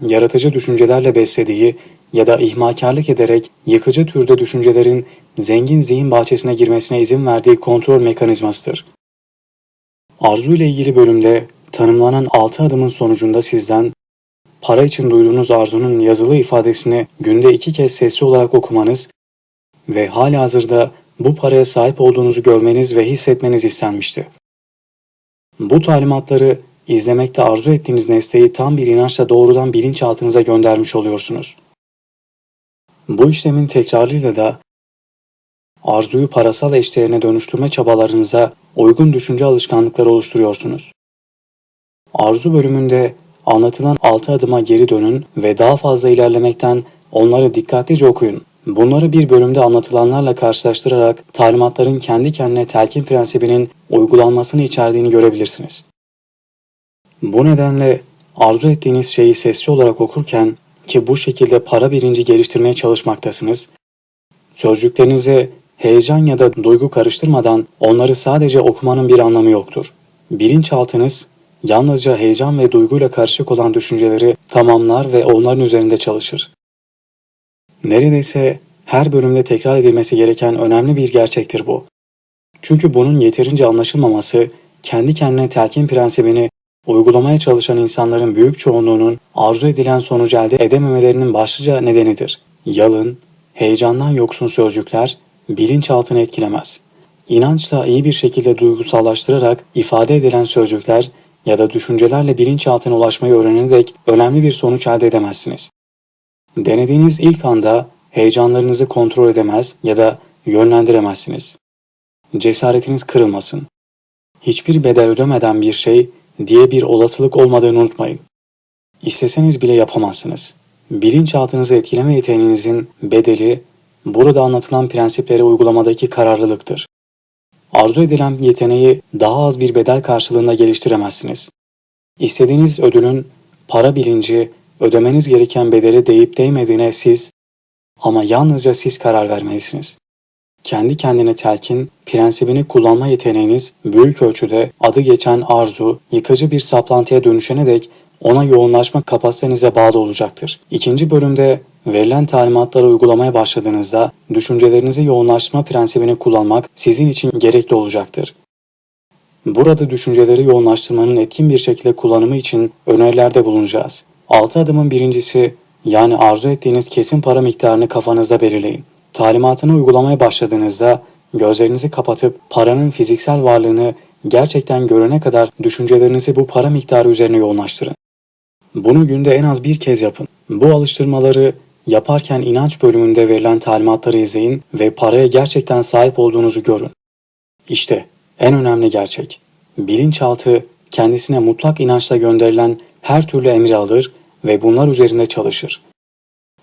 yaratıcı düşüncelerle beslediği ya da ihmalkarlık ederek yıkıcı türde düşüncelerin zengin zihin bahçesine girmesine izin verdiği kontrol mekanizmasıdır. Arzu ile ilgili bölümde tanımlanan 6 adımın sonucunda sizden para için duyduğunuz arzunun yazılı ifadesini günde iki kez sesli olarak okumanız ve hali hazırda bu paraya sahip olduğunuzu görmeniz ve hissetmeniz istenmişti. Bu talimatları izlemekte arzu ettiğiniz nesneyi tam bir inançla doğrudan bilinçaltınıza göndermiş oluyorsunuz. Bu işlemin tekrarıyla da arzuyu parasal eşdeğerine dönüştürme çabalarınıza uygun düşünce alışkanlıkları oluşturuyorsunuz. Arzu bölümünde anlatılan 6 adıma geri dönün ve daha fazla ilerlemekten onları dikkatlice okuyun. Bunları bir bölümde anlatılanlarla karşılaştırarak talimatların kendi kendine telkin prensibinin uygulanmasını içerdiğini görebilirsiniz. Bu nedenle arzu ettiğiniz şeyi sesli olarak okurken ki bu şekilde para birinci geliştirmeye çalışmaktasınız, sözcüklerinize heyecan ya da duygu karıştırmadan onları sadece okumanın bir anlamı yoktur. Bilinçaltınız yalnızca heyecan ve duyguyla karışık olan düşünceleri tamamlar ve onların üzerinde çalışır. Neredeyse her bölümde tekrar edilmesi gereken önemli bir gerçektir bu. Çünkü bunun yeterince anlaşılmaması kendi kendine telkin prensibini uygulamaya çalışan insanların büyük çoğunluğunun arzu edilen sonucu elde edememelerinin başlıca nedenidir. Yalın, heyecandan yoksun sözcükler bilinçaltını etkilemez. İnançla iyi bir şekilde duygusallaştırarak ifade edilen sözcükler ya da düşüncelerle bilinçaltına ulaşmayı öğrenerek önemli bir sonuç elde edemezsiniz. Denediğiniz ilk anda heyecanlarınızı kontrol edemez ya da yönlendiremezsiniz. Cesaretiniz kırılmasın. Hiçbir bedel ödemeden bir şey diye bir olasılık olmadığını unutmayın. İsteseniz bile yapamazsınız. Bilinçaltınızı etkileme yeteneğinizin bedeli burada anlatılan prensipleri uygulamadaki kararlılıktır. Arzu edilen yeteneği daha az bir bedel karşılığında geliştiremezsiniz. İstediğiniz ödülün para bilinci, ödemeniz gereken bedeli değip değmediğine siz ama yalnızca siz karar vermelisiniz. Kendi kendine telkin, prensibini kullanma yeteneğiniz büyük ölçüde adı geçen arzu, yıkıcı bir saplantıya dönüşene dek ona yoğunlaşma kapasitenize bağlı olacaktır. İkinci bölümde verilen talimatları uygulamaya başladığınızda düşüncelerinizi yoğunlaştırma prensibini kullanmak sizin için gerekli olacaktır. Burada düşünceleri yoğunlaştırmanın etkin bir şekilde kullanımı için önerilerde bulunacağız. 6 adımın birincisi yani arzu ettiğiniz kesin para miktarını kafanızda belirleyin. Talimatını uygulamaya başladığınızda gözlerinizi kapatıp paranın fiziksel varlığını gerçekten görene kadar düşüncelerinizi bu para miktarı üzerine yoğunlaştırın. Bunu günde en az bir kez yapın. Bu alıştırmaları yaparken inanç bölümünde verilen talimatları izleyin ve paraya gerçekten sahip olduğunuzu görün. İşte en önemli gerçek. Bilinçaltı kendisine mutlak inançla gönderilen her türlü emri alır ve bunlar üzerinde çalışır.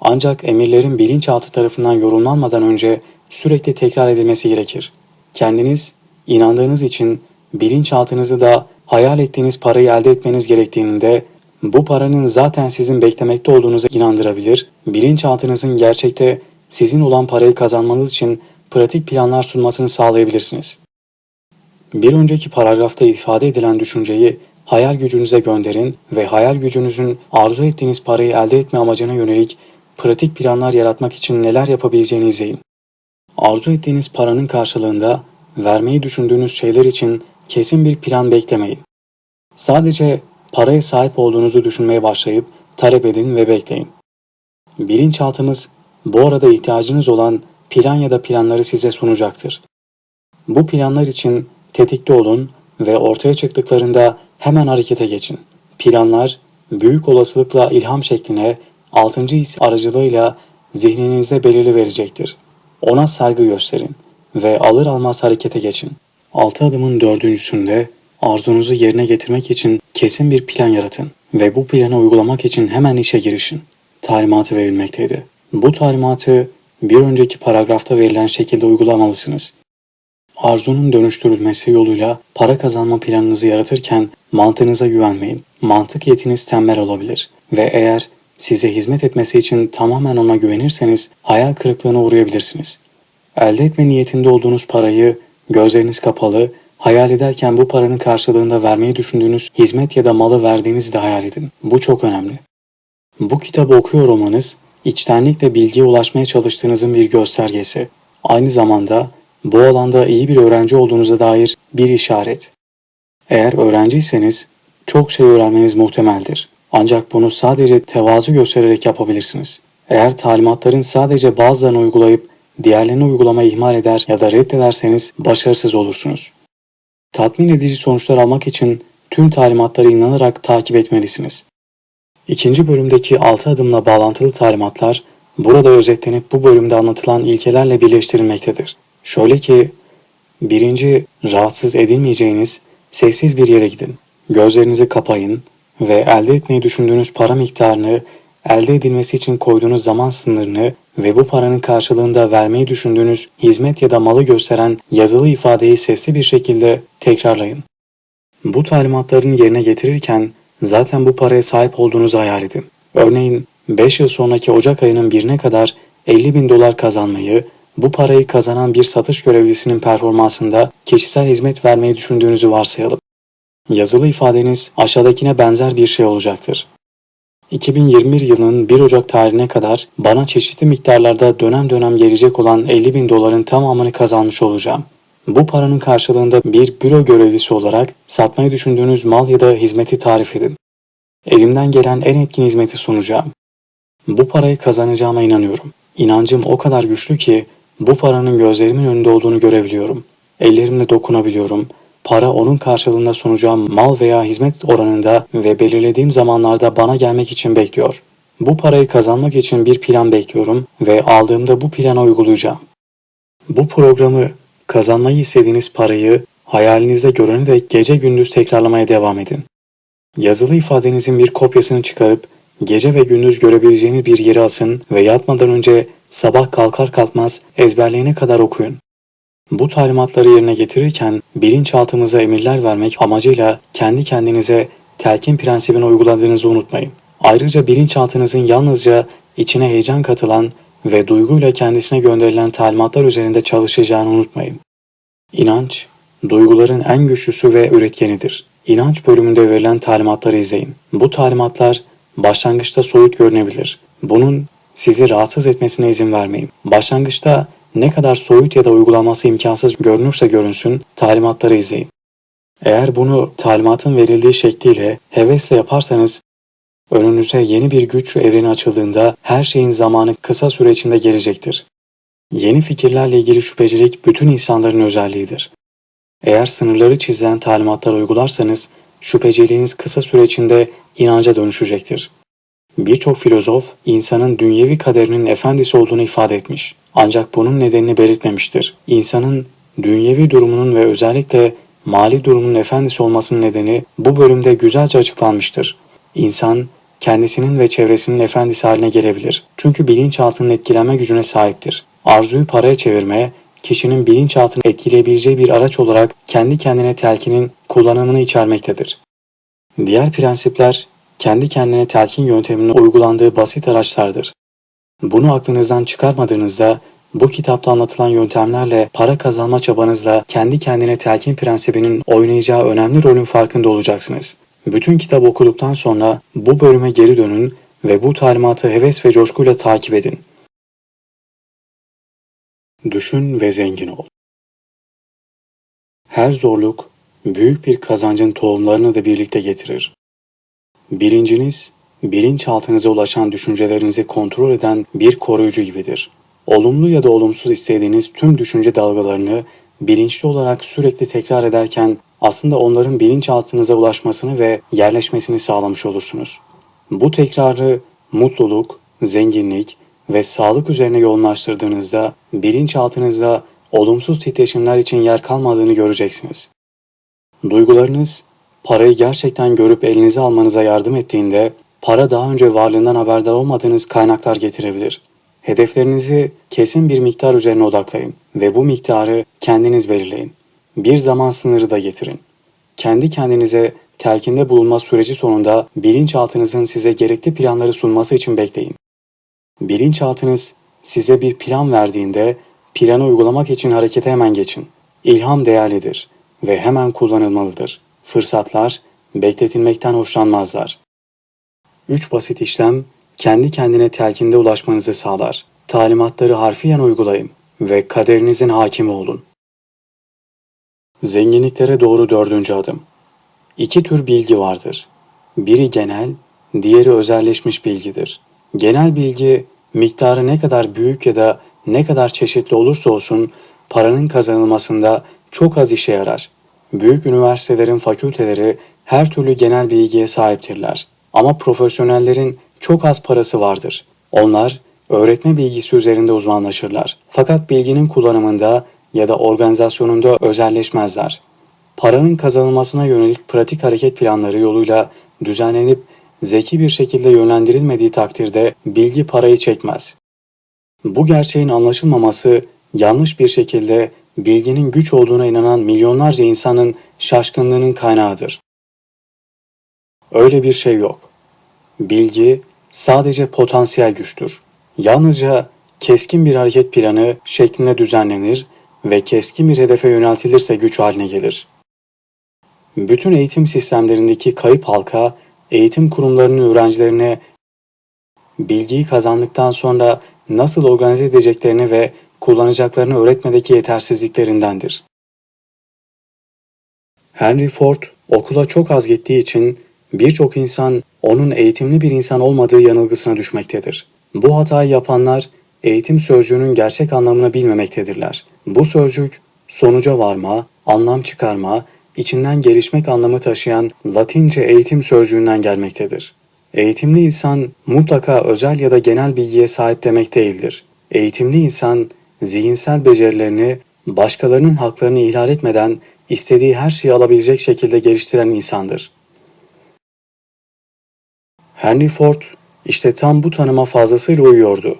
Ancak emirlerin bilinçaltı tarafından yorumlanmadan önce sürekli tekrar edilmesi gerekir. Kendiniz inandığınız için bilinçaltınızı da hayal ettiğiniz parayı elde etmeniz gerektiğinde bu paranın zaten sizin beklemekte olduğunuza inandırabilir, bilinçaltınızın gerçekte sizin olan parayı kazanmanız için pratik planlar sunmasını sağlayabilirsiniz. Bir önceki paragrafta ifade edilen düşünceyi hayal gücünüze gönderin ve hayal gücünüzün arzu ettiğiniz parayı elde etme amacına yönelik pratik planlar yaratmak için neler yapabileceğini izleyin. Arzu ettiğiniz paranın karşılığında vermeyi düşündüğünüz şeyler için kesin bir plan beklemeyin. Sadece paraya sahip olduğunuzu düşünmeye başlayıp talep edin ve bekleyin. Bilinçaltınız bu arada ihtiyacınız olan plan ya da planları size sunacaktır. Bu planlar için tetikte olun ve ortaya çıktıklarında hemen harekete geçin. Planlar büyük olasılıkla ilham şekline, altıncı his aracılığıyla zihninize belirli verecektir. Ona saygı gösterin ve alır almaz harekete geçin. Altı adımın dördüncüsünde arzunuzu yerine getirmek için kesin bir plan yaratın ve bu planı uygulamak için hemen işe girişin. Talimatı verilmekteydi. Bu talimatı bir önceki paragrafta verilen şekilde uygulamalısınız. Arzunun dönüştürülmesi yoluyla para kazanma planınızı yaratırken mantığınıza güvenmeyin. Mantık yetiniz tembel olabilir ve eğer size hizmet etmesi için tamamen ona güvenirseniz hayal kırıklığına uğrayabilirsiniz. Elde etme niyetinde olduğunuz parayı gözleriniz kapalı, hayal ederken bu paranın karşılığında vermeyi düşündüğünüz hizmet ya da malı verdiğinizi de hayal edin. Bu çok önemli. Bu kitabı okuyor olmanız, içtenlikle bilgiye ulaşmaya çalıştığınızın bir göstergesi. Aynı zamanda bu alanda iyi bir öğrenci olduğunuza dair bir işaret. Eğer öğrenciyseniz çok şey öğrenmeniz muhtemeldir. Ancak bunu sadece tevazu göstererek yapabilirsiniz. Eğer talimatların sadece bazılarını uygulayıp diğerlerini uygulamayı ihmal eder ya da reddederseniz başarısız olursunuz. Tatmin edici sonuçlar almak için tüm talimatları inanarak takip etmelisiniz. İkinci bölümdeki 6 adımla bağlantılı talimatlar burada özetlenip bu bölümde anlatılan ilkelerle birleştirilmektedir. Şöyle ki birinci rahatsız edilmeyeceğiniz sessiz bir yere gidin. Gözlerinizi kapayın ve elde etmeyi düşündüğünüz para miktarını elde edilmesi için koyduğunuz zaman sınırını ve bu paranın karşılığında vermeyi düşündüğünüz hizmet ya da malı gösteren yazılı ifadeyi sesli bir şekilde tekrarlayın. Bu talimatların yerine getirirken zaten bu paraya sahip olduğunuzu hayal edin. Örneğin 5 yıl sonraki Ocak ayının birine kadar 50 bin dolar kazanmayı, bu parayı kazanan bir satış görevlisinin performansında kişisel hizmet vermeyi düşündüğünüzü varsayalım. Yazılı ifadeniz aşağıdakine benzer bir şey olacaktır. 2021 yılının 1 Ocak tarihine kadar bana çeşitli miktarlarda dönem dönem gelecek olan 50 bin doların tamamını kazanmış olacağım. Bu paranın karşılığında bir büro görevlisi olarak satmayı düşündüğünüz mal ya da hizmeti tarif edin. Elimden gelen en etkin hizmeti sunacağım. Bu parayı kazanacağıma inanıyorum. İnancım o kadar güçlü ki bu paranın gözlerimin önünde olduğunu görebiliyorum. Ellerimle dokunabiliyorum. Para onun karşılığında sunacağım mal veya hizmet oranında ve belirlediğim zamanlarda bana gelmek için bekliyor. Bu parayı kazanmak için bir plan bekliyorum ve aldığımda bu planı uygulayacağım. Bu programı kazanmayı istediğiniz parayı hayalinizde görene dek gece gündüz tekrarlamaya devam edin. Yazılı ifadenizin bir kopyasını çıkarıp gece ve gündüz görebileceğiniz bir yere asın ve yatmadan önce sabah kalkar kalkmaz ezberleyene kadar okuyun. Bu talimatları yerine getirirken bilinçaltımıza emirler vermek amacıyla kendi kendinize telkin prensibini uyguladığınızı unutmayın. Ayrıca bilinçaltınızın yalnızca içine heyecan katılan ve duyguyla kendisine gönderilen talimatlar üzerinde çalışacağını unutmayın. İnanç, duyguların en güçlüsü ve üretkenidir. İnanç bölümünde verilen talimatları izleyin. Bu talimatlar başlangıçta soyut görünebilir. Bunun sizi rahatsız etmesine izin vermeyin. Başlangıçta ne kadar soyut ya da uygulanması imkansız görünürse görünsün talimatları izleyin. Eğer bunu talimatın verildiği şekliyle hevesle yaparsanız önünüze yeni bir güç evreni açıldığında her şeyin zamanı kısa süre içinde gelecektir. Yeni fikirlerle ilgili şüphecilik bütün insanların özelliğidir. Eğer sınırları çizilen talimatları uygularsanız şüpheciliğiniz kısa süre içinde inanca dönüşecektir. Birçok filozof insanın dünyevi kaderinin efendisi olduğunu ifade etmiş. Ancak bunun nedenini belirtmemiştir. İnsanın dünyevi durumunun ve özellikle mali durumunun efendisi olmasının nedeni bu bölümde güzelce açıklanmıştır. İnsan kendisinin ve çevresinin efendisi haline gelebilir. Çünkü bilinçaltının etkilenme gücüne sahiptir. Arzuyu paraya çevirme, kişinin bilinçaltını etkileyebileceği bir araç olarak kendi kendine telkinin kullanımını içermektedir. Diğer prensipler kendi kendine telkin yönteminin uygulandığı basit araçlardır. Bunu aklınızdan çıkarmadığınızda bu kitapta anlatılan yöntemlerle para kazanma çabanızla kendi kendine telkin prensibinin oynayacağı önemli rolün farkında olacaksınız. Bütün kitabı okuduktan sonra bu bölüme geri dönün ve bu talimatı heves ve coşkuyla takip edin. Düşün ve zengin ol. Her zorluk büyük bir kazancın tohumlarını da birlikte getirir. Birinciniz, bilinçaltınıza ulaşan düşüncelerinizi kontrol eden bir koruyucu gibidir. Olumlu ya da olumsuz istediğiniz tüm düşünce dalgalarını bilinçli olarak sürekli tekrar ederken aslında onların bilinçaltınıza ulaşmasını ve yerleşmesini sağlamış olursunuz. Bu tekrarı mutluluk, zenginlik ve sağlık üzerine yoğunlaştırdığınızda bilinçaltınızda olumsuz titreşimler için yer kalmadığını göreceksiniz. Duygularınız parayı gerçekten görüp elinize almanıza yardım ettiğinde para daha önce varlığından haberdar olmadığınız kaynaklar getirebilir. Hedeflerinizi kesin bir miktar üzerine odaklayın ve bu miktarı kendiniz belirleyin. Bir zaman sınırı da getirin. Kendi kendinize telkinde bulunma süreci sonunda bilinçaltınızın size gerekli planları sunması için bekleyin. Bilinçaltınız size bir plan verdiğinde planı uygulamak için harekete hemen geçin. İlham değerlidir ve hemen kullanılmalıdır. Fırsatlar bekletilmekten hoşlanmazlar. Üç basit işlem kendi kendine telkinde ulaşmanızı sağlar. Talimatları harfiyen uygulayın ve kaderinizin hakimi olun. Zenginliklere doğru dördüncü adım. İki tür bilgi vardır. Biri genel, diğeri özelleşmiş bilgidir. Genel bilgi miktarı ne kadar büyük ya da ne kadar çeşitli olursa olsun paranın kazanılmasında çok az işe yarar. Büyük üniversitelerin fakülteleri her türlü genel bilgiye sahiptirler. Ama profesyonellerin çok az parası vardır. Onlar öğretme bilgisi üzerinde uzmanlaşırlar. Fakat bilginin kullanımında ya da organizasyonunda özelleşmezler. Paranın kazanılmasına yönelik pratik hareket planları yoluyla düzenlenip zeki bir şekilde yönlendirilmediği takdirde bilgi parayı çekmez. Bu gerçeğin anlaşılmaması yanlış bir şekilde bilginin güç olduğuna inanan milyonlarca insanın şaşkınlığının kaynağıdır. Öyle bir şey yok. Bilgi sadece potansiyel güçtür. Yalnızca keskin bir hareket planı şeklinde düzenlenir ve keskin bir hedefe yöneltilirse güç haline gelir. Bütün eğitim sistemlerindeki kayıp halka, eğitim kurumlarının öğrencilerine bilgiyi kazandıktan sonra nasıl organize edeceklerini ve kullanacaklarını öğretmedeki yetersizliklerindendir. Henry Ford okula çok az gittiği için birçok insan onun eğitimli bir insan olmadığı yanılgısına düşmektedir. Bu hatayı yapanlar eğitim sözcüğünün gerçek anlamını bilmemektedirler. Bu sözcük sonuca varma, anlam çıkarma, içinden gelişmek anlamı taşıyan Latince eğitim sözcüğünden gelmektedir. Eğitimli insan mutlaka özel ya da genel bilgiye sahip demek değildir. Eğitimli insan zihinsel becerilerini başkalarının haklarını ihlal etmeden istediği her şeyi alabilecek şekilde geliştiren insandır. Henry Ford işte tam bu tanıma fazlasıyla uyuyordu.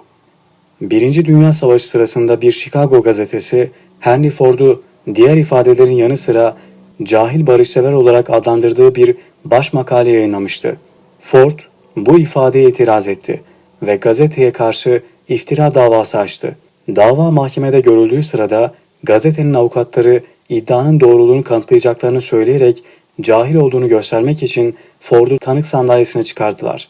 Birinci Dünya Savaşı sırasında bir Chicago gazetesi Henry Ford'u diğer ifadelerin yanı sıra cahil barışsever olarak adlandırdığı bir baş makale yayınlamıştı. Ford bu ifadeye itiraz etti ve gazeteye karşı iftira davası açtı. Dava mahkemede görüldüğü sırada gazetenin avukatları iddianın doğruluğunu kanıtlayacaklarını söyleyerek cahil olduğunu göstermek için Ford'u tanık sandalyesine çıkardılar.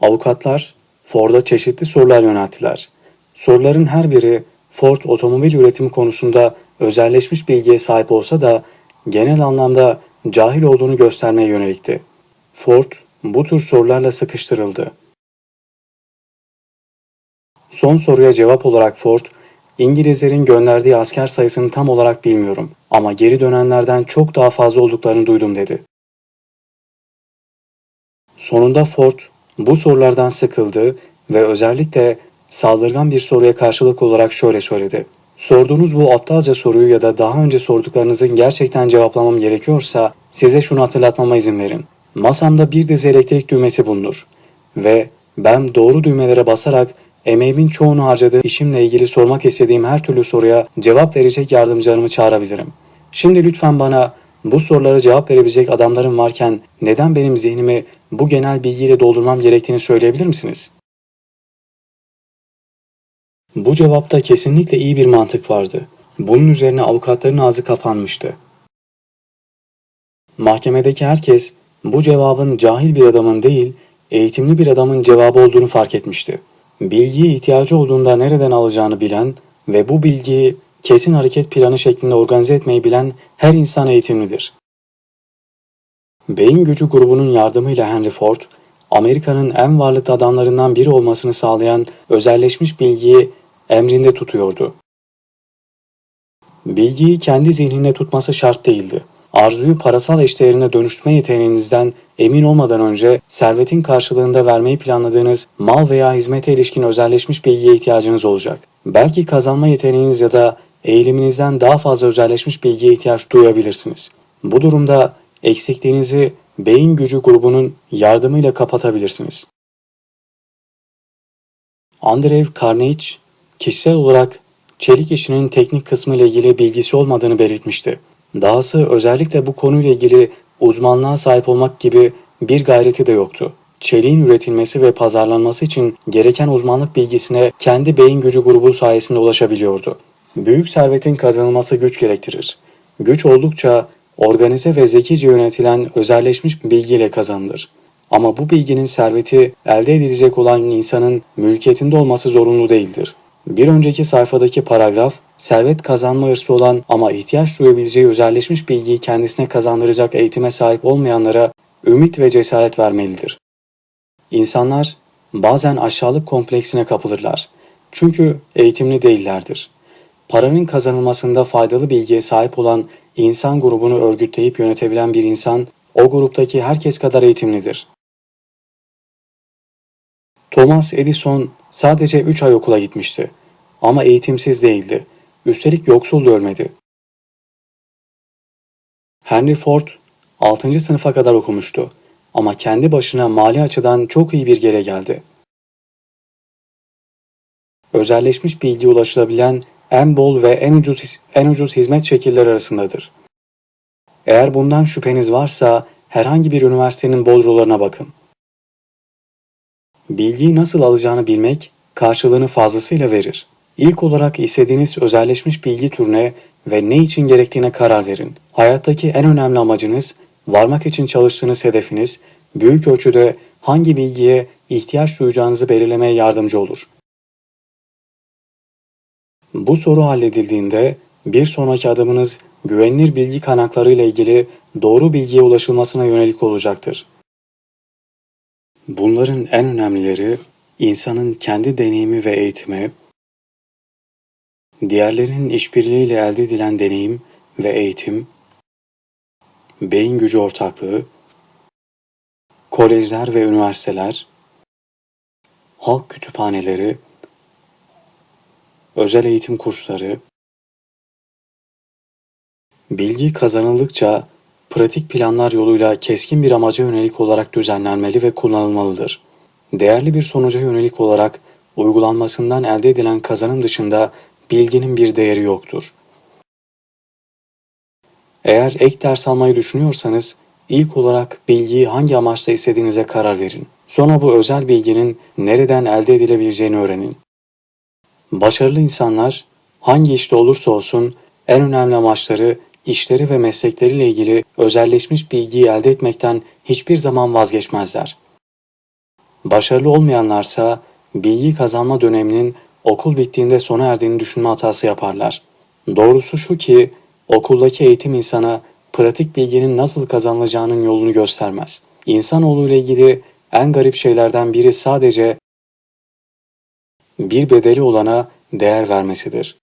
Avukatlar Ford'a çeşitli sorular yönelttiler. Soruların her biri Ford otomobil üretimi konusunda özelleşmiş bilgiye sahip olsa da genel anlamda cahil olduğunu göstermeye yönelikti. Ford bu tür sorularla sıkıştırıldı. Son soruya cevap olarak Ford, İngilizlerin gönderdiği asker sayısını tam olarak bilmiyorum ama geri dönenlerden çok daha fazla olduklarını duydum dedi. Sonunda Ford bu sorulardan sıkıldı ve özellikle saldırgan bir soruya karşılık olarak şöyle söyledi. Sorduğunuz bu aptalca soruyu ya da daha önce sorduklarınızın gerçekten cevaplamam gerekiyorsa size şunu hatırlatmama izin verin. Masamda bir dizi elektrik düğmesi bulunur ve ben doğru düğmelere basarak emeğimin çoğunu harcadığı işimle ilgili sormak istediğim her türlü soruya cevap verecek yardımcılarımı çağırabilirim. Şimdi lütfen bana bu sorulara cevap verebilecek adamlarım varken neden benim zihnimi bu genel bilgiyle doldurmam gerektiğini söyleyebilir misiniz? Bu cevapta kesinlikle iyi bir mantık vardı. Bunun üzerine avukatların ağzı kapanmıştı. Mahkemedeki herkes bu cevabın cahil bir adamın değil, eğitimli bir adamın cevabı olduğunu fark etmişti. Bilgiye ihtiyacı olduğunda nereden alacağını bilen ve bu bilgiyi kesin hareket planı şeklinde organize etmeyi bilen her insan eğitimlidir. Beyin gücü grubunun yardımıyla Henry Ford, Amerika'nın en varlıklı adamlarından biri olmasını sağlayan özelleşmiş bilgiyi emrinde tutuyordu. Bilgiyi kendi zihninde tutması şart değildi. Arzuyu parasal eşdeğerine dönüştürme yeteneğinizden emin olmadan önce servetin karşılığında vermeyi planladığınız mal veya hizmete ilişkin özelleşmiş bilgiye ihtiyacınız olacak. Belki kazanma yeteneğiniz ya da eğiliminizden daha fazla özelleşmiş bilgiye ihtiyaç duyabilirsiniz. Bu durumda eksikliğinizi beyin gücü grubunun yardımıyla kapatabilirsiniz. Andrew Carnegie kişisel olarak çelik işinin teknik kısmı ile ilgili bilgisi olmadığını belirtmişti. Dahası özellikle bu konuyla ilgili uzmanlığa sahip olmak gibi bir gayreti de yoktu. Çeliğin üretilmesi ve pazarlanması için gereken uzmanlık bilgisine kendi beyin gücü grubu sayesinde ulaşabiliyordu. Büyük servetin kazanılması güç gerektirir. Güç oldukça organize ve zekice yönetilen özelleşmiş bilgiyle kazanılır. Ama bu bilginin serveti elde edilecek olan insanın mülkiyetinde olması zorunlu değildir. Bir önceki sayfadaki paragraf, servet kazanma hırsı olan ama ihtiyaç duyabileceği özelleşmiş bilgiyi kendisine kazandıracak eğitime sahip olmayanlara ümit ve cesaret vermelidir. İnsanlar bazen aşağılık kompleksine kapılırlar. Çünkü eğitimli değillerdir. Paranın kazanılmasında faydalı bilgiye sahip olan insan grubunu örgütleyip yönetebilen bir insan o gruptaki herkes kadar eğitimlidir. Thomas Edison sadece 3 ay okula gitmişti. ama eğitimsiz değildi. Üstelik yoksul da ölmedi. Henry Ford 6. sınıfa kadar okumuştu ama kendi başına mali açıdan çok iyi bir yere geldi. Özelleşmiş bilgi ulaşılabilen en bol ve en ucuz en ucuz hizmet şekilleri arasındadır. Eğer bundan şüpheniz varsa herhangi bir üniversitenin bolrolarına bakın. Bilgiyi nasıl alacağını bilmek karşılığını fazlasıyla verir. İlk olarak istediğiniz özelleşmiş bilgi türüne ve ne için gerektiğine karar verin. Hayattaki en önemli amacınız, varmak için çalıştığınız hedefiniz, büyük ölçüde hangi bilgiye ihtiyaç duyacağınızı belirlemeye yardımcı olur. Bu soru halledildiğinde bir sonraki adımınız güvenilir bilgi kaynakları ile ilgili doğru bilgiye ulaşılmasına yönelik olacaktır. Bunların en önemlileri insanın kendi deneyimi ve eğitimi, diğerlerinin işbirliğiyle elde edilen deneyim ve eğitim, beyin gücü ortaklığı, kolejler ve üniversiteler, halk kütüphaneleri, özel eğitim kursları, bilgi kazanıldıkça pratik planlar yoluyla keskin bir amaca yönelik olarak düzenlenmeli ve kullanılmalıdır. Değerli bir sonuca yönelik olarak uygulanmasından elde edilen kazanım dışında bilginin bir değeri yoktur. Eğer ek ders almayı düşünüyorsanız ilk olarak bilgiyi hangi amaçla istediğinize karar verin. Sonra bu özel bilginin nereden elde edilebileceğini öğrenin. Başarılı insanlar hangi işte olursa olsun en önemli amaçları işleri ve meslekleriyle ilgili özelleşmiş bilgiyi elde etmekten hiçbir zaman vazgeçmezler. Başarılı olmayanlarsa bilgi kazanma döneminin okul bittiğinde sona erdiğini düşünme hatası yaparlar. Doğrusu şu ki okuldaki eğitim insana pratik bilginin nasıl kazanılacağının yolunu göstermez. İnsanoğlu ile ilgili en garip şeylerden biri sadece bir bedeli olana değer vermesidir.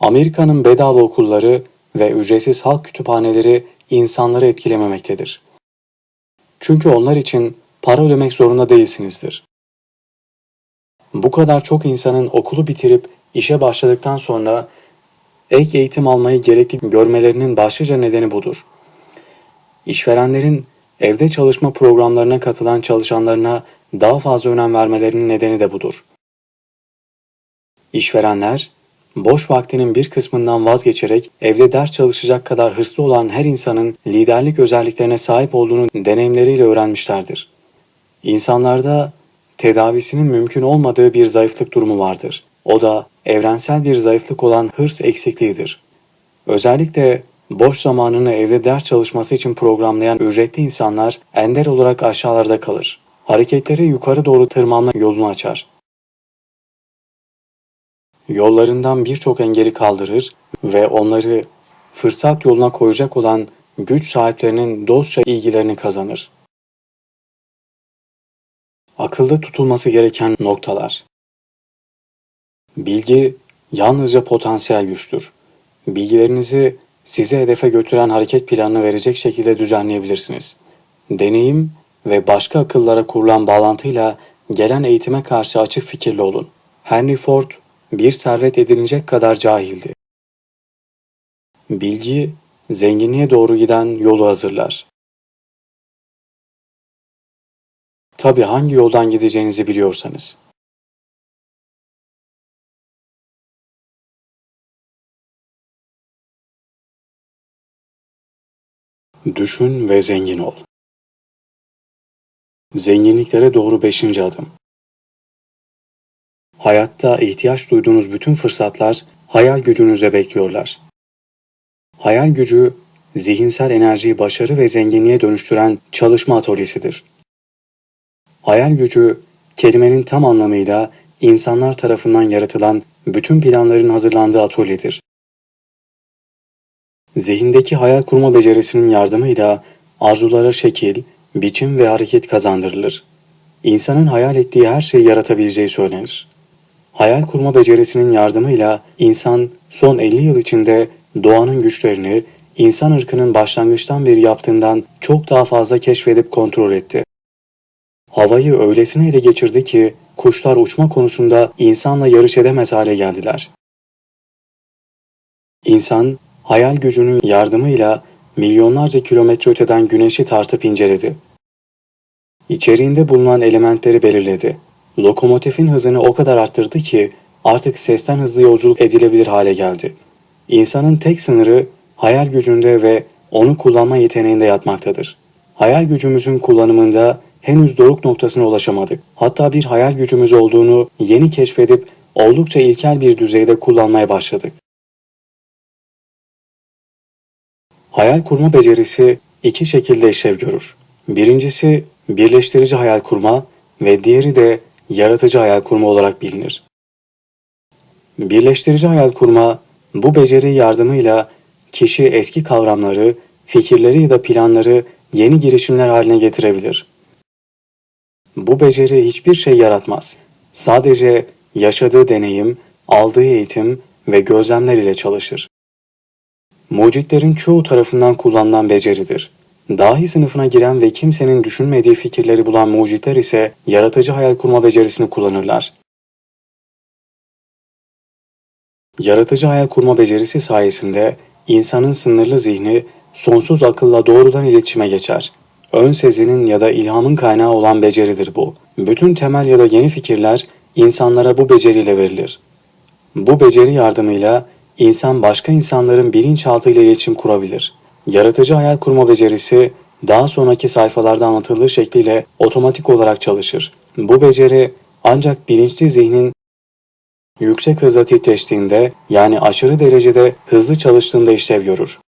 Amerika'nın bedava okulları ve ücretsiz halk kütüphaneleri insanları etkilememektedir. Çünkü onlar için para ödemek zorunda değilsinizdir. Bu kadar çok insanın okulu bitirip işe başladıktan sonra ek eğitim almayı gerekli görmelerinin başlıca nedeni budur. İşverenlerin evde çalışma programlarına katılan çalışanlarına daha fazla önem vermelerinin nedeni de budur. İşverenler, boş vaktinin bir kısmından vazgeçerek evde ders çalışacak kadar hırslı olan her insanın liderlik özelliklerine sahip olduğunu deneyimleriyle öğrenmişlerdir. İnsanlarda tedavisinin mümkün olmadığı bir zayıflık durumu vardır. O da evrensel bir zayıflık olan hırs eksikliğidir. Özellikle boş zamanını evde ders çalışması için programlayan ücretli insanlar ender olarak aşağılarda kalır. Hareketleri yukarı doğru tırmanma yolunu açar. Yollarından birçok engeli kaldırır ve onları fırsat yoluna koyacak olan güç sahiplerinin dostça ilgilerini kazanır. Akılda tutulması gereken noktalar. Bilgi yalnızca potansiyel güçtür. Bilgilerinizi size hedefe götüren hareket planını verecek şekilde düzenleyebilirsiniz. Deneyim ve başka akıllara kurulan bağlantıyla gelen eğitime karşı açık fikirli olun. Henry Ford bir servet edinilecek kadar cahildi. Bilgi, zenginliğe doğru giden yolu hazırlar. Tabi hangi yoldan gideceğinizi biliyorsanız. Düşün ve zengin ol. Zenginliklere doğru beşinci adım. Hayatta ihtiyaç duyduğunuz bütün fırsatlar hayal gücünüzde bekliyorlar. Hayal gücü, zihinsel enerjiyi başarı ve zenginliğe dönüştüren çalışma atölyesidir. Hayal gücü, kelimenin tam anlamıyla insanlar tarafından yaratılan bütün planların hazırlandığı atölyedir. Zihindeki hayal kurma becerisinin yardımıyla arzulara şekil, biçim ve hareket kazandırılır. İnsanın hayal ettiği her şeyi yaratabileceği söylenir. Hayal kurma becerisinin yardımıyla insan son 50 yıl içinde doğanın güçlerini insan ırkının başlangıçtan beri yaptığından çok daha fazla keşfedip kontrol etti. Havayı öylesine ele geçirdi ki kuşlar uçma konusunda insanla yarış edemez hale geldiler. İnsan, hayal gücünün yardımıyla milyonlarca kilometre öteden güneşi tartıp inceledi. İçeriğinde bulunan elementleri belirledi. Lokomotifin hızını o kadar arttırdı ki artık sesten hızlı yolculuk edilebilir hale geldi. İnsanın tek sınırı hayal gücünde ve onu kullanma yeteneğinde yatmaktadır. Hayal gücümüzün kullanımında henüz doruk noktasına ulaşamadık. Hatta bir hayal gücümüz olduğunu yeni keşfedip oldukça ilkel bir düzeyde kullanmaya başladık. Hayal kurma becerisi iki şekilde işlev görür. Birincisi birleştirici hayal kurma ve diğeri de yaratıcı hayal kurma olarak bilinir. Birleştirici hayal kurma bu beceri yardımıyla kişi eski kavramları, fikirleri ya da planları yeni girişimler haline getirebilir. Bu beceri hiçbir şey yaratmaz. Sadece yaşadığı deneyim, aldığı eğitim ve gözlemler ile çalışır. Mucitlerin çoğu tarafından kullanılan beceridir. Dahi sınıfına giren ve kimsenin düşünmediği fikirleri bulan mucitler ise yaratıcı hayal kurma becerisini kullanırlar. Yaratıcı hayal kurma becerisi sayesinde insanın sınırlı zihni sonsuz akılla doğrudan iletişime geçer. Ön sezinin ya da ilhamın kaynağı olan beceridir bu. Bütün temel ya da yeni fikirler insanlara bu beceriyle verilir. Bu beceri yardımıyla insan başka insanların bilinçaltı ile iletişim kurabilir. Yaratıcı hayal kurma becerisi daha sonraki sayfalarda anlatıldığı şekliyle otomatik olarak çalışır. Bu beceri ancak bilinçli zihnin yüksek hızla titreştiğinde yani aşırı derecede hızlı çalıştığında işlev görür.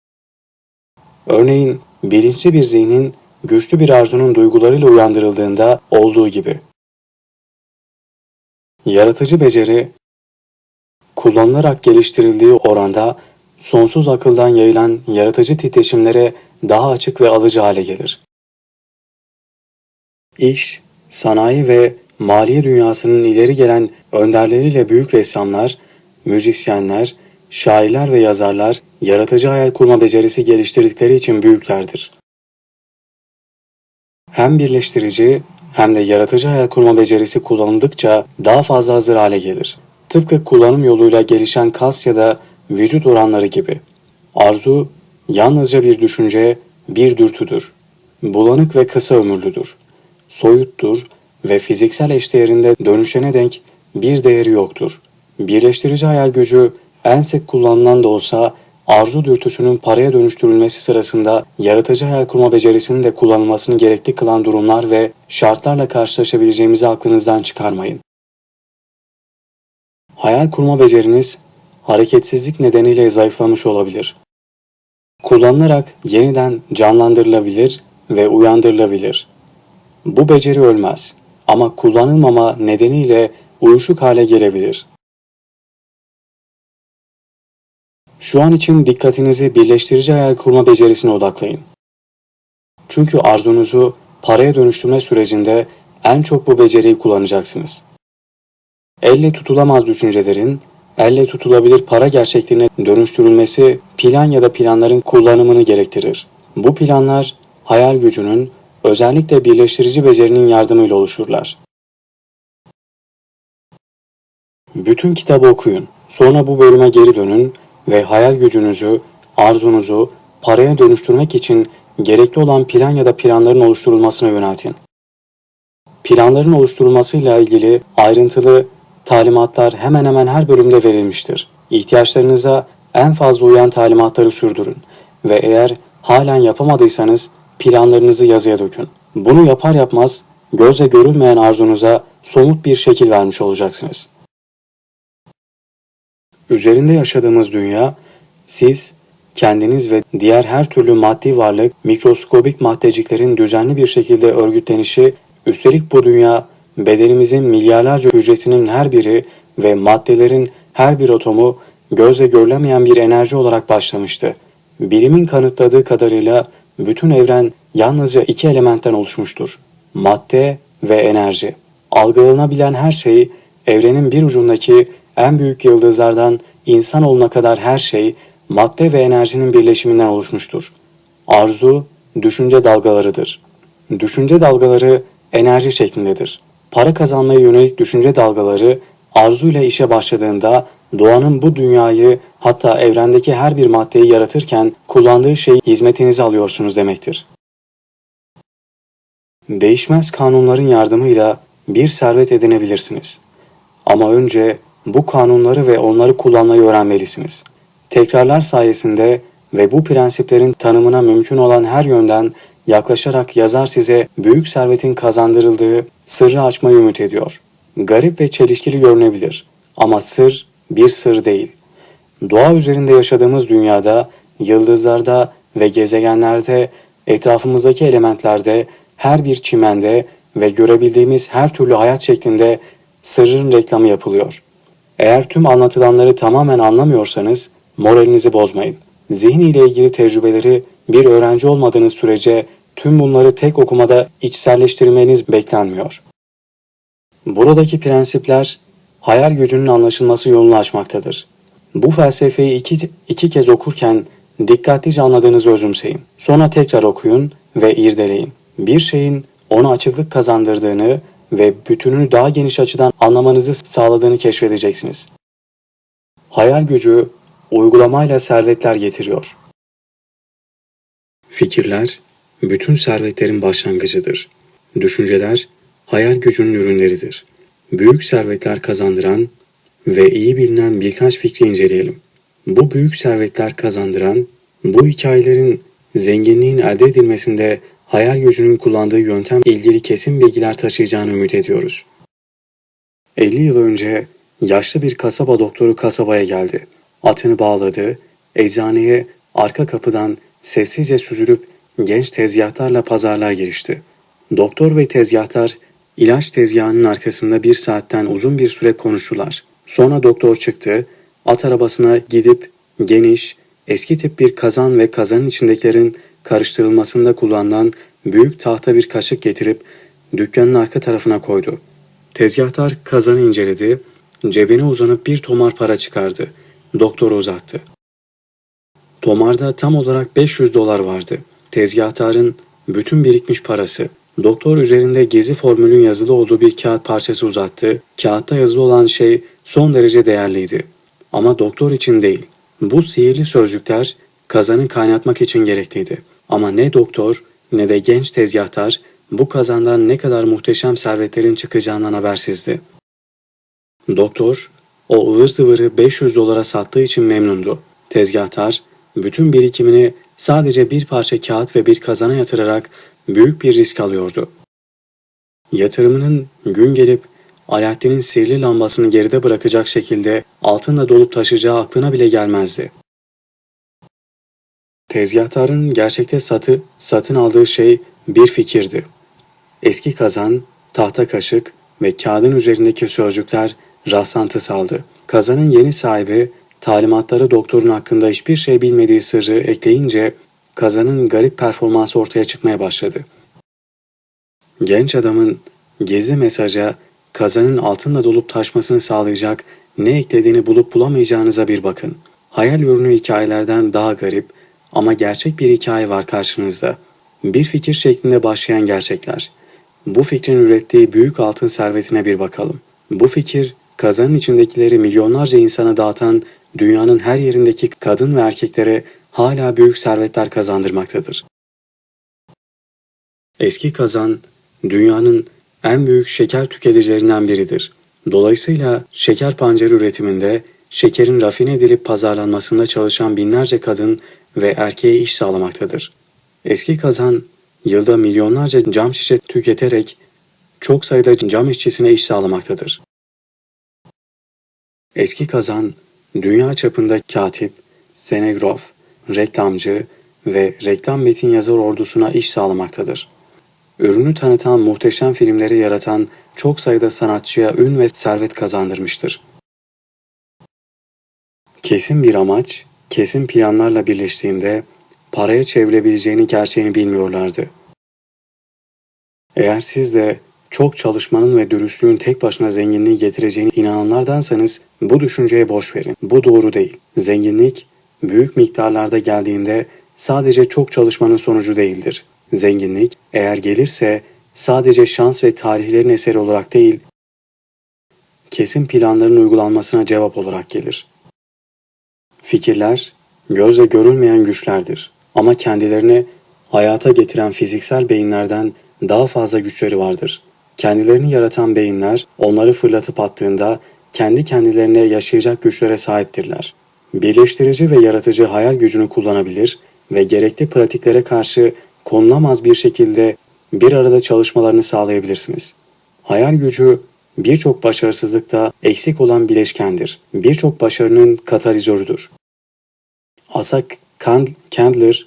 Örneğin bilinçli bir zihnin güçlü bir arzunun duygularıyla uyandırıldığında olduğu gibi. Yaratıcı beceri kullanılarak geliştirildiği oranda sonsuz akıldan yayılan yaratıcı titreşimlere daha açık ve alıcı hale gelir. İş, sanayi ve maliye dünyasının ileri gelen önderleriyle büyük ressamlar, müzisyenler, şairler ve yazarlar yaratıcı hayal kurma becerisi geliştirdikleri için büyüklerdir. Hem birleştirici hem de yaratıcı hayal kurma becerisi kullanıldıkça daha fazla hazır hale gelir. Tıpkı kullanım yoluyla gelişen kas ya da vücut oranları gibi. Arzu yalnızca bir düşünce, bir dürtüdür. Bulanık ve kısa ömürlüdür. Soyuttur ve fiziksel eşdeğerinde dönüşene denk bir değeri yoktur. Birleştirici hayal gücü en sık kullanılan da olsa arzu dürtüsünün paraya dönüştürülmesi sırasında yaratıcı hayal kurma becerisinin de kullanılmasını gerekli kılan durumlar ve şartlarla karşılaşabileceğimizi aklınızdan çıkarmayın. Hayal kurma beceriniz hareketsizlik nedeniyle zayıflamış olabilir. Kullanılarak yeniden canlandırılabilir ve uyandırılabilir. Bu beceri ölmez ama kullanılmama nedeniyle uyuşuk hale gelebilir. Şu an için dikkatinizi birleştirici hayal kurma becerisine odaklayın. Çünkü arzunuzu paraya dönüştürme sürecinde en çok bu beceriyi kullanacaksınız. Elle tutulamaz düşüncelerin, elle tutulabilir para gerçekliğine dönüştürülmesi plan ya da planların kullanımını gerektirir. Bu planlar hayal gücünün, özellikle birleştirici becerinin yardımıyla oluşurlar. Bütün kitabı okuyun. Sonra bu bölüme geri dönün ve hayal gücünüzü, arzunuzu paraya dönüştürmek için gerekli olan plan ya da planların oluşturulmasına yöneltin. Planların oluşturulmasıyla ilgili ayrıntılı talimatlar hemen hemen her bölümde verilmiştir. İhtiyaçlarınıza en fazla uyan talimatları sürdürün ve eğer halen yapamadıysanız planlarınızı yazıya dökün. Bunu yapar yapmaz gözle görülmeyen arzunuza somut bir şekil vermiş olacaksınız. Üzerinde yaşadığımız dünya, siz, kendiniz ve diğer her türlü maddi varlık, mikroskobik maddeciklerin düzenli bir şekilde örgütlenişi, üstelik bu dünya, bedenimizin milyarlarca hücresinin her biri ve maddelerin her bir atomu gözle görülemeyen bir enerji olarak başlamıştı. Bilimin kanıtladığı kadarıyla bütün evren yalnızca iki elementten oluşmuştur. Madde ve enerji. Algılanabilen her şey evrenin bir ucundaki en büyük yıldızlardan insanoğluna kadar her şey madde ve enerjinin birleşiminden oluşmuştur. Arzu, düşünce dalgalarıdır. Düşünce dalgaları enerji şeklindedir. para kazanmaya yönelik düşünce dalgaları arzuyla işe başladığında doğanın bu dünyayı hatta evrendeki her bir maddeyi yaratırken kullandığı şeyi hizmetinize alıyorsunuz demektir. Değişmez kanunların yardımıyla bir servet edinebilirsiniz. Ama önce bu kanunları ve onları kullanmayı öğrenmelisiniz. Tekrarlar sayesinde ve bu prensiplerin tanımına mümkün olan her yönden yaklaşarak yazar size büyük servetin kazandırıldığı sırrı açmayı ümit ediyor. Garip ve çelişkili görünebilir ama sır bir sır değil. Doğa üzerinde yaşadığımız dünyada, yıldızlarda ve gezegenlerde, etrafımızdaki elementlerde, her bir çimende ve görebildiğimiz her türlü hayat şeklinde sırrın reklamı yapılıyor. Eğer tüm anlatılanları tamamen anlamıyorsanız moralinizi bozmayın. Zihin ile ilgili tecrübeleri bir öğrenci olmadığınız sürece tüm bunları tek okumada içselleştirmeniz beklenmiyor. Buradaki prensipler hayal gücünün anlaşılması yolunu açmaktadır. Bu felsefeyi iki, iki kez okurken dikkatlice anladığınızı özümseyin. Sonra tekrar okuyun ve irdeleyin. Bir şeyin ona açıklık kazandırdığını ve bütününü daha geniş açıdan anlamanızı sağladığını keşfedeceksiniz. Hayal gücü uygulamayla servetler getiriyor. Fikirler bütün servetlerin başlangıcıdır. Düşünceler hayal gücünün ürünleridir. Büyük servetler kazandıran ve iyi bilinen birkaç fikri inceleyelim. Bu büyük servetler kazandıran, bu hikayelerin zenginliğin elde edilmesinde hayal gücünün kullandığı yöntem ilgili kesin bilgiler taşıyacağını ümit ediyoruz. 50 yıl önce yaşlı bir kasaba doktoru kasabaya geldi. Atını bağladı, eczaneye arka kapıdan sessizce süzülüp genç tezgahtarla pazarlığa girişti. Doktor ve tezgahtar ilaç tezgahının arkasında bir saatten uzun bir süre konuştular. Sonra doktor çıktı, at arabasına gidip geniş, eski tip bir kazan ve kazanın içindekilerin karıştırılmasında kullanılan büyük tahta bir kaşık getirip dükkanın arka tarafına koydu. Tezgahtar kazanı inceledi, cebine uzanıp bir tomar para çıkardı. Doktora uzattı. Tomarda tam olarak 500 dolar vardı. Tezgahtarın bütün birikmiş parası. Doktor üzerinde gizli formülün yazılı olduğu bir kağıt parçası uzattı. Kağıtta yazılı olan şey son derece değerliydi. Ama doktor için değil. Bu sihirli sözcükler kazanı kaynatmak için gerekliydi. Ama ne doktor ne de genç tezgahtar bu kazandan ne kadar muhteşem servetlerin çıkacağından habersizdi. Doktor o ıvır zıvırı 500 dolara sattığı için memnundu. Tezgahtar bütün birikimini sadece bir parça kağıt ve bir kazana yatırarak büyük bir risk alıyordu. Yatırımının gün gelip Alaaddin'in sihirli lambasını geride bırakacak şekilde altınla dolup taşıyacağı aklına bile gelmezdi. Tezgahtarın gerçekte satı, satın aldığı şey bir fikirdi. Eski kazan, tahta kaşık ve kağıdın üzerindeki sözcükler rastlantı saldı. Kazanın yeni sahibi talimatları doktorun hakkında hiçbir şey bilmediği sırrı ekleyince kazanın garip performansı ortaya çıkmaya başladı. Genç adamın gizli mesaja kazanın altınla dolup taşmasını sağlayacak ne eklediğini bulup bulamayacağınıza bir bakın. Hayal ürünü hikayelerden daha garip ama gerçek bir hikaye var karşınızda. Bir fikir şeklinde başlayan gerçekler. Bu fikrin ürettiği büyük altın servetine bir bakalım. Bu fikir kazanın içindekileri milyonlarca insana dağıtan dünyanın her yerindeki kadın ve erkeklere hala büyük servetler kazandırmaktadır. Eski kazan dünyanın en büyük şeker tüketicilerinden biridir. Dolayısıyla şeker pancarı üretiminde şekerin rafine edilip pazarlanmasında çalışan binlerce kadın ve erkeğe iş sağlamaktadır. Eski kazan yılda milyonlarca cam şişe tüketerek çok sayıda cam işçisine iş sağlamaktadır. Eski kazan dünya çapında katip, senegrof, reklamcı ve reklam metin yazar ordusuna iş sağlamaktadır. Ürünü tanıtan muhteşem filmleri yaratan çok sayıda sanatçıya ün ve servet kazandırmıştır. Kesin bir amaç, kesin planlarla birleştiğinde paraya çevirebileceğini gerçeğini bilmiyorlardı. Eğer siz de çok çalışmanın ve dürüstlüğün tek başına zenginliği getireceğine inananlardansanız bu düşünceye boş verin. Bu doğru değil. Zenginlik büyük miktarlarda geldiğinde sadece çok çalışmanın sonucu değildir. Zenginlik eğer gelirse sadece şans ve tarihlerin eseri olarak değil, kesin planların uygulanmasına cevap olarak gelir. Fikirler, gözle görülmeyen güçlerdir ama kendilerini hayata getiren fiziksel beyinlerden daha fazla güçleri vardır. Kendilerini yaratan beyinler onları fırlatıp attığında kendi kendilerine yaşayacak güçlere sahiptirler. Birleştirici ve yaratıcı hayal gücünü kullanabilir ve gerekli pratiklere karşı konulamaz bir şekilde bir arada çalışmalarını sağlayabilirsiniz. Hayal gücü birçok başarısızlıkta eksik olan bileşkendir. Birçok başarının katalizörüdür. Asa Candler,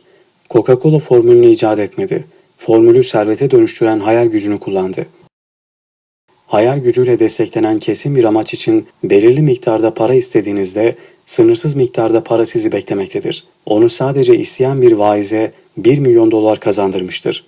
Coca-Cola formülünü icat etmedi. Formülü servete dönüştüren hayal gücünü kullandı. Hayal gücüyle desteklenen kesin bir amaç için belirli miktarda para istediğinizde sınırsız miktarda para sizi beklemektedir. Onu sadece isteyen bir vaize 1 milyon dolar kazandırmıştır.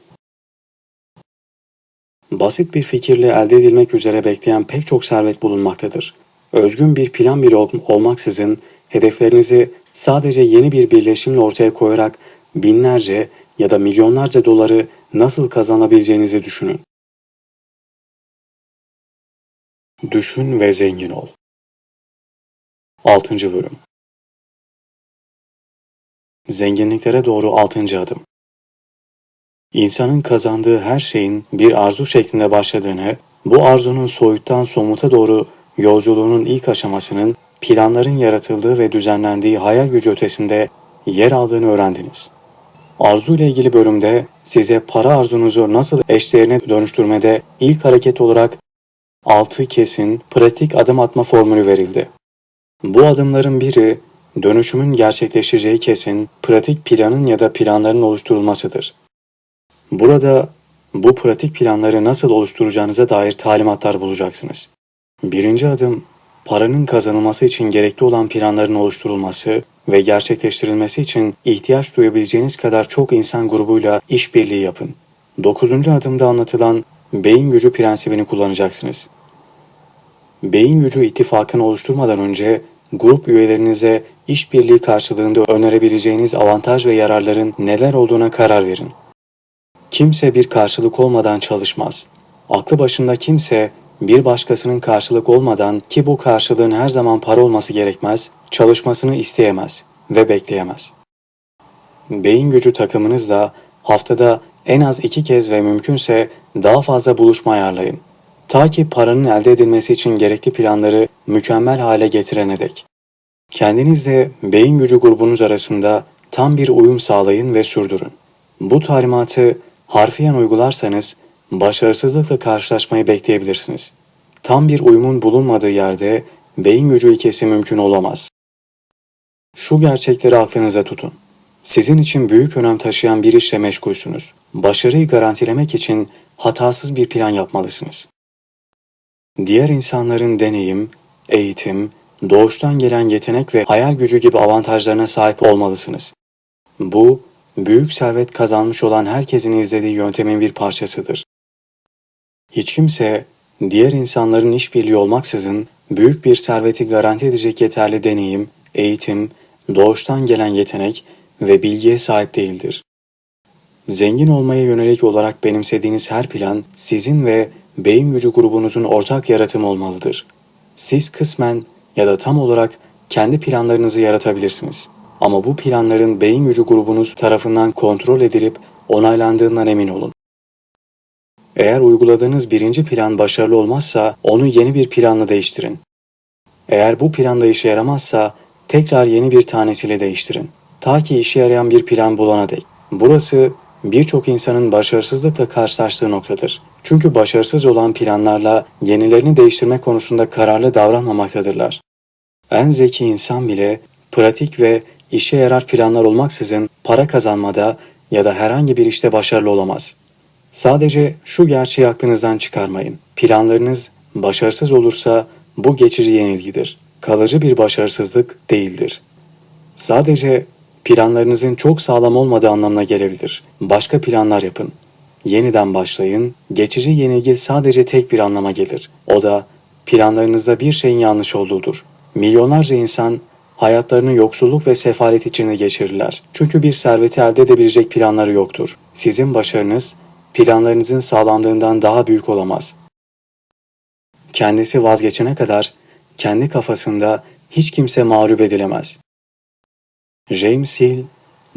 Basit bir fikirle elde edilmek üzere bekleyen pek çok servet bulunmaktadır. Özgün bir plan bile ol- olmaksızın hedeflerinizi sadece yeni bir birleşimle ortaya koyarak binlerce ya da milyonlarca doları nasıl kazanabileceğinizi düşünün. Düşün ve zengin ol. 6. Bölüm Zenginliklere doğru 6. adım İnsanın kazandığı her şeyin bir arzu şeklinde başladığını, bu arzunun soyuttan somuta doğru yolculuğunun ilk aşamasının planların yaratıldığı ve düzenlendiği hayal gücü ötesinde yer aldığını öğrendiniz. Arzu ile ilgili bölümde size para arzunuzu nasıl eşdeğerine dönüştürmede ilk hareket olarak 6 kesin pratik adım atma formülü verildi. Bu adımların biri dönüşümün gerçekleşeceği kesin pratik planın ya da planların oluşturulmasıdır. Burada bu pratik planları nasıl oluşturacağınıza dair talimatlar bulacaksınız. Birinci adım, paranın kazanılması için gerekli olan planların oluşturulması ve gerçekleştirilmesi için ihtiyaç duyabileceğiniz kadar çok insan grubuyla işbirliği yapın. Dokuzuncu adımda anlatılan beyin gücü prensibini kullanacaksınız. Beyin gücü ittifakını oluşturmadan önce grup üyelerinize işbirliği karşılığında önerebileceğiniz avantaj ve yararların neler olduğuna karar verin. Kimse bir karşılık olmadan çalışmaz. Aklı başında kimse bir başkasının karşılık olmadan ki bu karşılığın her zaman para olması gerekmez, çalışmasını isteyemez ve bekleyemez. Beyin gücü takımınız da haftada en az iki kez ve mümkünse daha fazla buluşma ayarlayın. Ta ki paranın elde edilmesi için gerekli planları mükemmel hale getirene dek. Kendinizle beyin gücü grubunuz arasında tam bir uyum sağlayın ve sürdürün. Bu talimatı harfiyen uygularsanız başarısızlıkla karşılaşmayı bekleyebilirsiniz. Tam bir uyumun bulunmadığı yerde beyin gücü ilkesi mümkün olamaz. Şu gerçekleri aklınıza tutun. Sizin için büyük önem taşıyan bir işle meşgulsünüz. Başarıyı garantilemek için hatasız bir plan yapmalısınız. Diğer insanların deneyim, eğitim, doğuştan gelen yetenek ve hayal gücü gibi avantajlarına sahip olmalısınız. Bu, büyük servet kazanmış olan herkesin izlediği yöntemin bir parçasıdır. Hiç kimse diğer insanların işbirliği olmaksızın büyük bir serveti garanti edecek yeterli deneyim, eğitim, doğuştan gelen yetenek ve bilgiye sahip değildir. Zengin olmaya yönelik olarak benimsediğiniz her plan sizin ve beyin gücü grubunuzun ortak yaratımı olmalıdır. Siz kısmen ya da tam olarak kendi planlarınızı yaratabilirsiniz. Ama bu planların beyin gücü grubunuz tarafından kontrol edilip onaylandığından emin olun. Eğer uyguladığınız birinci plan başarılı olmazsa onu yeni bir planla değiştirin. Eğer bu plan da işe yaramazsa tekrar yeni bir tanesiyle değiştirin. Ta ki işe yarayan bir plan bulana dek. Burası birçok insanın başarısızlıkla karşılaştığı noktadır. Çünkü başarısız olan planlarla yenilerini değiştirme konusunda kararlı davranmamaktadırlar. En zeki insan bile pratik ve işe yarar planlar olmaksızın para kazanmada ya da herhangi bir işte başarılı olamaz. Sadece şu gerçeği aklınızdan çıkarmayın. Planlarınız başarısız olursa bu geçici yenilgidir. Kalıcı bir başarısızlık değildir. Sadece planlarınızın çok sağlam olmadığı anlamına gelebilir. Başka planlar yapın. Yeniden başlayın. Geçici yenilgi sadece tek bir anlama gelir. O da planlarınızda bir şeyin yanlış olduğudur. Milyonlarca insan hayatlarını yoksulluk ve sefalet içinde geçirirler. Çünkü bir serveti elde edebilecek planları yoktur. Sizin başarınız planlarınızın sağlandığından daha büyük olamaz. Kendisi vazgeçene kadar kendi kafasında hiç kimse mağlup edilemez. James Hill,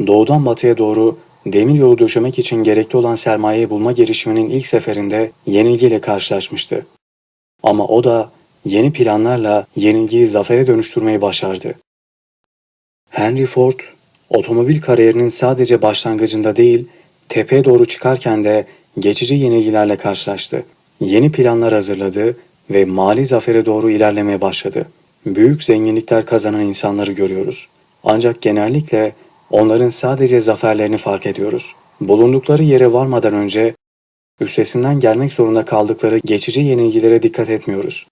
doğudan batıya doğru demir yolu döşemek için gerekli olan sermayeyi bulma girişiminin ilk seferinde yenilgiyle karşılaşmıştı. Ama o da yeni planlarla yenilgiyi zafere dönüştürmeyi başardı. Henry Ford, otomobil kariyerinin sadece başlangıcında değil, tepeye doğru çıkarken de geçici yenilgilerle karşılaştı. Yeni planlar hazırladı ve mali zafere doğru ilerlemeye başladı. Büyük zenginlikler kazanan insanları görüyoruz. Ancak genellikle onların sadece zaferlerini fark ediyoruz. Bulundukları yere varmadan önce üstesinden gelmek zorunda kaldıkları geçici yenilgilere dikkat etmiyoruz.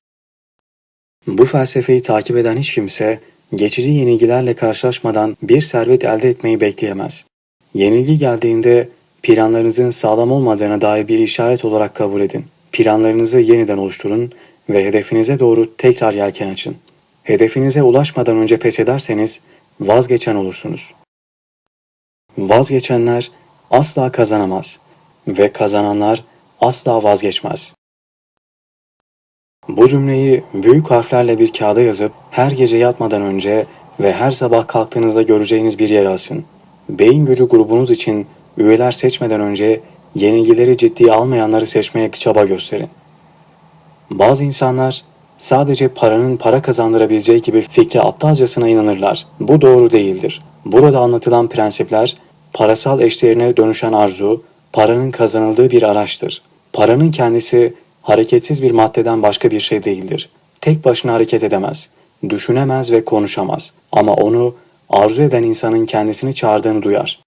Bu felsefeyi takip eden hiç kimse geçici yenilgilerle karşılaşmadan bir servet elde etmeyi bekleyemez. Yenilgi geldiğinde planlarınızın sağlam olmadığına dair bir işaret olarak kabul edin. Planlarınızı yeniden oluşturun ve hedefinize doğru tekrar yelken açın. Hedefinize ulaşmadan önce pes ederseniz vazgeçen olursunuz. Vazgeçenler asla kazanamaz ve kazananlar asla vazgeçmez. Bu cümleyi büyük harflerle bir kağıda yazıp her gece yatmadan önce ve her sabah kalktığınızda göreceğiniz bir yere asın. Beyin gücü grubunuz için üyeler seçmeden önce yenilgileri ciddiye almayanları seçmeye çaba gösterin. Bazı insanlar sadece paranın para kazandırabileceği gibi fikre aptalcasına inanırlar. Bu doğru değildir. Burada anlatılan prensipler parasal eşdeğerine dönüşen arzu, paranın kazanıldığı bir araçtır. Paranın kendisi hareketsiz bir maddeden başka bir şey değildir. Tek başına hareket edemez, düşünemez ve konuşamaz. Ama onu arzu eden insanın kendisini çağırdığını duyar.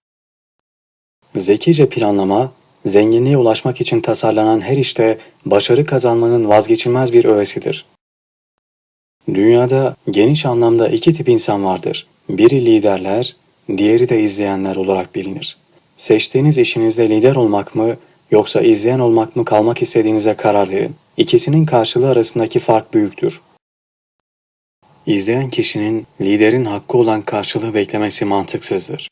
Zekice planlama, zenginliğe ulaşmak için tasarlanan her işte başarı kazanmanın vazgeçilmez bir öğesidir. Dünyada geniş anlamda iki tip insan vardır. Biri liderler, diğeri de izleyenler olarak bilinir. Seçtiğiniz işinizde lider olmak mı yoksa izleyen olmak mı kalmak istediğinize karar verin. İkisinin karşılığı arasındaki fark büyüktür. İzleyen kişinin liderin hakkı olan karşılığı beklemesi mantıksızdır.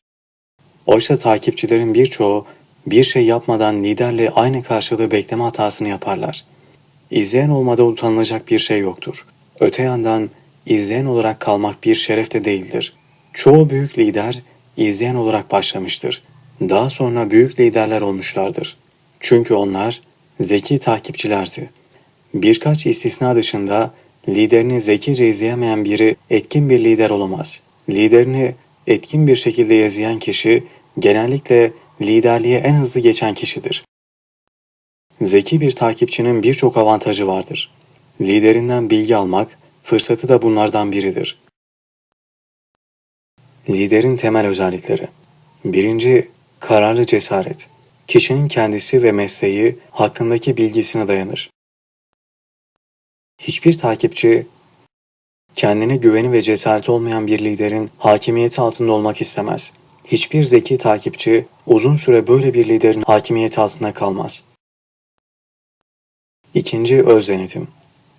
Oysa takipçilerin birçoğu bir şey yapmadan liderle aynı karşılığı bekleme hatasını yaparlar. İzleyen olmada utanılacak bir şey yoktur. Öte yandan izleyen olarak kalmak bir şeref de değildir. Çoğu büyük lider izleyen olarak başlamıştır. Daha sonra büyük liderler olmuşlardır. Çünkü onlar zeki takipçilerdi. Birkaç istisna dışında liderini zekice izleyemeyen biri etkin bir lider olamaz. Liderini etkin bir şekilde izleyen kişi genellikle liderliğe en hızlı geçen kişidir. Zeki bir takipçinin birçok avantajı vardır. Liderinden bilgi almak, fırsatı da bunlardan biridir. Liderin temel özellikleri Birinci, kararlı cesaret. Kişinin kendisi ve mesleği hakkındaki bilgisine dayanır. Hiçbir takipçi, kendine güveni ve cesareti olmayan bir liderin hakimiyeti altında olmak istemez. Hiçbir zeki takipçi uzun süre böyle bir liderin hakimiyeti altında kalmaz. İkinci öz denetim.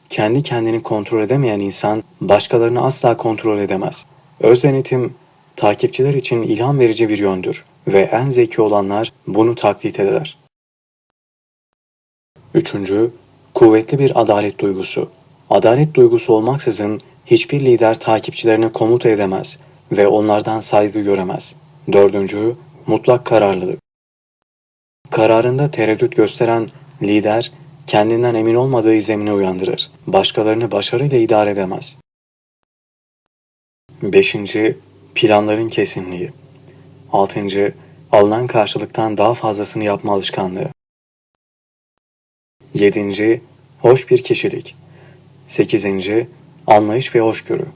Kendi kendini kontrol edemeyen insan başkalarını asla kontrol edemez. Öz denetim takipçiler için ilham verici bir yöndür ve en zeki olanlar bunu taklit eder. Üçüncü, kuvvetli bir adalet duygusu. Adalet duygusu olmaksızın hiçbir lider takipçilerine komut edemez ve onlardan saygı göremez. Dördüncü, mutlak kararlılık. Kararında tereddüt gösteren lider kendinden emin olmadığı izlemini uyandırır. Başkalarını başarıyla idare edemez. Beşinci, planların kesinliği. Altıncı, alınan karşılıktan daha fazlasını yapma alışkanlığı. Yedinci, hoş bir kişilik. Sekizinci, anlayış ve hoşgörü.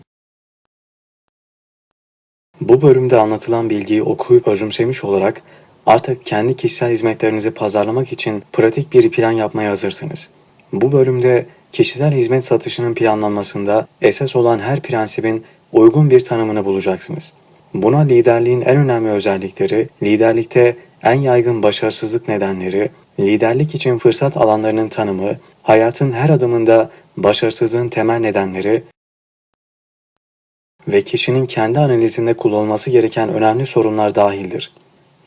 Bu bölümde anlatılan bilgiyi okuyup özümsemiş olarak artık kendi kişisel hizmetlerinizi pazarlamak için pratik bir plan yapmaya hazırsınız. Bu bölümde kişisel hizmet satışının planlanmasında esas olan her prensibin uygun bir tanımını bulacaksınız. Buna liderliğin en önemli özellikleri, liderlikte en yaygın başarısızlık nedenleri, liderlik için fırsat alanlarının tanımı, hayatın her adımında başarısızlığın temel nedenleri ve kişinin kendi analizinde kullanılması gereken önemli sorunlar dahildir.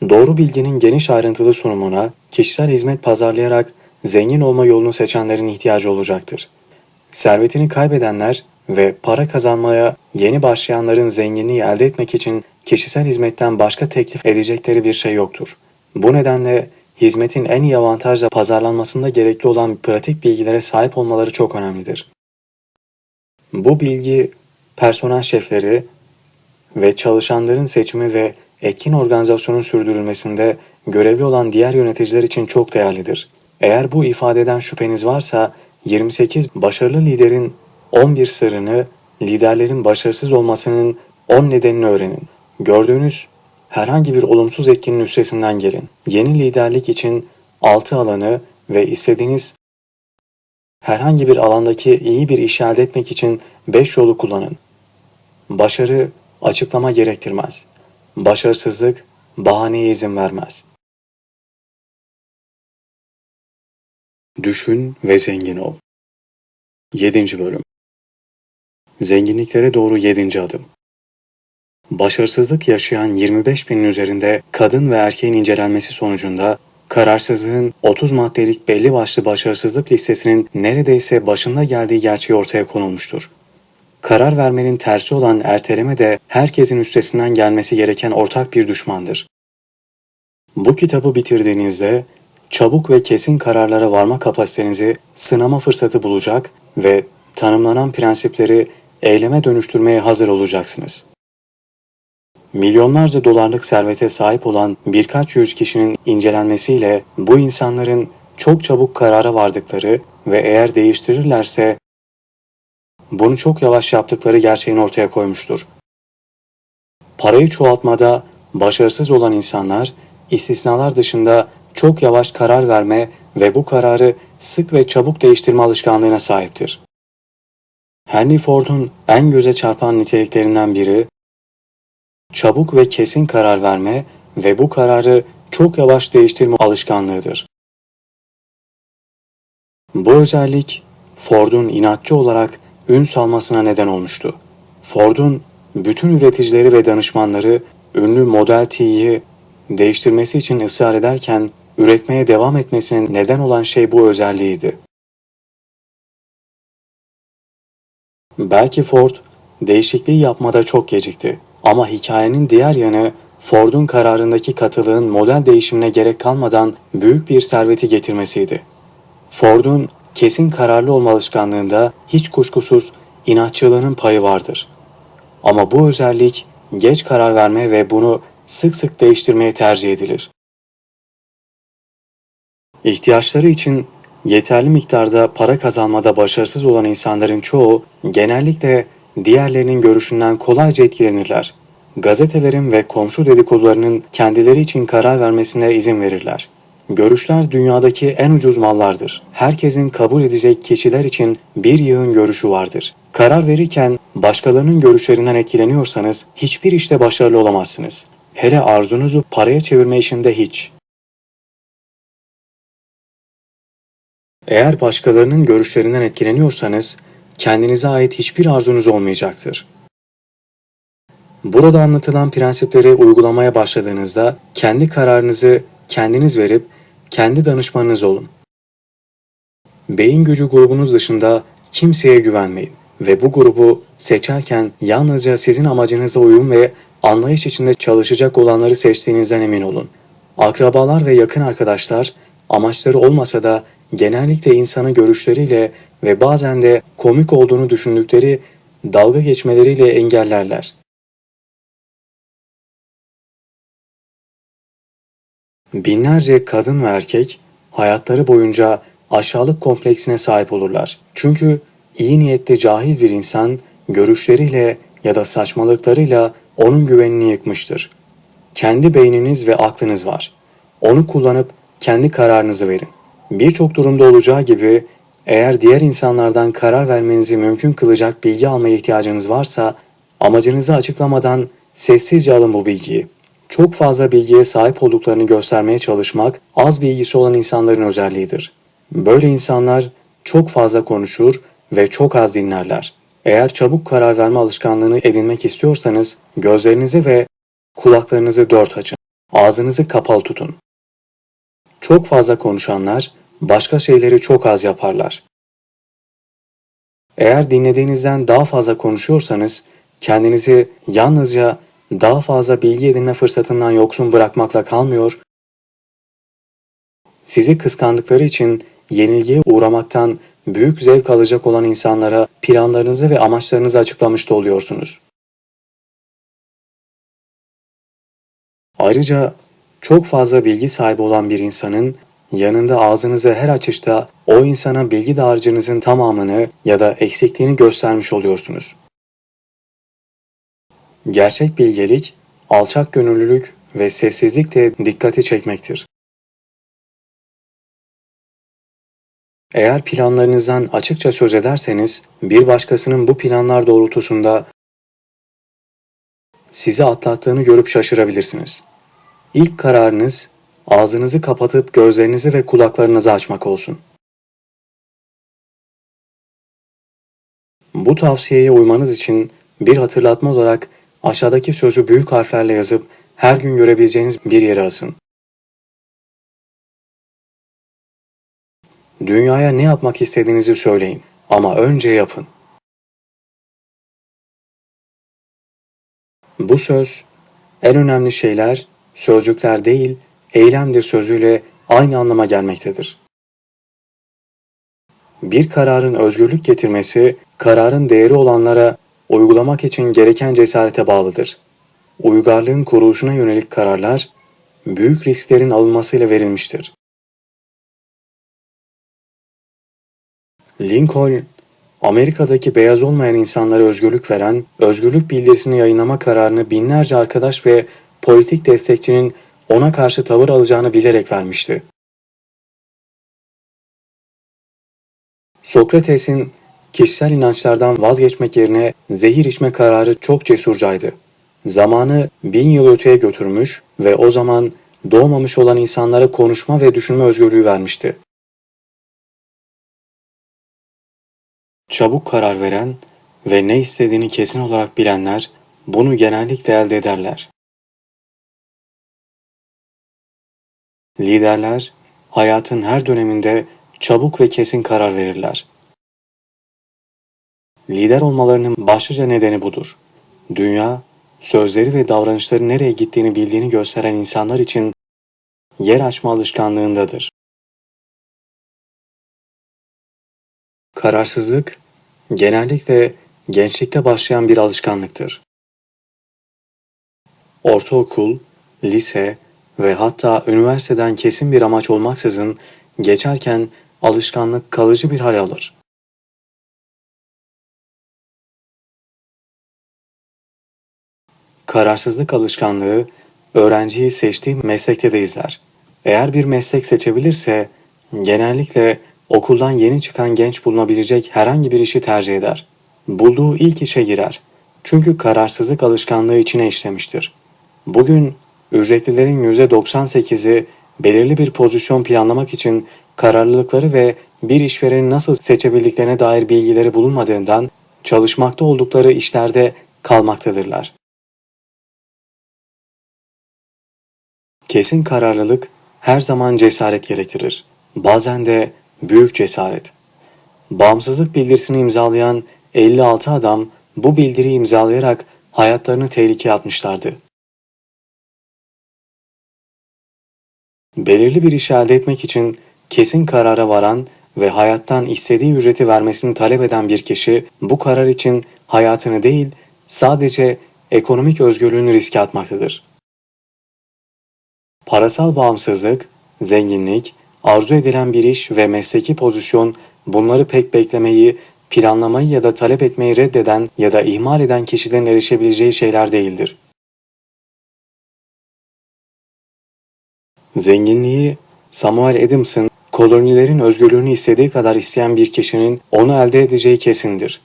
Doğru bilginin geniş ayrıntılı sunumuna, kişisel hizmet pazarlayarak zengin olma yolunu seçenlerin ihtiyacı olacaktır. Servetini kaybedenler ve para kazanmaya yeni başlayanların zenginliği elde etmek için kişisel hizmetten başka teklif edecekleri bir şey yoktur. Bu nedenle hizmetin en iyi avantajla pazarlanmasında gerekli olan pratik bilgilere sahip olmaları çok önemlidir. Bu bilgi personel şefleri ve çalışanların seçimi ve etkin organizasyonun sürdürülmesinde görevli olan diğer yöneticiler için çok değerlidir. Eğer bu ifadeden şüpheniz varsa 28 başarılı liderin 11 sırrını, liderlerin başarısız olmasının 10 nedenini öğrenin. Gördüğünüz herhangi bir olumsuz etkinin üstesinden gelin. Yeni liderlik için 6 alanı ve istediğiniz herhangi bir alandaki iyi bir iş elde etmek için 5 yolu kullanın. Başarı açıklama gerektirmez. Başarısızlık bahaneye izin vermez. Düşün ve zengin ol. 7. Bölüm Zenginliklere doğru 7. adım Başarısızlık yaşayan 25 binin üzerinde kadın ve erkeğin incelenmesi sonucunda kararsızlığın 30 maddelik belli başlı başarısızlık listesinin neredeyse başında geldiği gerçeği ortaya konulmuştur. Karar vermenin tersi olan erteleme de herkesin üstesinden gelmesi gereken ortak bir düşmandır. Bu kitabı bitirdiğinizde çabuk ve kesin kararlara varma kapasitenizi sınama fırsatı bulacak ve tanımlanan prensipleri eyleme dönüştürmeye hazır olacaksınız. Milyonlarca dolarlık servete sahip olan birkaç yüz kişinin incelenmesiyle bu insanların çok çabuk karara vardıkları ve eğer değiştirirlerse bunu çok yavaş yaptıkları gerçeğini ortaya koymuştur. Parayı çoğaltmada başarısız olan insanlar istisnalar dışında çok yavaş karar verme ve bu kararı sık ve çabuk değiştirme alışkanlığına sahiptir. Henry Ford'un en göze çarpan niteliklerinden biri, çabuk ve kesin karar verme ve bu kararı çok yavaş değiştirme alışkanlığıdır. Bu özellik Ford'un inatçı olarak ün salmasına neden olmuştu. Ford'un bütün üreticileri ve danışmanları ünlü Model T'yi değiştirmesi için ısrar ederken üretmeye devam etmesinin neden olan şey bu özelliğiydi. Belki Ford değişikliği yapmada çok gecikti ama hikayenin diğer yanı Ford'un kararındaki katılığın model değişimine gerek kalmadan büyük bir serveti getirmesiydi. Ford'un kesin kararlı olma alışkanlığında hiç kuşkusuz inatçılığının payı vardır. Ama bu özellik geç karar verme ve bunu sık sık değiştirmeye tercih edilir. İhtiyaçları için yeterli miktarda para kazanmada başarısız olan insanların çoğu genellikle diğerlerinin görüşünden kolayca etkilenirler. Gazetelerin ve komşu dedikodularının kendileri için karar vermesine izin verirler. Görüşler dünyadaki en ucuz mallardır. Herkesin kabul edecek kişiler için bir yığın görüşü vardır. Karar verirken başkalarının görüşlerinden etkileniyorsanız hiçbir işte başarılı olamazsınız. Hele arzunuzu paraya çevirme işinde hiç. Eğer başkalarının görüşlerinden etkileniyorsanız kendinize ait hiçbir arzunuz olmayacaktır. Burada anlatılan prensipleri uygulamaya başladığınızda kendi kararınızı kendiniz verip kendi danışmanınız olun. Beyin gücü grubunuz dışında kimseye güvenmeyin ve bu grubu seçerken yalnızca sizin amacınıza uyum ve anlayış içinde çalışacak olanları seçtiğinizden emin olun. Akrabalar ve yakın arkadaşlar amaçları olmasa da genellikle insanı görüşleriyle ve bazen de komik olduğunu düşündükleri dalga geçmeleriyle engellerler. Binlerce kadın ve erkek hayatları boyunca aşağılık kompleksine sahip olurlar. Çünkü iyi niyetli cahil bir insan görüşleriyle ya da saçmalıklarıyla onun güvenini yıkmıştır. Kendi beyniniz ve aklınız var. Onu kullanıp kendi kararınızı verin. Birçok durumda olacağı gibi eğer diğer insanlardan karar vermenizi mümkün kılacak bilgi almaya ihtiyacınız varsa amacınızı açıklamadan sessizce alın bu bilgiyi. Çok fazla bilgiye sahip olduklarını göstermeye çalışmak az bilgisi olan insanların özelliğidir. Böyle insanlar çok fazla konuşur ve çok az dinlerler. Eğer çabuk karar verme alışkanlığını edinmek istiyorsanız gözlerinizi ve kulaklarınızı dört açın. ağzınızı kapalı tutun. Çok fazla konuşanlar başka şeyleri çok az yaparlar. Eğer dinlediğinizden daha fazla konuşuyorsanız kendinizi yalnızca daha fazla bilgi edinme fırsatından yoksun bırakmakla kalmıyor, sizi kıskandıkları için yenilgiye uğramaktan büyük zevk alacak olan insanlara planlarınızı ve amaçlarınızı açıklamış da oluyorsunuz. Ayrıca çok fazla bilgi sahibi olan bir insanın yanında ağzınızı her açışta o insana bilgi dağarcığınızın tamamını ya da eksikliğini göstermiş oluyorsunuz. Gerçek bilgelik, alçak gönüllülük ve sessizlikle dikkati çekmektir. Eğer planlarınızdan açıkça söz ederseniz, bir başkasının bu planlar doğrultusunda sizi atlattığını görüp şaşırabilirsiniz. İlk kararınız ağzınızı kapatıp gözlerinizi ve kulaklarınızı açmak olsun. Bu tavsiyeye uymanız için bir hatırlatma olarak aşağıdaki sözü büyük harflerle yazıp her gün görebileceğiniz bir yere asın. Dünyaya ne yapmak istediğinizi söyleyin ama önce yapın. Bu söz, en önemli şeyler sözcükler değil, eylemdir sözüyle aynı anlama gelmektedir. Bir kararın özgürlük getirmesi, kararın değeri olanlara uygulamak için gereken cesarete bağlıdır. Uygarlığın kuruluşuna yönelik kararlar, büyük risklerin alınmasıyla verilmiştir. Lincoln, Amerika'daki beyaz olmayan insanlara özgürlük veren, özgürlük bildirisini yayınlama kararını binlerce arkadaş ve politik destekçinin ona karşı tavır alacağını bilerek vermişti. Sokrates'in kişisel inançlardan vazgeçmek yerine zehir içme kararı çok cesurcaydı. Zamanı bin yıl öteye götürmüş ve o zaman doğmamış olan insanlara konuşma ve düşünme özgürlüğü vermişti. Çabuk karar veren ve ne istediğini kesin olarak bilenler bunu genellikle elde ederler. Liderler hayatın her döneminde çabuk ve kesin karar verirler. Lider olmalarının başlıca nedeni budur. Dünya, sözleri ve davranışları nereye gittiğini bildiğini gösteren insanlar için yer açma alışkanlığındadır. Kararsızlık, genellikle gençlikte başlayan bir alışkanlıktır. Ortaokul, lise ve hatta üniversiteden kesin bir amaç olmaksızın geçerken alışkanlık kalıcı bir hal alır. Kararsızlık alışkanlığı öğrenciyi seçtiği meslekte de izler. Eğer bir meslek seçebilirse genellikle okuldan yeni çıkan genç bulunabilecek herhangi bir işi tercih eder. Bulduğu ilk işe girer. Çünkü kararsızlık alışkanlığı içine işlemiştir. Bugün ücretlilerin %98'i belirli bir pozisyon planlamak için kararlılıkları ve bir işvereni nasıl seçebildiklerine dair bilgileri bulunmadığından çalışmakta oldukları işlerde kalmaktadırlar. Kesin kararlılık her zaman cesaret gerektirir. Bazen de büyük cesaret. Bağımsızlık bildirisini imzalayan 56 adam bu bildiriyi imzalayarak hayatlarını tehlikeye atmışlardı. Belirli bir iş elde etmek için kesin karara varan ve hayattan istediği ücreti vermesini talep eden bir kişi bu karar için hayatını değil sadece ekonomik özgürlüğünü riske atmaktadır. Parasal bağımsızlık, zenginlik, arzu edilen bir iş ve mesleki pozisyon bunları pek beklemeyi, planlamayı ya da talep etmeyi reddeden ya da ihmal eden kişilerin erişebileceği şeyler değildir. Zenginliği Samuel Adams'ın kolonilerin özgürlüğünü istediği kadar isteyen bir kişinin onu elde edeceği kesindir.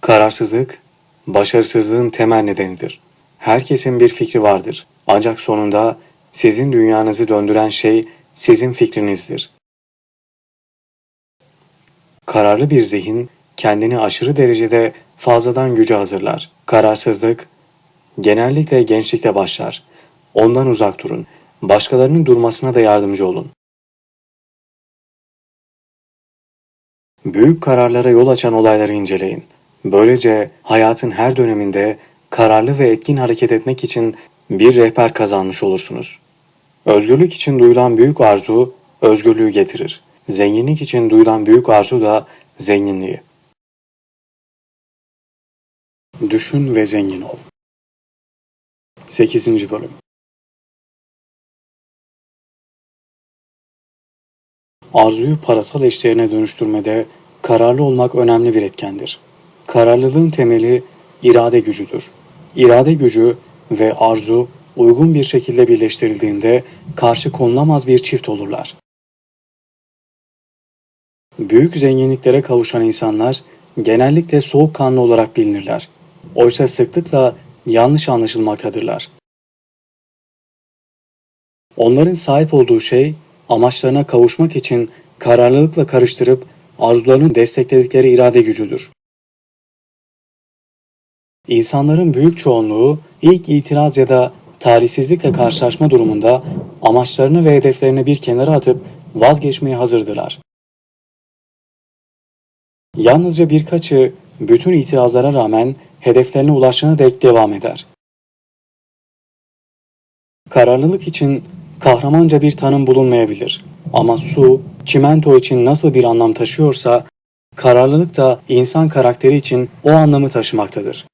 Kararsızlık, başarısızlığın temel nedenidir. Herkesin bir fikri vardır. Ancak sonunda sizin dünyanızı döndüren şey sizin fikrinizdir. Kararlı bir zihin kendini aşırı derecede fazladan güce hazırlar. Kararsızlık genellikle gençlikte başlar. Ondan uzak durun. Başkalarının durmasına da yardımcı olun. Büyük kararlara yol açan olayları inceleyin. Böylece hayatın her döneminde kararlı ve etkin hareket etmek için bir rehber kazanmış olursunuz. Özgürlük için duyulan büyük arzu özgürlüğü getirir. Zenginlik için duyulan büyük arzu da zenginliği. Düşün ve zengin ol. 8. Bölüm Arzuyu parasal eşdeğerine dönüştürmede kararlı olmak önemli bir etkendir. Kararlılığın temeli irade gücüdür. İrade gücü ve arzu uygun bir şekilde birleştirildiğinde karşı konulamaz bir çift olurlar. Büyük zenginliklere kavuşan insanlar genellikle soğukkanlı olarak bilinirler. Oysa sıklıkla yanlış anlaşılmaktadırlar. Onların sahip olduğu şey amaçlarına kavuşmak için kararlılıkla karıştırıp arzularını destekledikleri irade gücüdür. İnsanların büyük çoğunluğu ilk itiraz ya da talihsizlikle karşılaşma durumunda amaçlarını ve hedeflerini bir kenara atıp vazgeçmeye hazırdırlar. Yalnızca birkaçı bütün itirazlara rağmen hedeflerine ulaşana dek devam eder. Kararlılık için kahramanca bir tanım bulunmayabilir. Ama su, çimento için nasıl bir anlam taşıyorsa, kararlılık da insan karakteri için o anlamı taşımaktadır.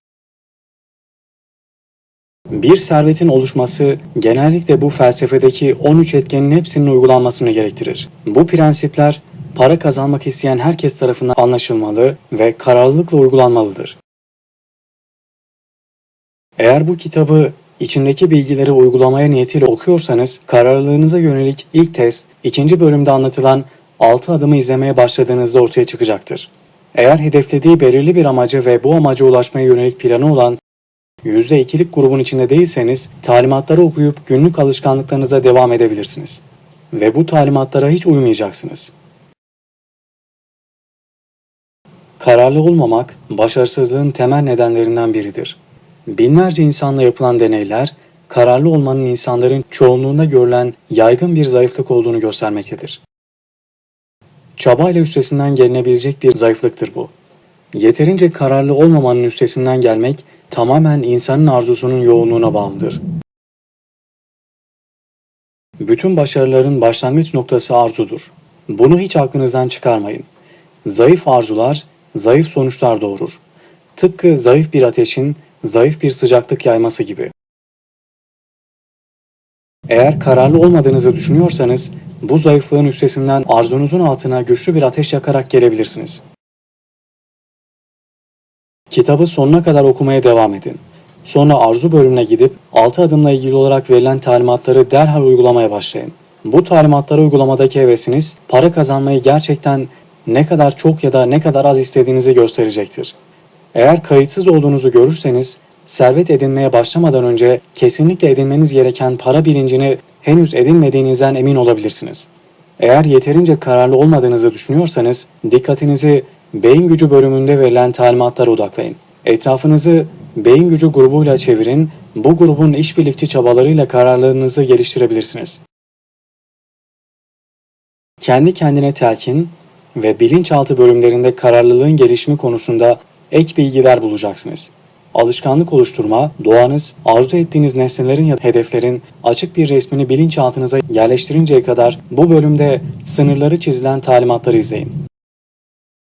Bir servetin oluşması genellikle bu felsefedeki 13 etkenin hepsinin uygulanmasını gerektirir. Bu prensipler para kazanmak isteyen herkes tarafından anlaşılmalı ve kararlılıkla uygulanmalıdır. Eğer bu kitabı içindeki bilgileri uygulamaya niyetiyle okuyorsanız kararlılığınıza yönelik ilk test ikinci bölümde anlatılan 6 adımı izlemeye başladığınızda ortaya çıkacaktır. Eğer hedeflediği belirli bir amacı ve bu amaca ulaşmaya yönelik planı olan %2'lik grubun içinde değilseniz talimatları okuyup günlük alışkanlıklarınıza devam edebilirsiniz. Ve bu talimatlara hiç uymayacaksınız. Kararlı olmamak başarısızlığın temel nedenlerinden biridir. Binlerce insanla yapılan deneyler, kararlı olmanın insanların çoğunluğunda görülen yaygın bir zayıflık olduğunu göstermektedir. Çabayla üstesinden gelinebilecek bir zayıflıktır bu. Yeterince kararlı olmamanın üstesinden gelmek tamamen insanın arzusunun yoğunluğuna bağlıdır. Bütün başarıların başlangıç noktası arzudur. Bunu hiç aklınızdan çıkarmayın. Zayıf arzular, zayıf sonuçlar doğurur. Tıpkı zayıf bir ateşin zayıf bir sıcaklık yayması gibi. Eğer kararlı olmadığınızı düşünüyorsanız, bu zayıflığın üstesinden arzunuzun altına güçlü bir ateş yakarak gelebilirsiniz. Kitabı sonuna kadar okumaya devam edin. Sonra arzu bölümüne gidip 6 adımla ilgili olarak verilen talimatları derhal uygulamaya başlayın. Bu talimatları uygulamadaki hevesiniz para kazanmayı gerçekten ne kadar çok ya da ne kadar az istediğinizi gösterecektir. Eğer kayıtsız olduğunuzu görürseniz servet edinmeye başlamadan önce kesinlikle edinmeniz gereken para bilincini henüz edinmediğinizden emin olabilirsiniz. Eğer yeterince kararlı olmadığınızı düşünüyorsanız dikkatinizi beyin gücü bölümünde verilen talimatlara odaklayın. Etrafınızı beyin gücü grubuyla çevirin, bu grubun işbirlikçi çabalarıyla kararlılığınızı geliştirebilirsiniz. Kendi kendine telkin ve bilinçaltı bölümlerinde kararlılığın gelişimi konusunda ek bilgiler bulacaksınız. Alışkanlık oluşturma, doğanız, arzu ettiğiniz nesnelerin ya hedeflerin açık bir resmini bilinçaltınıza yerleştirinceye kadar bu bölümde sınırları çizilen talimatları izleyin.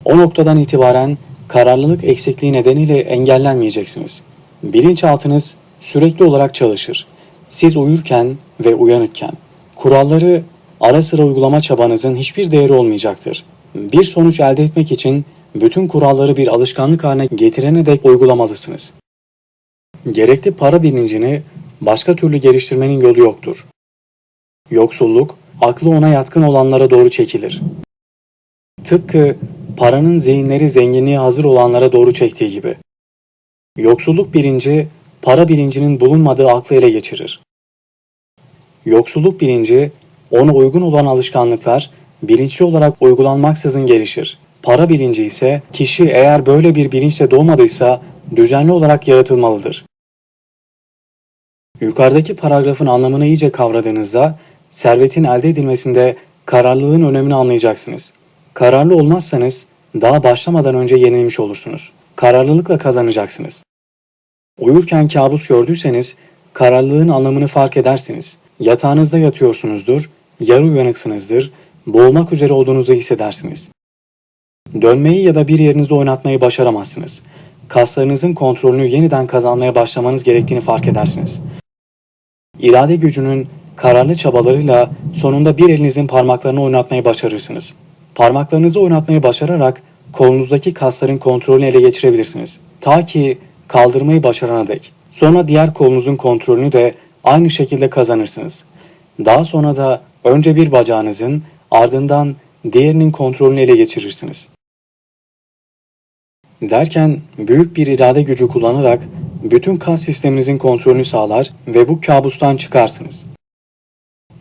O noktadan itibaren kararlılık eksikliği nedeniyle engellenmeyeceksiniz. Bilinçaltınız sürekli olarak çalışır. Siz uyurken ve uyanıkken. Kuralları ara sıra uygulama çabanızın hiçbir değeri olmayacaktır. Bir sonuç elde etmek için bütün kuralları bir alışkanlık haline getirene dek uygulamalısınız. Gerekli para bilincini başka türlü geliştirmenin yolu yoktur. Yoksulluk, aklı ona yatkın olanlara doğru çekilir. Tıpkı paranın zihinleri zenginliğe hazır olanlara doğru çektiği gibi. Yoksulluk bilinci, para bilincinin bulunmadığı aklı ele geçirir. Yoksulluk bilinci, ona uygun olan alışkanlıklar bilinçli olarak uygulanmaksızın gelişir. Para bilinci ise kişi eğer böyle bir bilinçle doğmadıysa düzenli olarak yaratılmalıdır. Yukarıdaki paragrafın anlamını iyice kavradığınızda servetin elde edilmesinde kararlılığın önemini anlayacaksınız. Kararlı olmazsanız daha başlamadan önce yenilmiş olursunuz. Kararlılıkla kazanacaksınız. Uyurken kabus gördüyseniz kararlılığın anlamını fark edersiniz. Yatağınızda yatıyorsunuzdur, yarı uyanıksınızdır, boğulmak üzere olduğunuzu hissedersiniz. Dönmeyi ya da bir yerinizi oynatmayı başaramazsınız. Kaslarınızın kontrolünü yeniden kazanmaya başlamanız gerektiğini fark edersiniz. İrade gücünün kararlı çabalarıyla sonunda bir elinizin parmaklarını oynatmayı başarırsınız. Parmaklarınızı oynatmayı başararak kolunuzdaki kasların kontrolünü ele geçirebilirsiniz. Ta ki kaldırmayı başarana dek. Sonra diğer kolunuzun kontrolünü de aynı şekilde kazanırsınız. Daha sonra da önce bir bacağınızın ardından diğerinin kontrolünü ele geçirirsiniz. Derken büyük bir irade gücü kullanarak bütün kas sisteminizin kontrolünü sağlar ve bu kabustan çıkarsınız.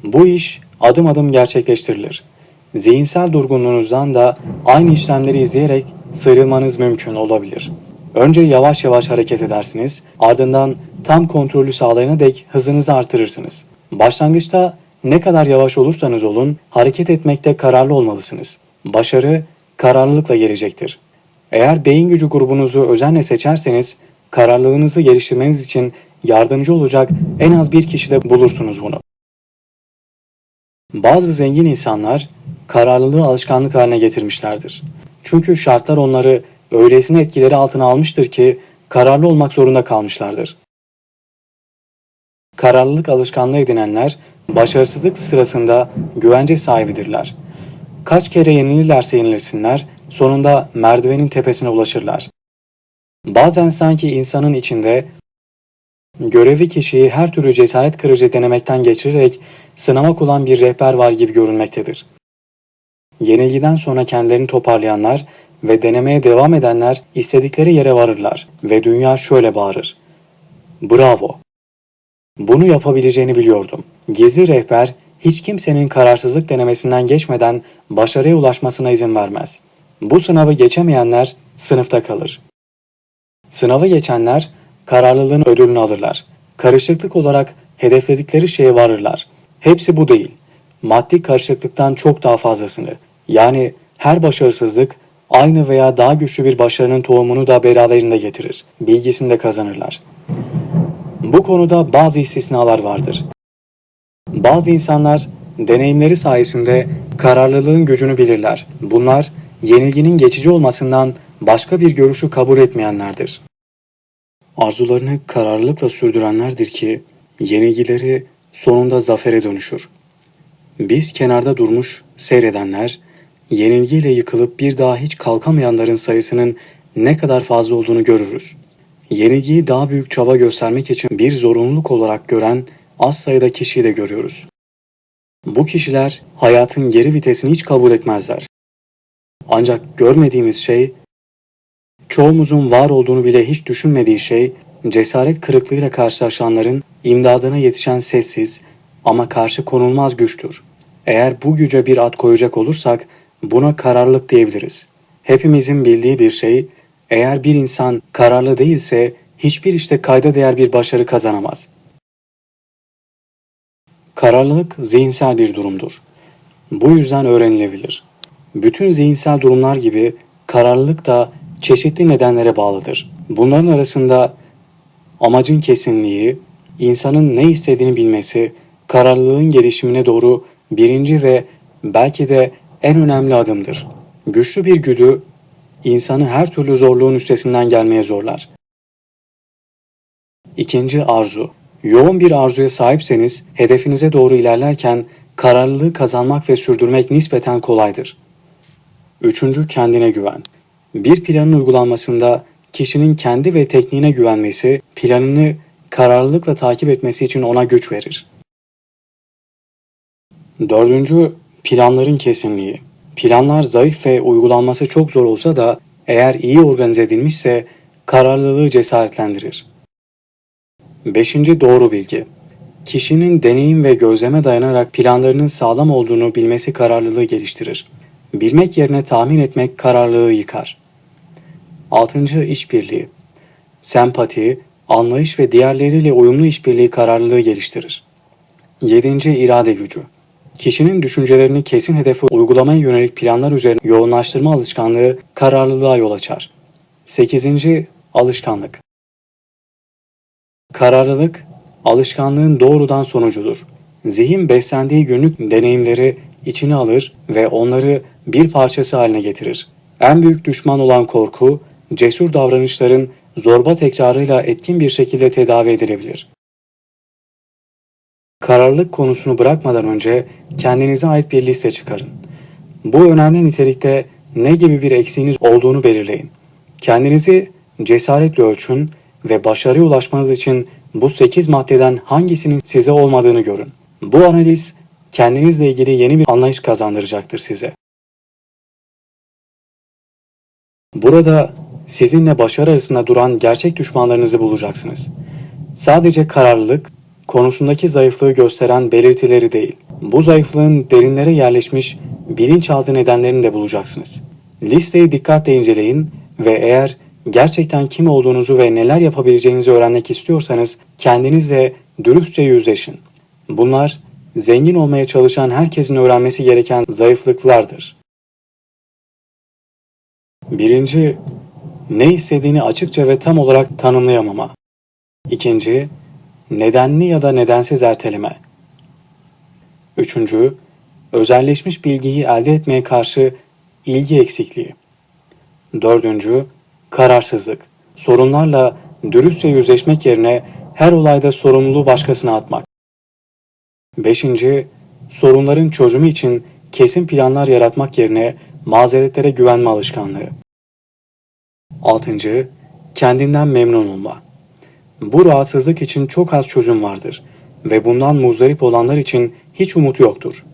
Bu iş adım adım gerçekleştirilir. Zihinsel durgunluğunuzdan da aynı işlemleri izleyerek sıyrılmanız mümkün olabilir. Önce yavaş yavaş hareket edersiniz, ardından tam kontrolü sağlayana dek hızınızı artırırsınız. Başlangıçta ne kadar yavaş olursanız olun, hareket etmekte kararlı olmalısınız. Başarı kararlılıkla gelecektir. Eğer beyin gücü grubunuzu özenle seçerseniz, kararlılığınızı geliştirmeniz için yardımcı olacak en az bir kişide bulursunuz bunu. Bazı zengin insanlar kararlılığı alışkanlık haline getirmişlerdir. Çünkü şartlar onları öylesine etkileri altına almıştır ki kararlı olmak zorunda kalmışlardır. Kararlılık alışkanlığı edinenler başarısızlık sırasında güvence sahibidirler. Kaç kere yenilirlerse yenilirsinler, sonunda merdivenin tepesine ulaşırlar. Bazen sanki insanın içinde görevi kişiyi her türlü cesaret kırıcı denemekten geçirerek sınamak olan bir rehber var gibi görünmektedir. Yenilgiden sonra kendilerini toparlayanlar ve denemeye devam edenler istedikleri yere varırlar ve dünya şöyle bağırır. Bravo! Bunu yapabileceğini biliyordum. Gizli rehber hiç kimsenin kararsızlık denemesinden geçmeden başarıya ulaşmasına izin vermez. Bu sınavı geçemeyenler sınıfta kalır. Sınavı geçenler kararlılığın ödülünü alırlar. Karışıklık olarak hedefledikleri şeye varırlar. Hepsi bu değil. Maddi karışıklıktan çok daha fazlasını. Yani her başarısızlık aynı veya daha güçlü bir başarının tohumunu da beraberinde getirir. Bilgisini de kazanırlar. Bu konuda bazı istisnalar vardır. Bazı insanlar deneyimleri sayesinde kararlılığın gücünü bilirler. Bunlar yenilginin geçici olmasından başka bir görüşü kabul etmeyenlerdir. Arzularını kararlılıkla sürdürenlerdir ki yenilgileri sonunda zafere dönüşür. Biz kenarda durmuş seyredenler, yenilgiyle yıkılıp bir daha hiç kalkamayanların sayısının ne kadar fazla olduğunu görürüz. Yenilgiyi daha büyük çaba göstermek için bir zorunluluk olarak gören az sayıda kişiyi de görüyoruz. Bu kişiler hayatın geri vitesini hiç kabul etmezler. Ancak görmediğimiz şey, çoğumuzun var olduğunu bile hiç düşünmediği şey, cesaret kırıklığıyla karşılaşanların imdadına yetişen sessiz ama karşı konulmaz güçtür. Eğer bu güce bir ad koyacak olursak buna kararlılık diyebiliriz. Hepimizin bildiği bir şey, eğer bir insan kararlı değilse hiçbir işte kayda değer bir başarı kazanamaz. Kararlılık zihinsel bir durumdur. Bu yüzden öğrenilebilir. Bütün zihinsel durumlar gibi kararlılık da çeşitli nedenlere bağlıdır. Bunların arasında amacın kesinliği, insanın ne istediğini bilmesi, kararlılığın gelişimine doğru birinci ve belki de en önemli adımdır. Güçlü bir güdü insanı her türlü zorluğun üstesinden gelmeye zorlar. İkinci arzu. Yoğun bir arzuya sahipseniz hedefinize doğru ilerlerken kararlılığı kazanmak ve sürdürmek nispeten kolaydır. Üçüncü kendine güven. Bir planın uygulanmasında kişinin kendi ve tekniğine güvenmesi, planını kararlılıkla takip etmesi için ona güç verir. Dördüncü, planların kesinliği. Planlar zayıf ve uygulanması çok zor olsa da eğer iyi organize edilmişse kararlılığı cesaretlendirir. Beşinci doğru bilgi. Kişinin deneyim ve gözleme dayanarak planlarının sağlam olduğunu bilmesi kararlılığı geliştirir. Bilmek yerine tahmin etmek kararlılığı yıkar. 6. İşbirliği Sempati, anlayış ve diğerleriyle uyumlu işbirliği kararlılığı geliştirir. 7. irade gücü Kişinin düşüncelerini kesin hedefe uygulamaya yönelik planlar üzerine yoğunlaştırma alışkanlığı kararlılığa yol açar. 8. Alışkanlık Kararlılık, alışkanlığın doğrudan sonucudur. Zihin beslendiği günlük deneyimleri içine alır ve onları bir parçası haline getirir. En büyük düşman olan korku, cesur davranışların zorba tekrarıyla etkin bir şekilde tedavi edilebilir. Kararlılık konusunu bırakmadan önce kendinize ait bir liste çıkarın. Bu önemli nitelikte ne gibi bir eksiğiniz olduğunu belirleyin. Kendinizi cesaretle ölçün ve başarıya ulaşmanız için bu 8 maddeden hangisinin size olmadığını görün. Bu analiz kendinizle ilgili yeni bir anlayış kazandıracaktır size. Burada sizinle başarı arasında duran gerçek düşmanlarınızı bulacaksınız. Sadece kararlılık, konusundaki zayıflığı gösteren belirtileri değil, bu zayıflığın derinlere yerleşmiş bilinçaltı nedenlerini de bulacaksınız. Listeyi dikkatle inceleyin ve eğer gerçekten kim olduğunuzu ve neler yapabileceğinizi öğrenmek istiyorsanız kendinizle dürüstçe yüzleşin. Bunlar zengin olmaya çalışan herkesin öğrenmesi gereken zayıflıklardır. Birinci, ne istediğini açıkça ve tam olarak tanımlayamama. İkinci, nedenli ya da nedensiz erteleme. Üçüncü, özelleşmiş bilgiyi elde etmeye karşı ilgi eksikliği. Dördüncü, kararsızlık. Sorunlarla dürüstçe yüzleşmek yerine her olayda sorumluluğu başkasına atmak. Beşinci, sorunların çözümü için kesin planlar yaratmak yerine mazeretlere güvenme alışkanlığı. Altıncı, kendinden memnun olma. Bu rahatsızlık için çok az çözüm vardır ve bundan muzdarip olanlar için hiç umut yoktur.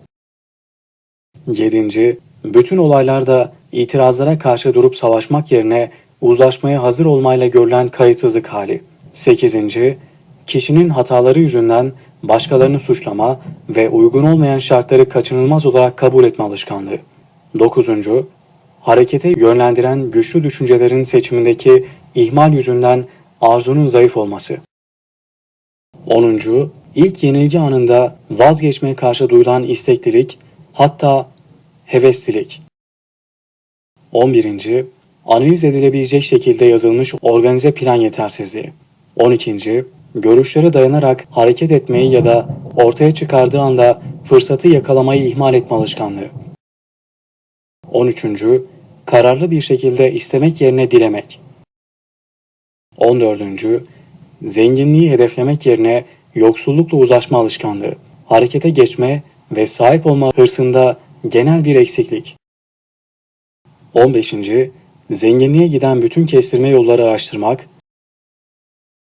Yedinci, bütün olaylarda itirazlara karşı durup savaşmak yerine uzlaşmaya hazır olmayla görülen kayıtsızlık hali. Sekizinci, kişinin hataları yüzünden başkalarını suçlama ve uygun olmayan şartları kaçınılmaz olarak kabul etme alışkanlığı. Dokuzuncu, harekete yönlendiren güçlü düşüncelerin seçimindeki ihmal yüzünden arzunun zayıf olması. 10. İlk yenilgi anında vazgeçmeye karşı duyulan isteklilik, hatta heveslilik. 11. Analiz edilebilecek şekilde yazılmış organize plan yetersizliği. 12. Görüşlere dayanarak hareket etmeyi ya da ortaya çıkardığı anda fırsatı yakalamayı ihmal etme alışkanlığı. 13. Kararlı bir şekilde istemek yerine dilemek. 14. Zenginliği hedeflemek yerine yoksullukla uzlaşma alışkanlığı, harekete geçme ve sahip olma hırsında genel bir eksiklik. 15. Zenginliğe giden bütün kestirme yolları araştırmak,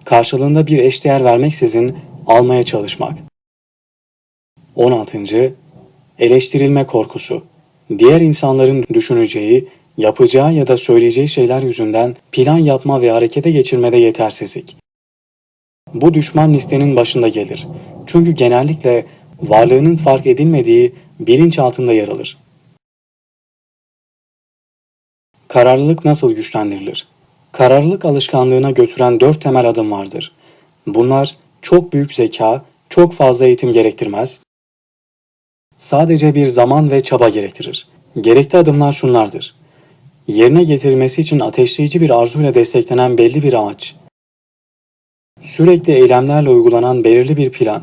karşılığında bir eşdeğer vermeksizin almaya çalışmak. 16. Eleştirilme korkusu. Diğer insanların düşüneceği, yapacağı ya da söyleyeceği şeyler yüzünden plan yapma ve harekete geçirmede yetersizlik. Bu düşman listenin başında gelir. Çünkü genellikle varlığının fark edilmediği bilinç altında yer alır. Kararlılık nasıl güçlendirilir? Kararlılık alışkanlığına götüren dört temel adım vardır. Bunlar çok büyük zeka, çok fazla eğitim gerektirmez, sadece bir zaman ve çaba gerektirir. Gerekli adımlar şunlardır. Yerine getirilmesi için ateşleyici bir arzuyla desteklenen belli bir amaç. Sürekli eylemlerle uygulanan belirli bir plan.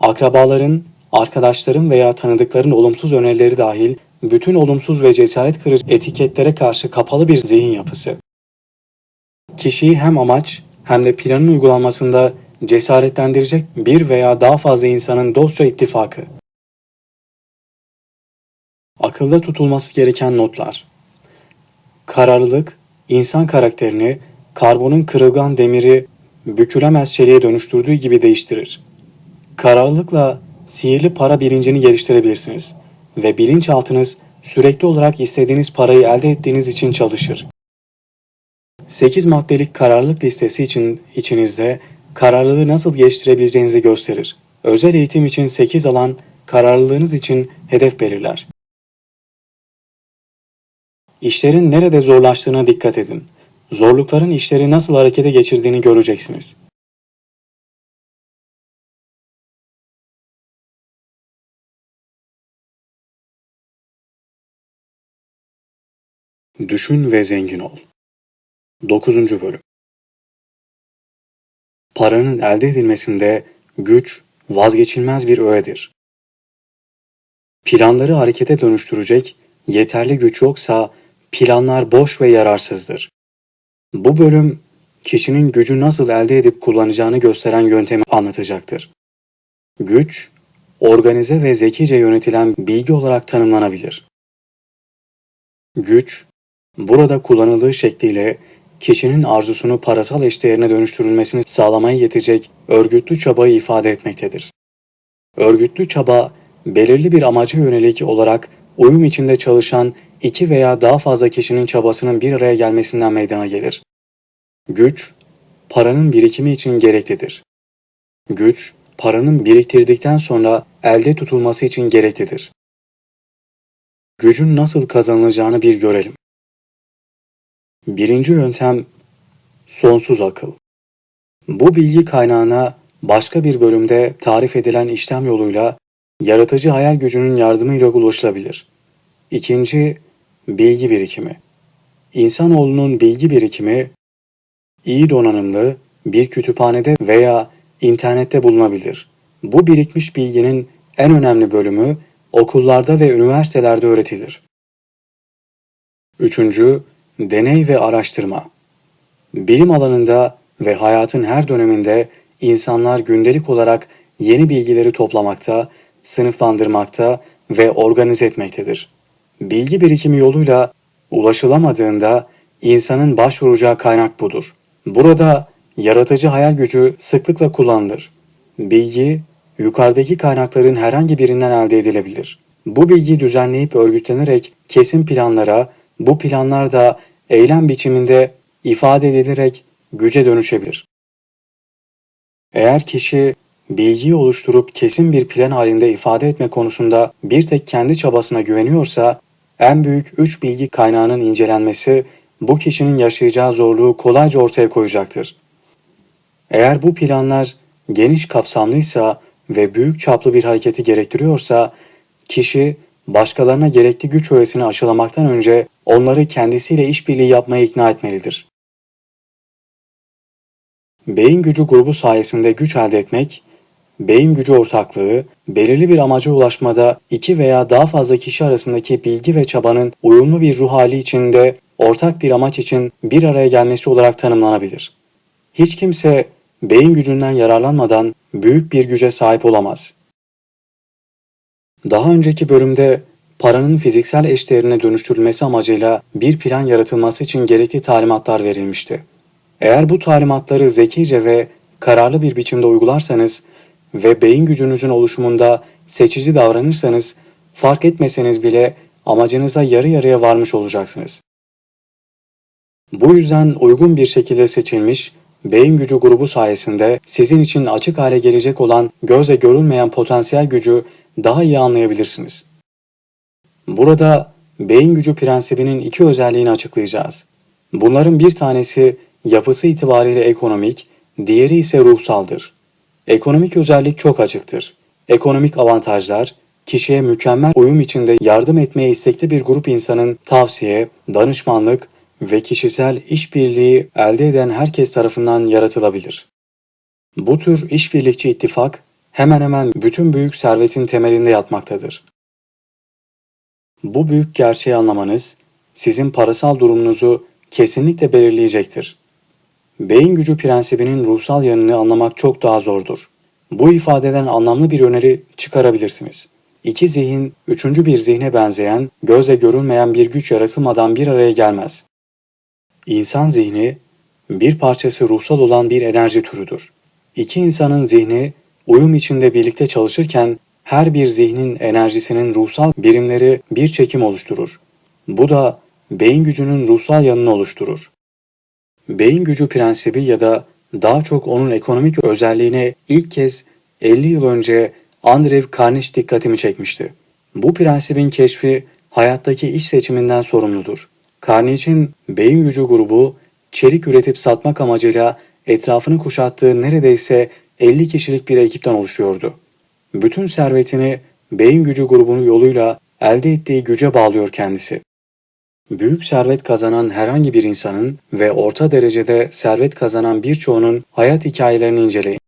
Akrabaların, arkadaşların veya tanıdıkların olumsuz önerileri dahil bütün olumsuz ve cesaret kırıcı etiketlere karşı kapalı bir zihin yapısı. Kişiyi hem amaç hem de planın uygulanmasında cesaretlendirecek bir veya daha fazla insanın dostça ittifakı. Akılda tutulması gereken notlar. Kararlılık, insan karakterini karbonun kırılgan demiri bükülemez çeliğe dönüştürdüğü gibi değiştirir. Kararlılıkla sihirli para bilincini geliştirebilirsiniz ve bilinçaltınız sürekli olarak istediğiniz parayı elde ettiğiniz için çalışır. 8 maddelik kararlılık listesi için içinizde kararlılığı nasıl geliştirebileceğinizi gösterir. Özel eğitim için 8 alan kararlılığınız için hedef belirler. İşlerin nerede zorlaştığına dikkat edin. Zorlukların işleri nasıl harekete geçirdiğini göreceksiniz. Düşün ve zengin ol. 9. Bölüm Paranın elde edilmesinde güç vazgeçilmez bir öğedir. Planları harekete dönüştürecek yeterli güç yoksa planlar boş ve yararsızdır. Bu bölüm kişinin gücü nasıl elde edip kullanacağını gösteren yöntemi anlatacaktır. Güç, organize ve zekice yönetilen bilgi olarak tanımlanabilir. Güç, burada kullanıldığı şekliyle kişinin arzusunu parasal eşdeğerine dönüştürülmesini sağlamaya yetecek örgütlü çabayı ifade etmektedir. Örgütlü çaba, belirli bir amaca yönelik olarak uyum içinde çalışan iki veya daha fazla kişinin çabasının bir araya gelmesinden meydana gelir. Güç, paranın birikimi için gereklidir. Güç, paranın biriktirdikten sonra elde tutulması için gereklidir. Gücün nasıl kazanılacağını bir görelim. Birinci yöntem sonsuz akıl. Bu bilgi kaynağına başka bir bölümde tarif edilen işlem yoluyla yaratıcı hayal gücünün yardımıyla ulaşılabilir. İkinci, bilgi birikimi. İnsanoğlunun bilgi birikimi iyi donanımlı bir kütüphanede veya internette bulunabilir. Bu birikmiş bilginin en önemli bölümü okullarda ve üniversitelerde öğretilir. Üçüncü, deney ve araştırma. Bilim alanında ve hayatın her döneminde insanlar gündelik olarak yeni bilgileri toplamakta, sınıflandırmakta ve organize etmektedir. Bilgi birikimi yoluyla ulaşılamadığında insanın başvuracağı kaynak budur. Burada yaratıcı hayal gücü sıklıkla kullanılır. Bilgi, yukarıdaki kaynakların herhangi birinden elde edilebilir. Bu bilgi düzenleyip örgütlenerek kesin planlara, bu planlar da eylem biçiminde ifade edilerek güce dönüşebilir. Eğer kişi bilgiyi oluşturup kesin bir plan halinde ifade etme konusunda bir tek kendi çabasına güveniyorsa, en büyük üç bilgi kaynağının incelenmesi bu kişinin yaşayacağı zorluğu kolayca ortaya koyacaktır. Eğer bu planlar geniş kapsamlıysa ve büyük çaplı bir hareketi gerektiriyorsa, kişi başkalarına gerekli güç öğesini aşılamaktan önce onları kendisiyle işbirliği yapmaya ikna etmelidir. Beyin gücü grubu sayesinde güç elde etmek, beyin gücü ortaklığı, belirli bir amaca ulaşmada iki veya daha fazla kişi arasındaki bilgi ve çabanın uyumlu bir ruh hali içinde ortak bir amaç için bir araya gelmesi olarak tanımlanabilir. Hiç kimse beyin gücünden yararlanmadan büyük bir güce sahip olamaz. Daha önceki bölümde paranın fiziksel eşdeğerine dönüştürülmesi amacıyla bir plan yaratılması için gerekli talimatlar verilmişti. Eğer bu talimatları zekice ve kararlı bir biçimde uygularsanız ve beyin gücünüzün oluşumunda seçici davranırsanız fark etmeseniz bile amacınıza yarı yarıya varmış olacaksınız. Bu yüzden uygun bir şekilde seçilmiş beyin gücü grubu sayesinde sizin için açık hale gelecek olan gözle görülmeyen potansiyel gücü daha iyi anlayabilirsiniz. Burada beyin gücü prensibinin iki özelliğini açıklayacağız. Bunların bir tanesi yapısı itibariyle ekonomik, diğeri ise ruhsaldır. Ekonomik özellik çok açıktır. Ekonomik avantajlar, kişiye mükemmel uyum içinde yardım etmeye istekli bir grup insanın tavsiye, danışmanlık ve kişisel işbirliği elde eden herkes tarafından yaratılabilir. Bu tür işbirlikçi ittifak hemen hemen bütün büyük servetin temelinde yatmaktadır. Bu büyük gerçeği anlamanız sizin parasal durumunuzu kesinlikle belirleyecektir. Beyin gücü prensibinin ruhsal yanını anlamak çok daha zordur. Bu ifadeden anlamlı bir öneri çıkarabilirsiniz. İki zihin, üçüncü bir zihne benzeyen, gözle görülmeyen bir güç yaratılmadan bir araya gelmez. İnsan zihni, bir parçası ruhsal olan bir enerji türüdür. İki insanın zihni, uyum içinde birlikte çalışırken her bir zihnin enerjisinin ruhsal birimleri bir çekim oluşturur. Bu da beyin gücünün ruhsal yanını oluşturur. Beyin gücü prensibi ya da daha çok onun ekonomik özelliğine ilk kez 50 yıl önce Andrew Carnegie dikkatimi çekmişti. Bu prensibin keşfi hayattaki iş seçiminden sorumludur. Carnage'in beyin gücü grubu çelik üretip satmak amacıyla etrafını kuşattığı neredeyse 50 kişilik bir ekipten oluşuyordu. Bütün servetini beyin gücü grubunu yoluyla elde ettiği güce bağlıyor kendisi. Büyük servet kazanan herhangi bir insanın ve orta derecede servet kazanan birçoğunun hayat hikayelerini inceleyin.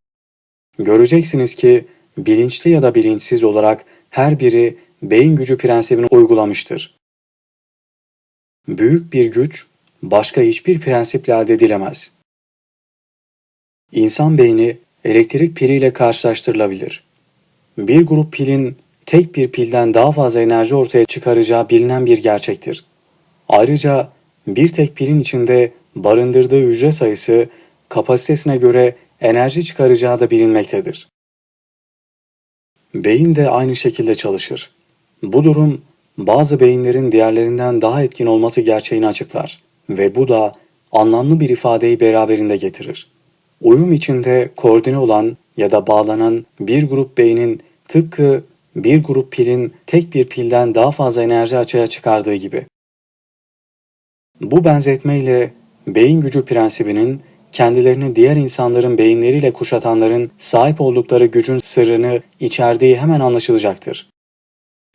Göreceksiniz ki bilinçli ya da bilinçsiz olarak her biri beyin gücü prensibini uygulamıştır. Büyük bir güç başka hiçbir prensiple elde. İnsan beyni elektrik piliyle karşılaştırılabilir. Bir grup pilin tek bir pilden daha fazla enerji ortaya çıkaracağı bilinen bir gerçektir. Ayrıca bir tek pilin içinde barındırdığı hücre sayısı kapasitesine göre enerji çıkaracağı da bilinmektedir. Beyin de aynı şekilde çalışır. Bu durum bazı beyinlerin diğerlerinden daha etkin olması gerçeğini açıklar ve bu da anlamlı bir ifadeyi beraberinde getirir. Uyum içinde koordine olan ya da bağlanan bir grup beynin tıpkı bir grup pilin tek bir pilden daha fazla enerji açığa çıkardığı gibi. Bu benzetmeyle beyin gücü prensibinin kendilerini diğer insanların beyinleriyle kuşatanların sahip oldukları gücün sırrını içerdiği hemen anlaşılacaktır.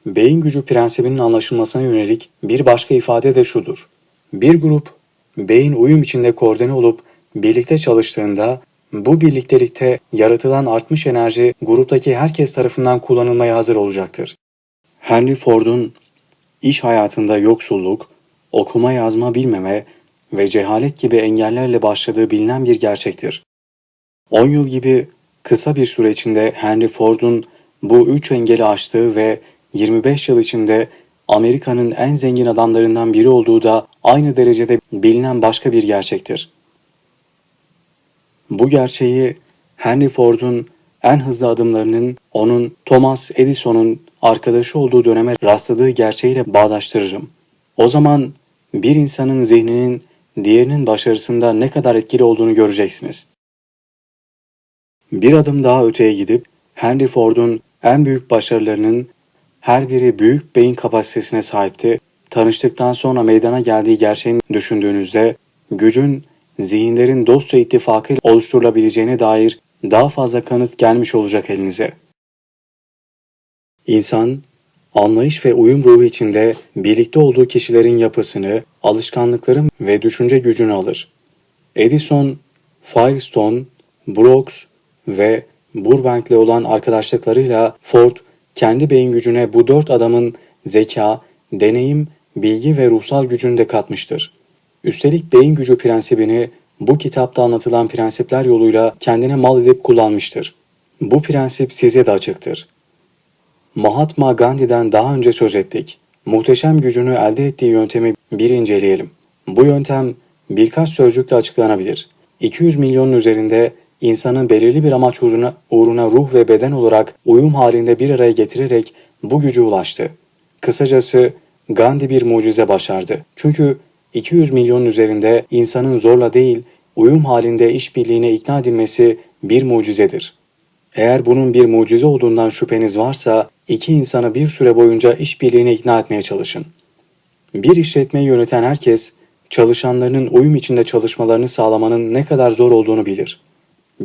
Beyin gücü prensibinin anlaşılmasına yönelik bir başka ifade de şudur. Bir grup beyin uyum içinde koordine olup birlikte çalıştığında bu birliktelikte yaratılan artmış enerji gruptaki herkes tarafından kullanılmaya hazır olacaktır. Henry Ford'un iş hayatında yoksulluk, okuma yazma bilmeme ve cehalet gibi engellerle başladığı bilinen bir gerçektir. 10 yıl gibi kısa bir süre içinde Henry Ford'un bu üç engeli aştığı ve 25 yıl içinde Amerika'nın en zengin adamlarından biri olduğu da aynı derecede bilinen başka bir gerçektir. Bu gerçeği Henry Ford'un en hızlı adımlarının onun Thomas Edison'un arkadaşı olduğu döneme rastladığı gerçeğiyle bağdaştırırım. O zaman bir insanın zihninin diğerinin başarısında ne kadar etkili olduğunu göreceksiniz. Bir adım daha öteye gidip Henry Ford'un en büyük başarılarının her biri büyük beyin kapasitesine sahipti. Tanıştıktan sonra meydana geldiği gerçeğini düşündüğünüzde gücün zihinlerin dostça ittifakı oluşturulabileceğine dair daha fazla kanıt gelmiş olacak elinize. İnsan, anlayış ve uyum ruhu içinde birlikte olduğu kişilerin yapısını, alışkanlıkları ve düşünce gücünü alır. Edison, Firestone, Brooks ve Burbank'le olan arkadaşlıklarıyla Ford, kendi beyin gücüne bu dört adamın zeka, deneyim, bilgi ve ruhsal gücünü de katmıştır. Üstelik beyin gücü prensibini bu kitapta anlatılan prensipler yoluyla kendine mal edip kullanmıştır. Bu prensip size de açıktır. Mahatma Gandhi'den daha önce söz ettik. Muhteşem gücünü elde ettiği yöntemi bir inceleyelim. Bu yöntem birkaç sözcükle açıklanabilir. 200 milyonun üzerinde insanın belirli bir amaç uğruna, uğruna ruh ve beden olarak uyum halinde bir araya getirerek bu gücü ulaştı. Kısacası Gandhi bir mucize başardı. Çünkü 200 milyonun üzerinde insanın zorla değil, uyum halinde işbirliğine ikna edilmesi bir mucizedir. Eğer bunun bir mucize olduğundan şüpheniz varsa, iki insanı bir süre boyunca işbirliğine ikna etmeye çalışın. Bir işletmeyi yöneten herkes, çalışanlarının uyum içinde çalışmalarını sağlamanın ne kadar zor olduğunu bilir.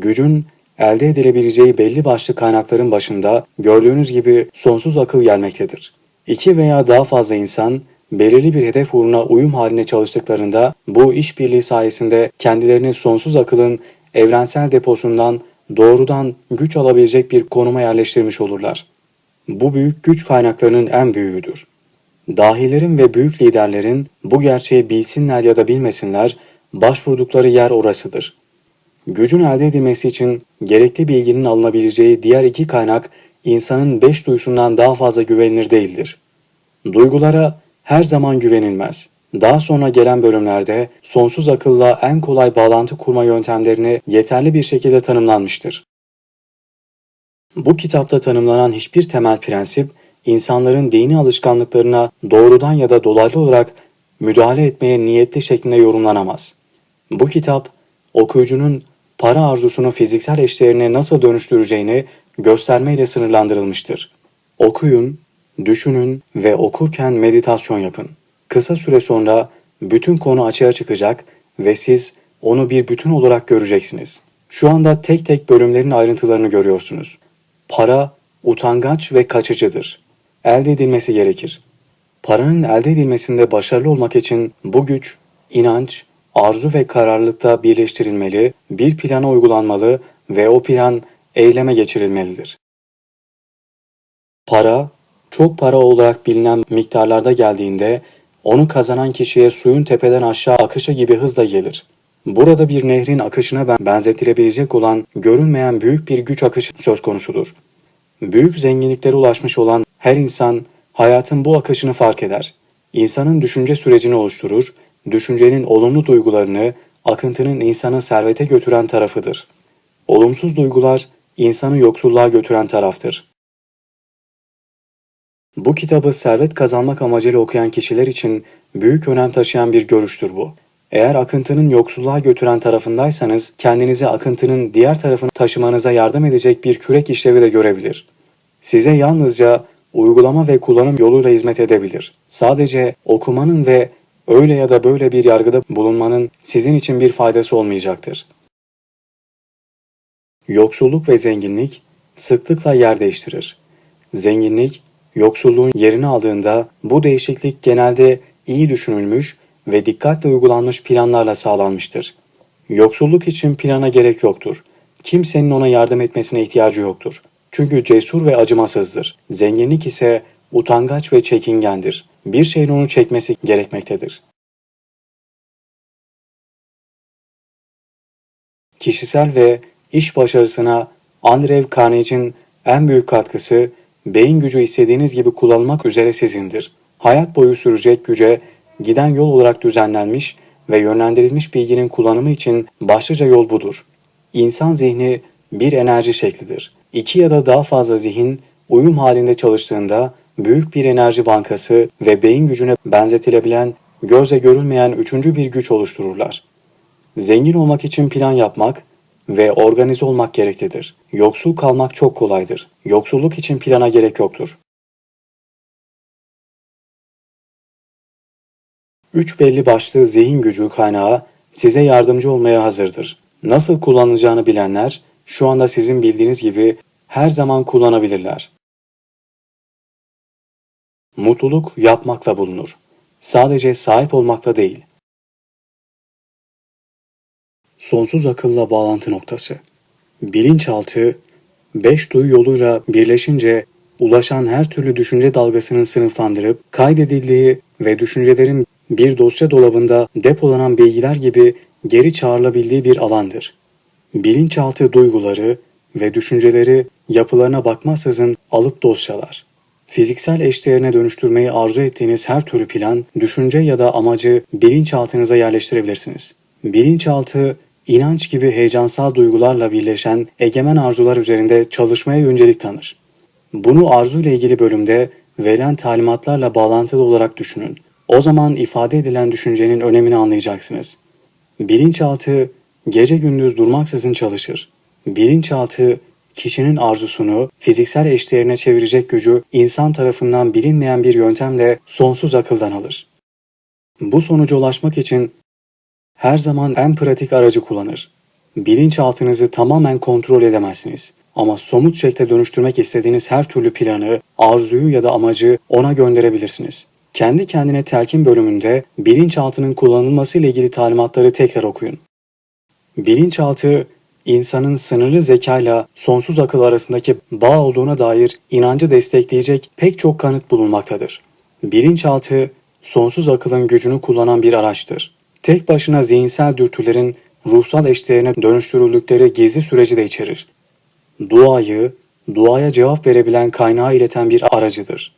Gücün elde edilebileceği belli başlı kaynakların başında gördüğünüz gibi sonsuz akıl gelmektedir. İki veya daha fazla insan belirli bir hedef uğruna uyum haline çalıştıklarında bu işbirliği sayesinde kendilerini sonsuz akılın evrensel deposundan doğrudan güç alabilecek bir konuma yerleştirmiş olurlar. Bu büyük güç kaynaklarının en büyüğüdür. Dahilerin ve büyük liderlerin bu gerçeği bilsinler ya da bilmesinler, başvurdukları yer orasıdır. Gücün elde edilmesi için gerekli bilginin alınabileceği diğer iki kaynak insanın beş duyusundan daha fazla güvenilir değildir. Duygulara her zaman güvenilmez. Daha sonra gelen bölümlerde sonsuz akılla en kolay bağlantı kurma yöntemlerini yeterli bir şekilde tanımlanmıştır. Bu kitapta tanımlanan hiçbir temel prensip, insanların dini alışkanlıklarına doğrudan ya da dolaylı olarak müdahale etmeye niyetli şeklinde yorumlanamaz. Bu kitap, okuyucunun para arzusunu fiziksel eşlerine nasıl dönüştüreceğini göstermeyle sınırlandırılmıştır. Okuyun, düşünün ve okurken meditasyon yapın. Kısa süre sonra bütün konu açığa çıkacak ve siz onu bir bütün olarak göreceksiniz. Şu anda tek tek bölümlerin ayrıntılarını görüyorsunuz. Para utangaç ve kaçıcıdır. Elde edilmesi gerekir. Paranın elde edilmesinde başarılı olmak için bu güç, inanç, arzu ve kararlılıkta birleştirilmeli, bir plana uygulanmalı ve o plan eyleme geçirilmelidir. Para, çok para olarak bilinen miktarlarda geldiğinde onu kazanan kişiye suyun tepeden aşağı akışı gibi hızla gelir. Burada bir nehrin akışına benzetilebilecek olan görünmeyen büyük bir güç akışı söz konusudur. Büyük zenginliklere ulaşmış olan her insan hayatın bu akışını fark eder. İnsanın düşünce sürecini oluşturur, düşüncenin olumlu duygularını akıntının insanı servete götüren tarafıdır. Olumsuz duygular insanı yoksulluğa götüren taraftır. Bu kitabı servet kazanmak amacıyla okuyan kişiler için büyük önem taşıyan bir görüştür bu. Eğer akıntının yoksulluğa götüren tarafındaysanız kendinizi akıntının diğer tarafını taşımanıza yardım edecek bir kürek işlevi de görebilir. Size yalnızca uygulama ve kullanım yoluyla hizmet edebilir. Sadece okumanın ve öyle ya da böyle bir yargıda bulunmanın sizin için bir faydası olmayacaktır. Yoksulluk ve zenginlik sıklıkla yer değiştirir. Zenginlik, yoksulluğun yerini aldığında bu değişiklik genelde iyi düşünülmüş ve dikkatle uygulanmış planlarla sağlanmıştır. Yoksulluk için plana gerek yoktur. Kimsenin ona yardım etmesine ihtiyacı yoktur. Çünkü cesur ve acımasızdır. Zenginlik ise utangaç ve çekingendir. Bir şeyin onu çekmesi gerekmektedir. Kişisel ve iş başarısına Andrew Carnegie'nin en büyük katkısı beyin gücü istediğiniz gibi kullanmak üzere sizindir. Hayat boyu sürecek güce giden yol olarak düzenlenmiş ve yönlendirilmiş bilginin kullanımı için başlıca yol budur. İnsan zihni bir enerji şeklidir. İki ya da daha fazla zihin uyum halinde çalıştığında büyük bir enerji bankası ve beyin gücüne benzetilebilen gözle görülmeyen üçüncü bir güç oluştururlar. Zengin olmak için plan yapmak ve organize olmak gereklidir. Yoksul kalmak çok kolaydır. Yoksulluk için plana gerek yoktur. Üç belli başlı zihin gücü kaynağı size yardımcı olmaya hazırdır. Nasıl kullanılacağını bilenler şu anda sizin bildiğiniz gibi her zaman kullanabilirler. Mutluluk yapmakla bulunur. Sadece sahip olmakla değil. Sonsuz akılla bağlantı noktası. Bilinçaltı, beş duyu yoluyla birleşince ulaşan her türlü düşünce dalgasının sınıflandırıp kaydedildiği ve düşüncelerin bir dosya dolabında depolanan bilgiler gibi geri çağrılabildiği bir alandır. Bilinçaltı duyguları ve düşünceleri yapılarına bakmaksızın alıp dosyalar. Fiziksel eşdeğerine dönüştürmeyi arzu ettiğiniz her türlü plan, düşünce ya da amacı bilinçaltınıza yerleştirebilirsiniz. Bilinçaltı, inanç gibi heyecansal duygularla birleşen egemen arzular üzerinde çalışmaya öncelik tanır. Bunu arzu ile ilgili bölümde verilen talimatlarla bağlantılı olarak düşünün. O zaman ifade edilen düşüncenin önemini anlayacaksınız. Bilinçaltı gece gündüz durmaksızın çalışır. Bilinçaltı kişinin arzusunu fiziksel eşdeğerine çevirecek gücü insan tarafından bilinmeyen bir yöntemle sonsuz akıldan alır. Bu sonuca ulaşmak için her zaman en pratik aracı kullanır. Bilinçaltınızı tamamen kontrol edemezsiniz. Ama somut şekle dönüştürmek istediğiniz her türlü planı, arzuyu ya da amacı ona gönderebilirsiniz. Kendi kendine telkin bölümünde bilinçaltının kullanılması ile ilgili talimatları tekrar okuyun. Bilinçaltı, insanın sınırlı zekayla sonsuz akıl arasındaki bağ olduğuna dair inancı destekleyecek pek çok kanıt bulunmaktadır. Bilinçaltı, sonsuz akılın gücünü kullanan bir araçtır. Tek başına zihinsel dürtülerin ruhsal eşdeğerine dönüştürüldükleri gizli süreci de içerir. Duayı, duaya cevap verebilen kaynağı ileten bir aracıdır.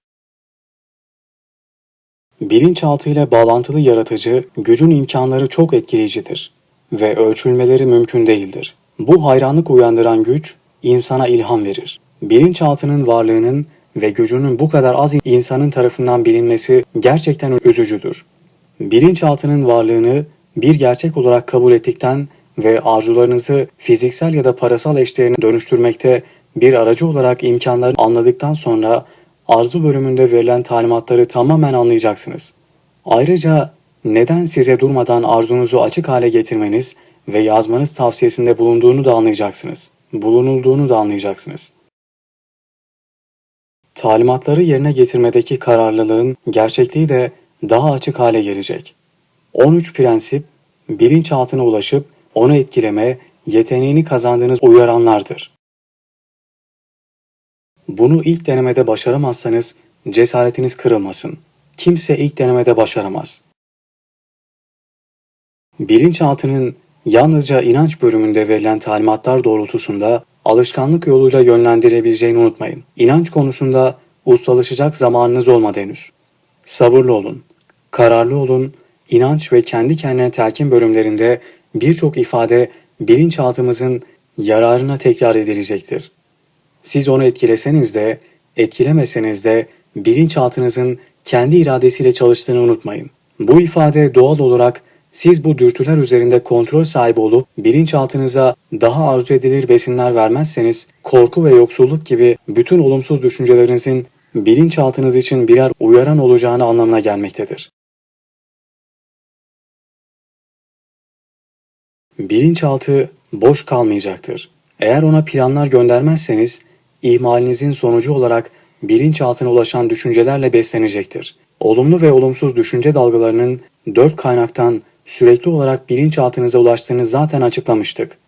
Bilinçaltı ile bağlantılı yaratıcı, gücün imkanları çok etkileyicidir ve ölçülmeleri mümkün değildir. Bu hayranlık uyandıran güç insana ilham verir. Bilinçaltının varlığının ve gücünün bu kadar az insanın tarafından bilinmesi gerçekten üzücüdür. Bilinçaltının varlığını bir gerçek olarak kabul ettikten ve arzularınızı fiziksel ya da parasal eşdeğerine dönüştürmekte bir aracı olarak imkanlarını anladıktan sonra arzu bölümünde verilen talimatları tamamen anlayacaksınız. Ayrıca neden size durmadan arzunuzu açık hale getirmeniz ve yazmanız tavsiyesinde bulunduğunu da anlayacaksınız. Bulunulduğunu da anlayacaksınız. Talimatları yerine getirmedeki kararlılığın gerçekliği de daha açık hale gelecek. 13 prensip, bilinçaltına ulaşıp onu etkileme, yeteneğini kazandığınız uyaranlardır. Bunu ilk denemede başaramazsanız cesaretiniz kırılmasın. Kimse ilk denemede başaramaz. Bilinçaltının yalnızca inanç bölümünde verilen talimatlar doğrultusunda alışkanlık yoluyla yönlendirebileceğini unutmayın. İnanç konusunda ustalaşacak zamanınız olmadı henüz. Sabırlı olun, kararlı olun, inanç ve kendi kendine telkin bölümlerinde birçok ifade bilinçaltımızın yararına tekrar edilecektir. Siz onu etkileseniz de, etkilemeseniz de bilinçaltınızın kendi iradesiyle çalıştığını unutmayın. Bu ifade doğal olarak siz bu dürtüler üzerinde kontrol sahibi olup bilinçaltınıza daha arzu edilir besinler vermezseniz korku ve yoksulluk gibi bütün olumsuz düşüncelerinizin bilinçaltınız için birer uyaran olacağını anlamına gelmektedir. Bilinçaltı boş kalmayacaktır. Eğer ona planlar göndermezseniz ihmalinizin sonucu olarak bilinçaltına ulaşan düşüncelerle beslenecektir. Olumlu ve olumsuz düşünce dalgalarının dört kaynaktan sürekli olarak bilinçaltınıza ulaştığını zaten açıklamıştık.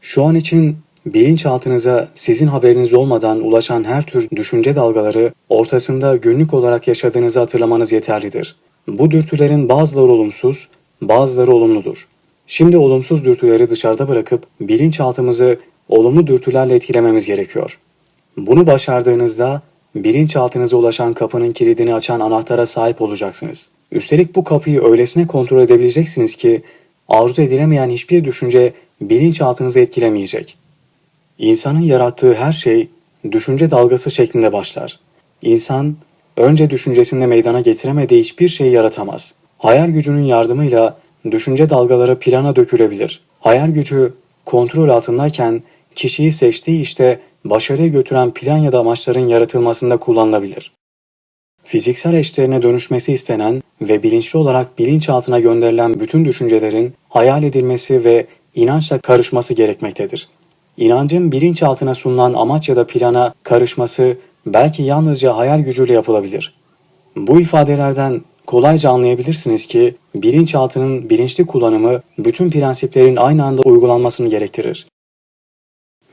Şu an için bilinçaltınıza sizin haberiniz olmadan ulaşan her tür düşünce dalgaları ortasında günlük olarak yaşadığınızı hatırlamanız yeterlidir. Bu dürtülerin bazıları olumsuz, bazıları olumludur. Şimdi olumsuz dürtüleri dışarıda bırakıp bilinçaltımızı olumlu dürtülerle etkilememiz gerekiyor. Bunu başardığınızda bilinçaltınıza ulaşan kapının kilidini açan anahtara sahip olacaksınız. Üstelik bu kapıyı öylesine kontrol edebileceksiniz ki arzu edilemeyen hiçbir düşünce bilinçaltınızı etkilemeyecek. İnsanın yarattığı her şey düşünce dalgası şeklinde başlar. İnsan önce düşüncesinde meydana getiremediği hiçbir şeyi yaratamaz. Hayal gücünün yardımıyla düşünce dalgaları plana dökülebilir. Hayal gücü kontrol altındayken kişiyi seçtiği işte başarıya götüren plan ya da amaçların yaratılmasında kullanılabilir. Fiziksel eşlerine dönüşmesi istenen ve bilinçli olarak bilinçaltına gönderilen bütün düşüncelerin hayal edilmesi ve inançla karışması gerekmektedir. İnancın bilinçaltına sunulan amaç ya da plana karışması belki yalnızca hayal gücüyle yapılabilir. Bu ifadelerden kolayca anlayabilirsiniz ki bilinçaltının bilinçli kullanımı bütün prensiplerin aynı anda uygulanmasını gerektirir.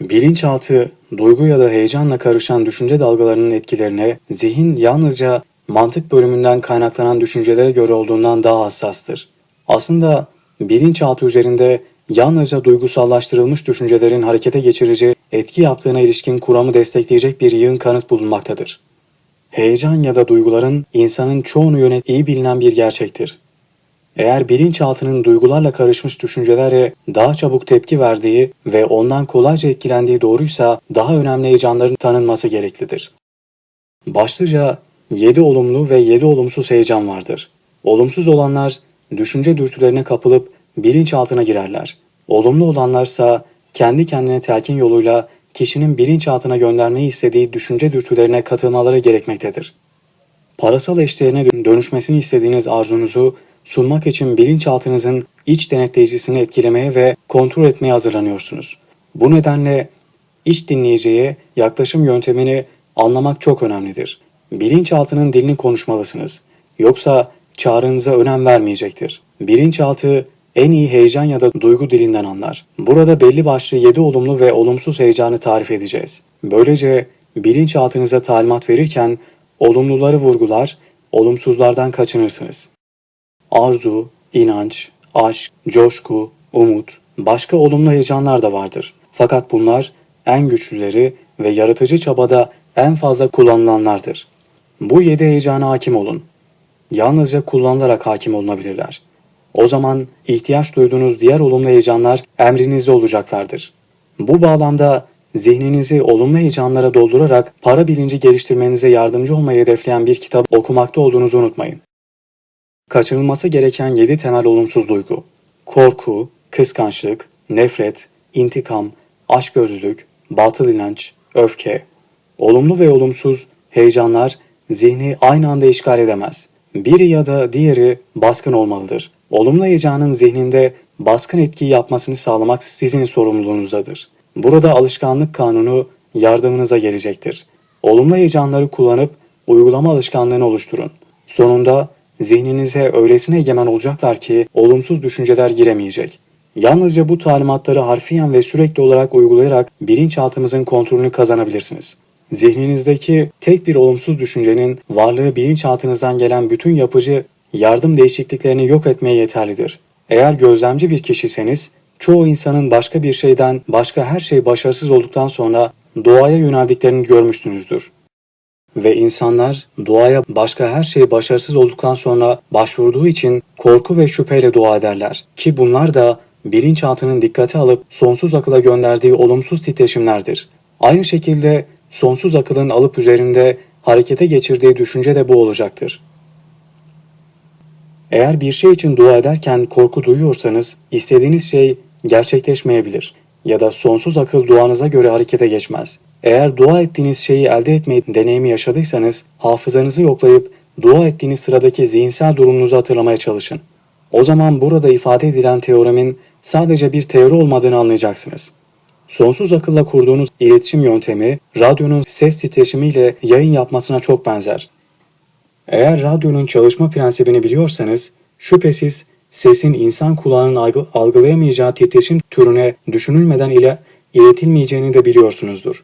Bilinçaltı, duygu ya da heyecanla karışan düşünce dalgalarının etkilerine zihin yalnızca mantık bölümünden kaynaklanan düşüncelere göre olduğundan daha hassastır. Aslında bilinçaltı üzerinde yalnızca duygusallaştırılmış düşüncelerin harekete geçirici etki yaptığına ilişkin kuramı destekleyecek bir yığın kanıt bulunmaktadır. Heyecan ya da duyguların insanın çoğunu yönet iyi bilinen bir gerçektir. Eğer bilinçaltının duygularla karışmış düşüncelere daha çabuk tepki verdiği ve ondan kolayca etkilendiği doğruysa daha önemli heyecanların tanınması gereklidir. Başlıca 7 olumlu ve 7 olumsuz heyecan vardır. Olumsuz olanlar düşünce dürtülerine kapılıp bilinçaltına girerler. Olumlu olanlarsa kendi kendine telkin yoluyla kişinin bilinçaltına göndermeyi istediği düşünce dürtülerine katılmaları gerekmektedir. Parasal eşdeğerine dönüşmesini istediğiniz arzunuzu sunmak için bilinçaltınızın iç denetleyicisini etkilemeye ve kontrol etmeye hazırlanıyorsunuz. Bu nedenle iç dinleyiciye yaklaşım yöntemini anlamak çok önemlidir. Bilinçaltının dilini konuşmalısınız. Yoksa çağrınıza önem vermeyecektir. Bilinçaltı en iyi heyecan ya da duygu dilinden anlar. Burada belli başlı 7 olumlu ve olumsuz heyecanı tarif edeceğiz. Böylece bilinçaltınıza talimat verirken olumluları vurgular, olumsuzlardan kaçınırsınız. Arzu, inanç, aşk, coşku, umut, başka olumlu heyecanlar da vardır. Fakat bunlar en güçlüleri ve yaratıcı çabada en fazla kullanılanlardır. Bu yedi heyecana hakim olun. Yalnızca kullanılarak hakim olunabilirler. O zaman ihtiyaç duyduğunuz diğer olumlu heyecanlar emrinizde olacaklardır. Bu bağlamda zihninizi olumlu heyecanlara doldurarak para bilinci geliştirmenize yardımcı olmayı hedefleyen bir kitap okumakta olduğunuzu unutmayın. Kaçınılması gereken 7 temel olumsuz duygu. Korku, kıskançlık, nefret, intikam, açgözlülük, batıl inanç, öfke. Olumlu ve olumsuz heyecanlar zihni aynı anda işgal edemez. biri ya da diğeri baskın olmalıdır. Olumlu heyecanın zihninde baskın etki yapmasını sağlamak sizin sorumluluğunuzdadır. Burada alışkanlık kanunu yardımınıza gelecektir. Olumlu heyecanları kullanıp uygulama alışkanlığını oluşturun. Sonunda zihninize öylesine egemen olacaklar ki olumsuz düşünceler giremeyecek. Yalnızca bu talimatları harfiyen ve sürekli olarak uygulayarak bilinçaltımızın kontrolünü kazanabilirsiniz. Zihninizdeki tek bir olumsuz düşüncenin varlığı bilinçaltınızdan gelen bütün yapıcı yardım değişikliklerini yok etmeye yeterlidir. Eğer gözlemci bir kişiseniz, çoğu insanın başka bir şeyden başka her şey başarısız olduktan sonra doğaya yöneldiklerini görmüşsünüzdür. Ve insanlar doğaya başka her şey başarısız olduktan sonra başvurduğu için korku ve şüpheyle dua ederler. Ki bunlar da bilinçaltının dikkate alıp sonsuz akıla gönderdiği olumsuz titreşimlerdir. Aynı şekilde sonsuz akılın alıp üzerinde harekete geçirdiği düşünce de bu olacaktır. Eğer bir şey için dua ederken korku duyuyorsanız istediğiniz şey gerçekleşmeyebilir ya da sonsuz akıl duanıza göre harekete geçmez. Eğer dua ettiğiniz şeyi elde etmeyi deneyimi yaşadıysanız hafızanızı yoklayıp dua ettiğiniz sıradaki zihinsel durumunuzu hatırlamaya çalışın. O zaman burada ifade edilen teoremin sadece bir teori olmadığını anlayacaksınız. Sonsuz akılla kurduğunuz iletişim yöntemi radyonun ses titreşimiyle yayın yapmasına çok benzer. Eğer radyonun çalışma prensibini biliyorsanız şüphesiz sesin insan kulağının algılayamayacağı titreşim türüne düşünülmeden ile iletilmeyeceğini de biliyorsunuzdur.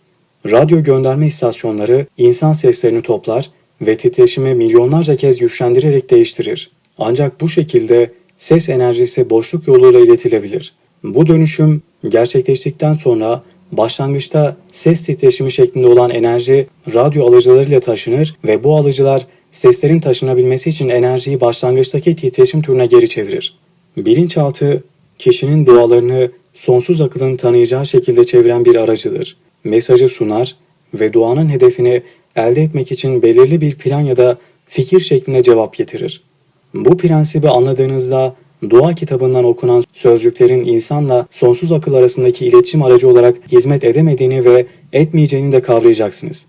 Radyo gönderme istasyonları insan seslerini toplar ve titreşimi milyonlarca kez güçlendirerek değiştirir. Ancak bu şekilde ses enerjisi boşluk yoluyla iletilebilir. Bu dönüşüm gerçekleştikten sonra başlangıçta ses titreşimi şeklinde olan enerji radyo alıcılarıyla taşınır ve bu alıcılar seslerin taşınabilmesi için enerjiyi başlangıçtaki titreşim türüne geri çevirir. Bilinçaltı, kişinin dualarını sonsuz akılın tanıyacağı şekilde çeviren bir aracıdır. Mesajı sunar ve duanın hedefini elde etmek için belirli bir plan ya da fikir şeklinde cevap getirir. Bu prensibi anladığınızda dua kitabından okunan sözcüklerin insanla sonsuz akıl arasındaki iletişim aracı olarak hizmet edemediğini ve etmeyeceğini de kavrayacaksınız.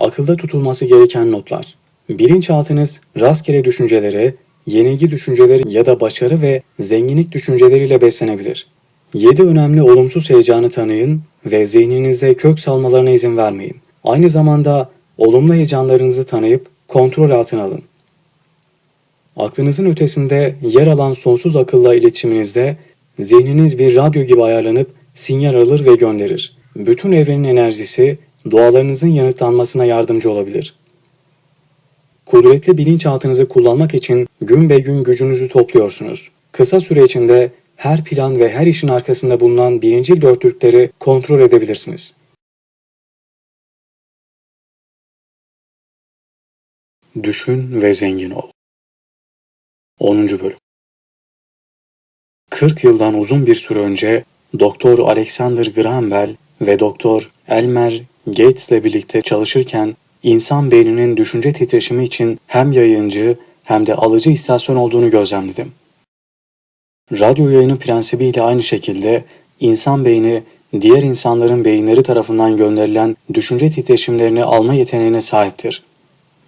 Akılda tutulması gereken notlar. Bilinçaltınız rastgele düşüncelere, yenilgi düşünceleri ya da başarı ve zenginlik düşünceleriyle beslenebilir. 7 önemli olumsuz heyecanı tanıyın ve zihninize kök salmalarına izin vermeyin. Aynı zamanda olumlu heyecanlarınızı tanıyıp kontrol altına alın. Aklınızın ötesinde yer alan sonsuz akılla iletişiminizde zihniniz bir radyo gibi ayarlanıp sinyal alır ve gönderir. Bütün evrenin enerjisi dualarınızın yanıtlanmasına yardımcı olabilir. Kudretli bilinçaltınızı kullanmak için gün be gün gücünüzü topluyorsunuz. Kısa süre içinde her plan ve her işin arkasında bulunan birincil dörtlükleri kontrol edebilirsiniz. Düşün ve zengin ol. 10. Bölüm 40 yıldan uzun bir süre önce Doktor Alexander Graham Bell ve Doktor Elmer Gates ile birlikte çalışırken insan beyninin düşünce titreşimi için hem yayıncı hem de alıcı istasyon olduğunu gözlemledim. Radyo yayını prensibiyle aynı şekilde insan beyni diğer insanların beyinleri tarafından gönderilen düşünce titreşimlerini alma yeteneğine sahiptir.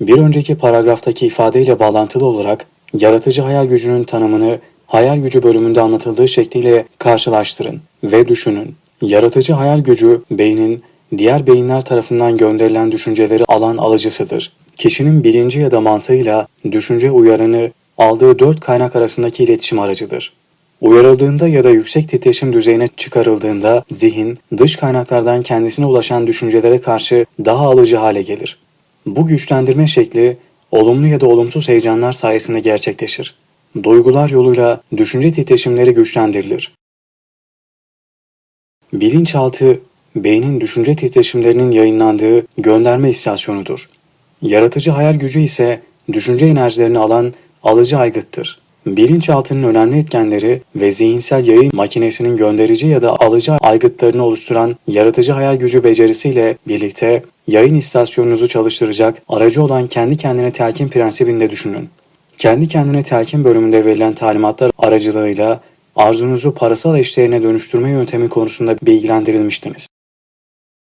Bir önceki paragraftaki ifadeyle bağlantılı olarak yaratıcı hayal gücünün tanımını hayal gücü bölümünde anlatıldığı şekliyle karşılaştırın ve düşünün. Yaratıcı hayal gücü beynin diğer beyinler tarafından gönderilen düşünceleri alan alıcısıdır. Kişinin bilinci ya da mantığıyla düşünce uyarını aldığı dört kaynak arasındaki iletişim aracıdır. Uyarıldığında ya da yüksek titreşim düzeyine çıkarıldığında zihin dış kaynaklardan kendisine ulaşan düşüncelere karşı daha alıcı hale gelir. Bu güçlendirme şekli olumlu ya da olumsuz heyecanlar sayesinde gerçekleşir. Duygular yoluyla düşünce titreşimleri güçlendirilir. Bilinçaltı, beynin düşünce titreşimlerinin yayınlandığı gönderme istasyonudur. Yaratıcı hayal gücü ise düşünce enerjilerini alan alıcı aygıttır. Bilinçaltının önemli etkenleri ve zihinsel yayın makinesinin gönderici ya da alıcı aygıtlarını oluşturan yaratıcı hayal gücü becerisiyle birlikte yayın istasyonunuzu çalıştıracak aracı olan kendi kendine telkin prensibinde düşünün. Kendi kendine telkin bölümünde verilen talimatlar aracılığıyla arzunuzu parasal eşlerine dönüştürme yöntemi konusunda bilgilendirilmiştiniz.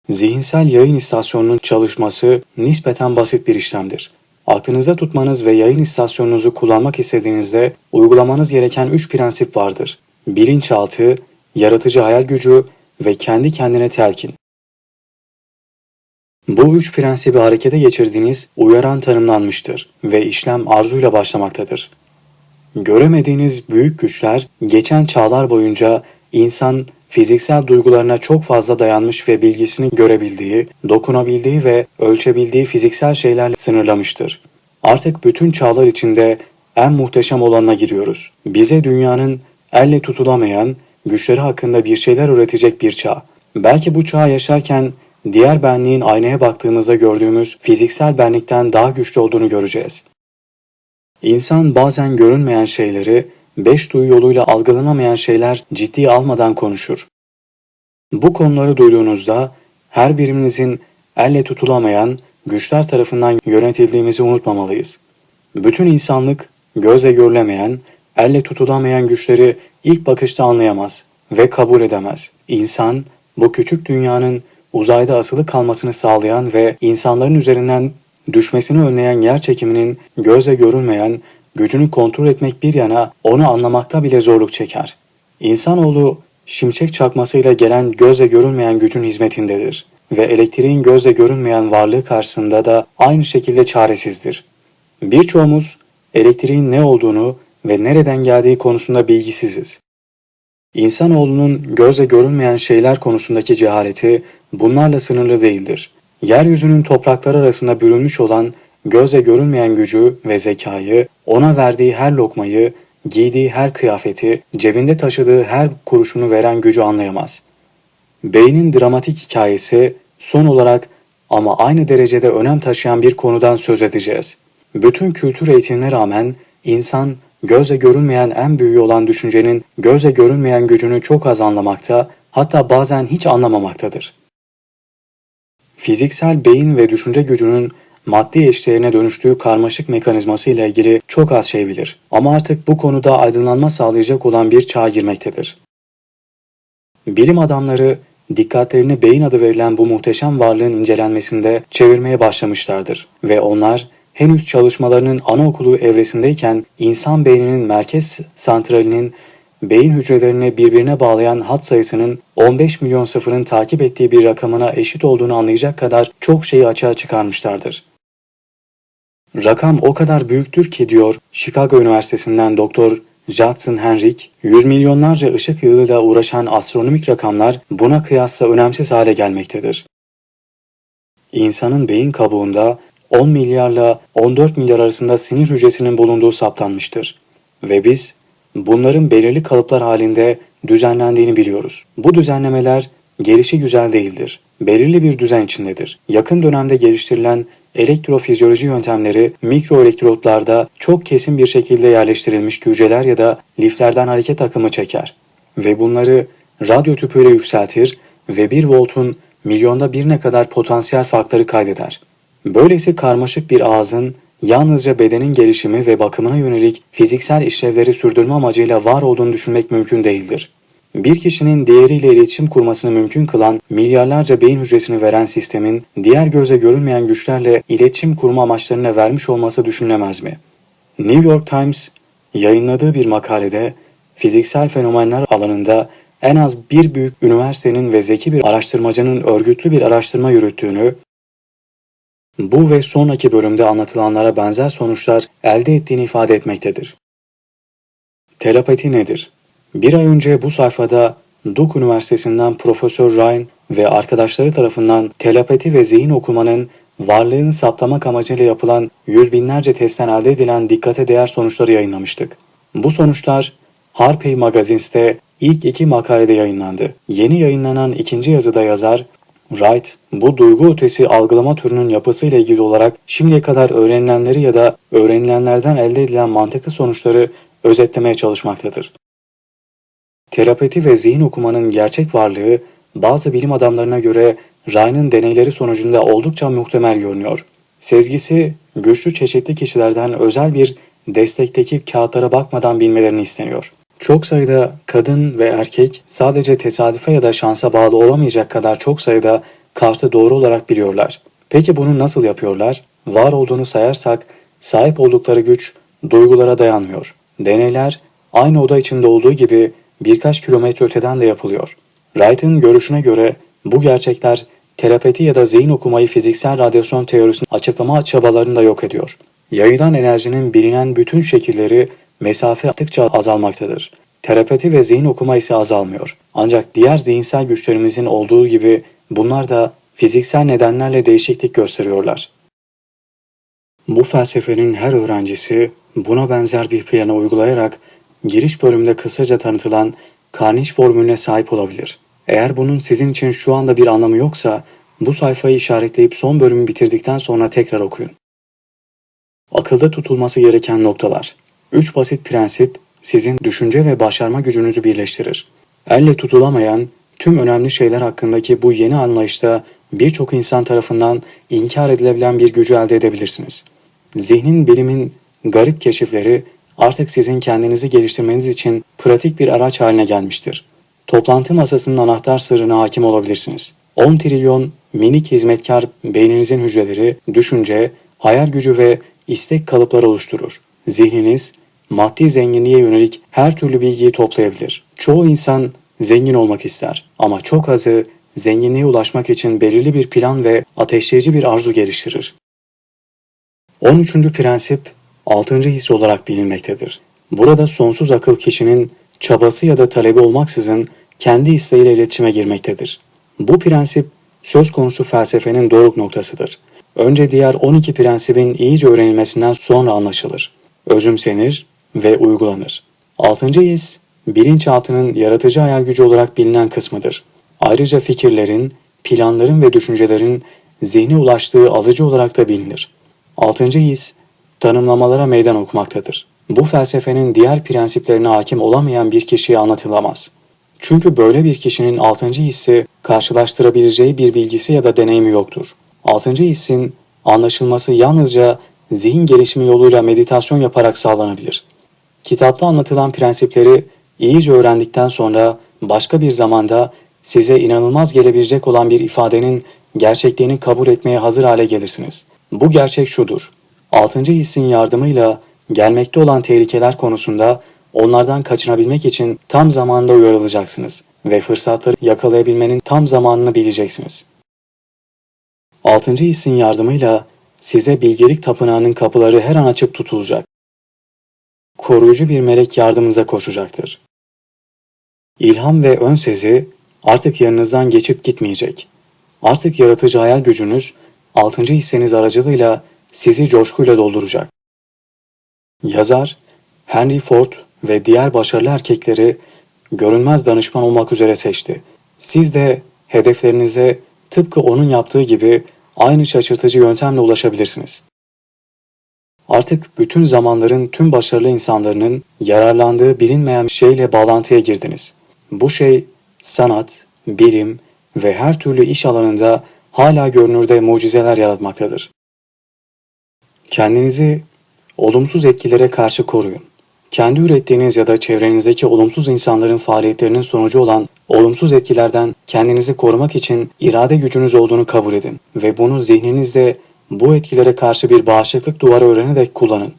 Zihinsel yayın istasyonunun çalışması nispeten basit bir işlemdir. Aklınızda tutmanız ve yayın istasyonunuzu kullanmak istediğinizde uygulamanız gereken 3 prensip vardır. Bilinçaltı, yaratıcı hayal gücü ve kendi kendine telkin. Bu üç prensibi harekete geçirdiğiniz uyaran tanımlanmıştır ve işlem arzuyla başlamaktadır. Göremediğiniz büyük güçler geçen çağlar boyunca insan fiziksel duygularına çok fazla dayanmış ve bilgisini görebildiği, dokunabildiği ve ölçebildiği fiziksel şeylerle sınırlamıştır. Artık bütün çağlar içinde en muhteşem olanına giriyoruz. Bize dünyanın elle tutulamayan güçleri hakkında bir şeyler öğretecek bir çağ. Belki bu çağı yaşarken diğer benliğin aynaya baktığımızda gördüğümüz fiziksel benlikten daha güçlü olduğunu göreceğiz. İnsan bazen görünmeyen şeyleri, beş duyu yoluyla algılanamayan şeyler ciddiye almadan konuşur. Bu konuları duyduğunuzda her birimizin elle tutulamayan güçler tarafından yönetildiğimizi unutmamalıyız. Bütün insanlık gözle görülemeyen, elle tutulamayan güçleri ilk bakışta anlayamaz ve kabul edemez. İnsan bu küçük dünyanın uzayda asılı kalmasını sağlayan ve insanların üzerinden düşmesini önleyen yer çekiminin gözle görülmeyen gücünü kontrol etmek bir yana onu anlamakta bile zorluk çeker. İnsanoğlu şimşek çakmasıyla gelen gözle görülmeyen gücün hizmetindedir ve elektriğin gözle görünmeyen varlığı karşısında da aynı şekilde çaresizdir. Birçoğumuz elektriğin ne olduğunu ve nereden geldiği konusunda bilgisiziz. İnsanoğlunun gözle görünmeyen şeyler konusundaki cehaleti bunlarla sınırlı değildir. Yeryüzünün topraklar arasında bürünmüş olan gözle görünmeyen gücü ve zekayı, ona verdiği her lokmayı, giydiği her kıyafeti, cebinde taşıdığı her kuruşunu veren gücü anlayamaz. Beynin dramatik hikayesi son olarak ama aynı derecede önem taşıyan bir konudan söz edeceğiz. Bütün kültür eğitimine rağmen insan gözle görünmeyen en büyüğü olan düşüncenin gözle görünmeyen gücünü çok az anlamakta, hatta bazen hiç anlamamaktadır. Fiziksel beyin ve düşünce gücünün maddi eşdeğerine dönüştüğü karmaşık mekanizması ile ilgili çok az şey bilir. Ama artık bu konuda aydınlanma sağlayacak olan bir çağa girmektedir. Bilim adamları dikkatlerini beyin adı verilen bu muhteşem varlığın incelenmesinde çevirmeye başlamışlardır ve onlar henüz çalışmalarının anaokulu evresindeyken insan beyninin merkez santralinin beyin hücrelerini birbirine bağlayan hat sayısının 15 milyon sıfırın takip ettiği bir rakamına eşit olduğunu anlayacak kadar çok şeyi açığa çıkarmışlardır. Rakam o kadar büyüktür ki diyor Chicago Üniversitesi'nden Doktor Judson Henrik, yüz milyonlarca ışık yılıyla uğraşan astronomik rakamlar buna kıyasla önemsiz hale gelmektedir. İnsanın beyin kabuğunda 10 milyarla 14 milyar arasında sinir hücresinin bulunduğu saptanmıştır. Ve biz bunların belirli kalıplar halinde düzenlendiğini biliyoruz. Bu düzenlemeler gelişi güzel değildir. Belirli bir düzen içindedir. Yakın dönemde geliştirilen elektrofizyoloji yöntemleri mikroelektrotlarda çok kesin bir şekilde yerleştirilmiş hücreler ya da liflerden hareket akımı çeker ve bunları radyo tüpüyle yükseltir ve 1 voltun milyonda birine kadar potansiyel farkları kaydeder. Böylesi karmaşık bir ağzın yalnızca bedenin gelişimi ve bakımına yönelik fiziksel işlevleri sürdürme amacıyla var olduğunu düşünmek mümkün değildir. Bir kişinin diğeriyle iletişim kurmasını mümkün kılan milyarlarca beyin hücresini veren sistemin diğer göze görünmeyen güçlerle iletişim kurma amaçlarına vermiş olması düşünülemez mi? New York Times yayınladığı bir makalede fiziksel fenomenler alanında en az bir büyük üniversitenin ve zeki bir araştırmacının örgütlü bir araştırma yürüttüğünü bu ve sonraki bölümde anlatılanlara benzer sonuçlar elde ettiğini ifade etmektedir. Telepati nedir? Bir ay önce bu sayfada Duke Üniversitesi'nden Profesör Ryan ve arkadaşları tarafından telepati ve zihin okumanın varlığını saptamak amacıyla yapılan yüz binlerce testten elde edilen dikkate değer sonuçları yayınlamıştık. Bu sonuçlar Harpey Magazine'de ilk iki makalede yayınlandı. Yeni yayınlanan ikinci yazıda yazar, Wright, bu duygu ötesi algılama türünün yapısıyla ilgili olarak şimdiye kadar öğrenilenleri ya da öğrenilenlerden elde edilen mantıklı sonuçları özetlemeye çalışmaktadır. Terapeti ve zihin okumanın gerçek varlığı bazı bilim adamlarına göre Ryan'ın deneyleri sonucunda oldukça muhtemel görünüyor. Sezgisi güçlü çeşitli kişilerden özel bir destekteki kağıtlara bakmadan bilmelerini isteniyor. Çok sayıda kadın ve erkek sadece tesadüfe ya da şansa bağlı olamayacak kadar çok sayıda kartı doğru olarak biliyorlar. Peki bunu nasıl yapıyorlar? var olduğunu sayarsak sahip oldukları güç duygulara dayanmıyor. Deneyler aynı oda içinde olduğu gibi birkaç kilometre öteden de yapılıyor. Wright'ın görüşüne göre bu gerçekler telepati ya da zihin okumayı fiziksel radyasyon teorisinin açıklama çabalarını da yok ediyor. Yayılan enerjinin bilinen bütün şekilleri mesafe attıkça azalmaktadır. Telepati ve zihin okuma ise azalmıyor. Ancak diğer zihinsel güçlerimizin olduğu gibi bunlar da fiziksel nedenlerle değişiklik gösteriyorlar. Bu felsefenin her öğrencisi buna benzer bir planı uygulayarak giriş bölümünde kısaca tanıtılan Carnage formülüne sahip olabilir. Eğer bunun sizin için şu anda bir anlamı yoksa bu sayfayı işaretleyip son bölümü bitirdikten sonra tekrar okuyun. Akılda tutulması gereken noktalar. Üç basit prensip sizin düşünce ve başarma gücünüzü birleştirir. Elle tutulamayan tüm önemli şeyler hakkındaki bu yeni anlayışta birçok insan tarafından inkar edilebilen bir gücü elde edebilirsiniz. Zihnin bilimin garip keşifleri artık sizin kendinizi geliştirmeniz için pratik bir araç haline gelmiştir. Toplantı masasının anahtar sırrına hakim olabilirsiniz. 10 trilyon minik hizmetkar beyninizin hücreleri, düşünce, hayal gücü ve istek kalıpları oluşturur. Zihniniz, maddi zenginliğe yönelik her türlü bilgiyi toplayabilir. Çoğu insan zengin olmak ister ama çok azı zenginliğe ulaşmak için belirli bir plan ve ateşleyici bir arzu geliştirir. 13. prensip 6. his olarak bilinmektedir. Burada sonsuz akıl kişinin çabası ya da talebi olmaksızın kendi isteğiyle iletişime girmektedir. Bu prensip söz konusu felsefenin doruk noktasıdır. Önce diğer 12 prensibin iyice öğrenilmesinden sonra anlaşılır. Özümsenir ve uygulanır. 6. his, bilinçaltının yaratıcı hayal gücü olarak bilinen kısmıdır. Ayrıca fikirlerin, planların ve düşüncelerin zihne ulaştığı alıcı olarak da bilinir. 6. his, tanımlamalara meydan okumaktadır. Bu felsefenin diğer prensiplerine hakim olamayan bir kişiye anlatılamaz. Çünkü böyle bir kişinin altıncı hissi karşılaştırabileceği bir bilgisi ya da deneyimi yoktur. Altıncı hissin anlaşılması yalnızca zihin gelişimi yoluyla meditasyon yaparak sağlanabilir. Kitapta anlatılan prensipleri iyice öğrendikten sonra başka bir zamanda size inanılmaz gelebilecek olan bir ifadenin gerçekliğini kabul etmeye hazır hale gelirsiniz. Bu gerçek şudur. Altıncı hissin yardımıyla gelmekte olan tehlikeler konusunda onlardan kaçınabilmek için tam zamanında uyarılacaksınız ve fırsatları yakalayabilmenin tam zamanını bileceksiniz. Altıncı hissin yardımıyla size bilgelik tapınağının kapıları her an açık tutulacak. Koruyucu bir melek yardımınıza koşacaktır. İlham ve ön sezi artık yanınızdan geçip gitmeyecek. Artık yaratıcı hayal gücünüz altıncı hisseniz aracılığıyla sizi coşkuyla dolduracak. Yazar Henry Ford ve diğer başarılı erkekleri görünmez danışman olmak üzere seçti. Siz de hedeflerinize tıpkı onun yaptığı gibi aynı şaşırtıcı yöntemle ulaşabilirsiniz. Artık bütün zamanların tüm başarılı insanların yararlandığı bilinmeyen şeyle bağlantıya girdiniz. Bu şey sanat, bilim ve her türlü iş alanında hala görünürde mucizeler yaratmaktadır. Kendinizi olumsuz etkilere karşı koruyun. Kendi ürettiğiniz ya da çevrenizdeki olumsuz insanların faaliyetlerinin sonucu olan olumsuz etkilerden kendinizi korumak için irade gücünüz olduğunu kabul edin ve bunu zihninizde bu etkilere karşı bir bağışıklık duvarı öğrenerek kullanın.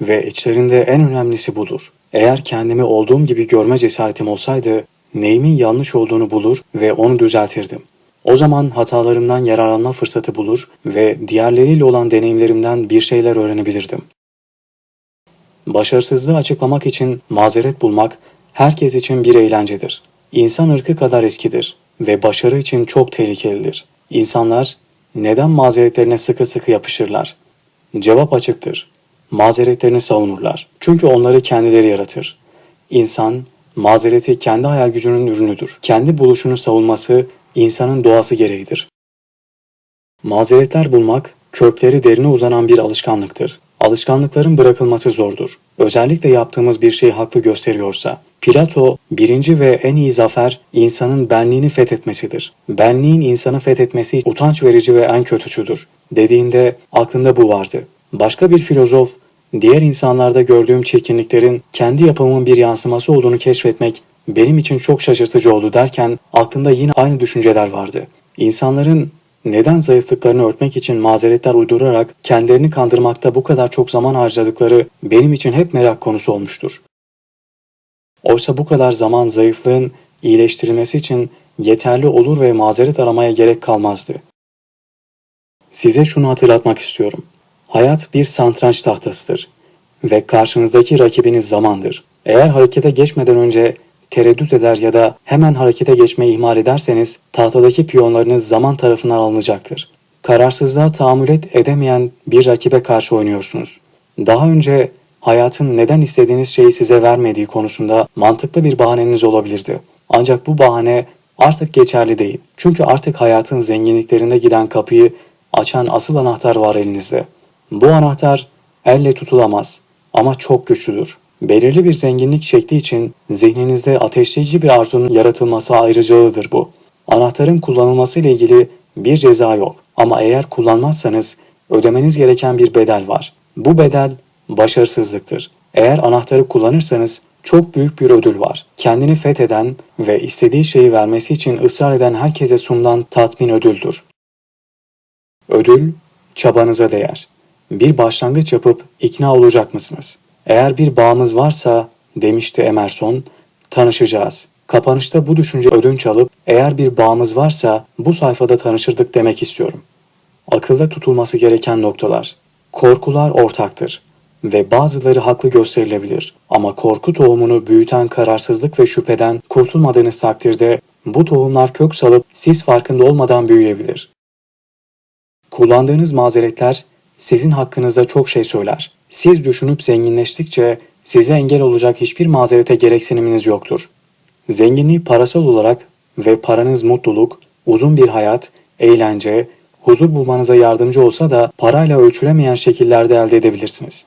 Ve içlerinde en önemlisi budur. Eğer kendimi olduğum gibi görme cesaretim olsaydı, neyimin yanlış olduğunu bulur ve onu düzeltirdim. O zaman hatalarımdan yararlanma fırsatı bulur ve diğerleriyle olan deneyimlerimden bir şeyler öğrenebilirdim. Başarısızlığı açıklamak için mazeret bulmak herkes için bir eğlencedir. İnsan ırkı kadar eskidir ve başarı için çok tehlikelidir. İnsanlar neden mazeretlerine sıkı sıkı yapışırlar? Cevap açıktır. Mazeretlerini savunurlar. Çünkü onları kendileri yaratır. İnsan mazereti kendi hayal gücünün ürünüdür. Kendi buluşunu savunması insanın doğası gereğidir. Mazeretler bulmak kökleri derine uzanan bir alışkanlıktır. Alışkanlıkların bırakılması zordur. Özellikle yaptığımız bir şey haklı gösteriyorsa. Plato, birinci ve en iyi zafer insanın benliğini fethetmesidir. Benliğin insanı fethetmesi utanç verici ve en kötüsüdür. Dediğinde aklında bu vardı. Başka bir filozof, diğer insanlarda gördüğüm çirkinliklerin kendi yapımın bir yansıması olduğunu keşfetmek benim için çok şaşırtıcı oldu derken aklında yine aynı düşünceler vardı. İnsanların neden zayıflıklarını örtmek için mazeretler uydurarak kendilerini kandırmakta bu kadar çok zaman harcadıkları benim için hep merak konusu olmuştur. Oysa bu kadar zaman zayıflığın iyileştirilmesi için yeterli olur ve mazeret aramaya gerek kalmazdı. Size şunu hatırlatmak istiyorum. Hayat bir santranç tahtasıdır ve karşınızdaki rakibiniz zamandır. Eğer harekete geçmeden önce tereddüt eder ya da hemen harekete geçmeyi ihmal ederseniz tahtadaki piyonlarınız zaman tarafından alınacaktır. Kararsızlığa tahammül et edemeyen bir rakibe karşı oynuyorsunuz. Daha önce hayatın neden istediğiniz şeyi size vermediği konusunda mantıklı bir bahaneniz olabilirdi. Ancak bu bahane artık geçerli değil. Çünkü artık hayatın zenginliklerinde giden kapıyı açan asıl anahtar var elinizde. Bu anahtar elle tutulamaz ama çok güçlüdür. Belirli bir zenginlik şekli için zihninizde ateşleyici bir arzunun yaratılması ayrıcalığıdır bu. Anahtarın kullanılması ile ilgili bir ceza yok ama eğer kullanmazsanız ödemeniz gereken bir bedel var. Bu bedel başarısızlıktır. Eğer anahtarı kullanırsanız çok büyük bir ödül var. Kendini fetheden ve istediği şeyi vermesi için ısrar eden herkese sunulan tatmin ödüldür. Ödül çabanıza değer. Bir başlangıç yapıp ikna olacak mısınız? Eğer bir bağımız varsa demişti Emerson, tanışacağız. Kapanışta bu düşünce ödünç alıp eğer bir bağımız varsa bu sayfada tanışırdık demek istiyorum. Akılda tutulması gereken noktalar. Korkular ortaktır ve bazıları haklı gösterilebilir. Ama korku tohumunu büyüten kararsızlık ve şüpheden kurtulmadığınız takdirde bu tohumlar kök salıp siz farkında olmadan büyüyebilir. Kullandığınız mazeretler sizin hakkınızda çok şey söyler. Siz düşünüp zenginleştikçe size engel olacak hiçbir mazerete gereksiniminiz yoktur. Zenginliği parasal olarak ve paranız mutluluk, uzun bir hayat, eğlence, huzur bulmanıza yardımcı olsa da parayla ölçülemeyen şekillerde elde edebilirsiniz.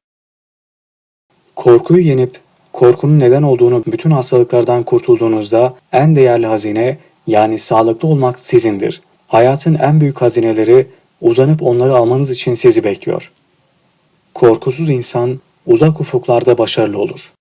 Korkuyu yenip korkunun neden olduğunu bütün hastalıklardan kurtulduğunuzda en değerli hazine yani sağlıklı olmak sizindir. Hayatın en büyük hazineleri uzanıp onları almanız için sizi bekliyor. Korkusuz insan uzak ufuklarda başarılı olur.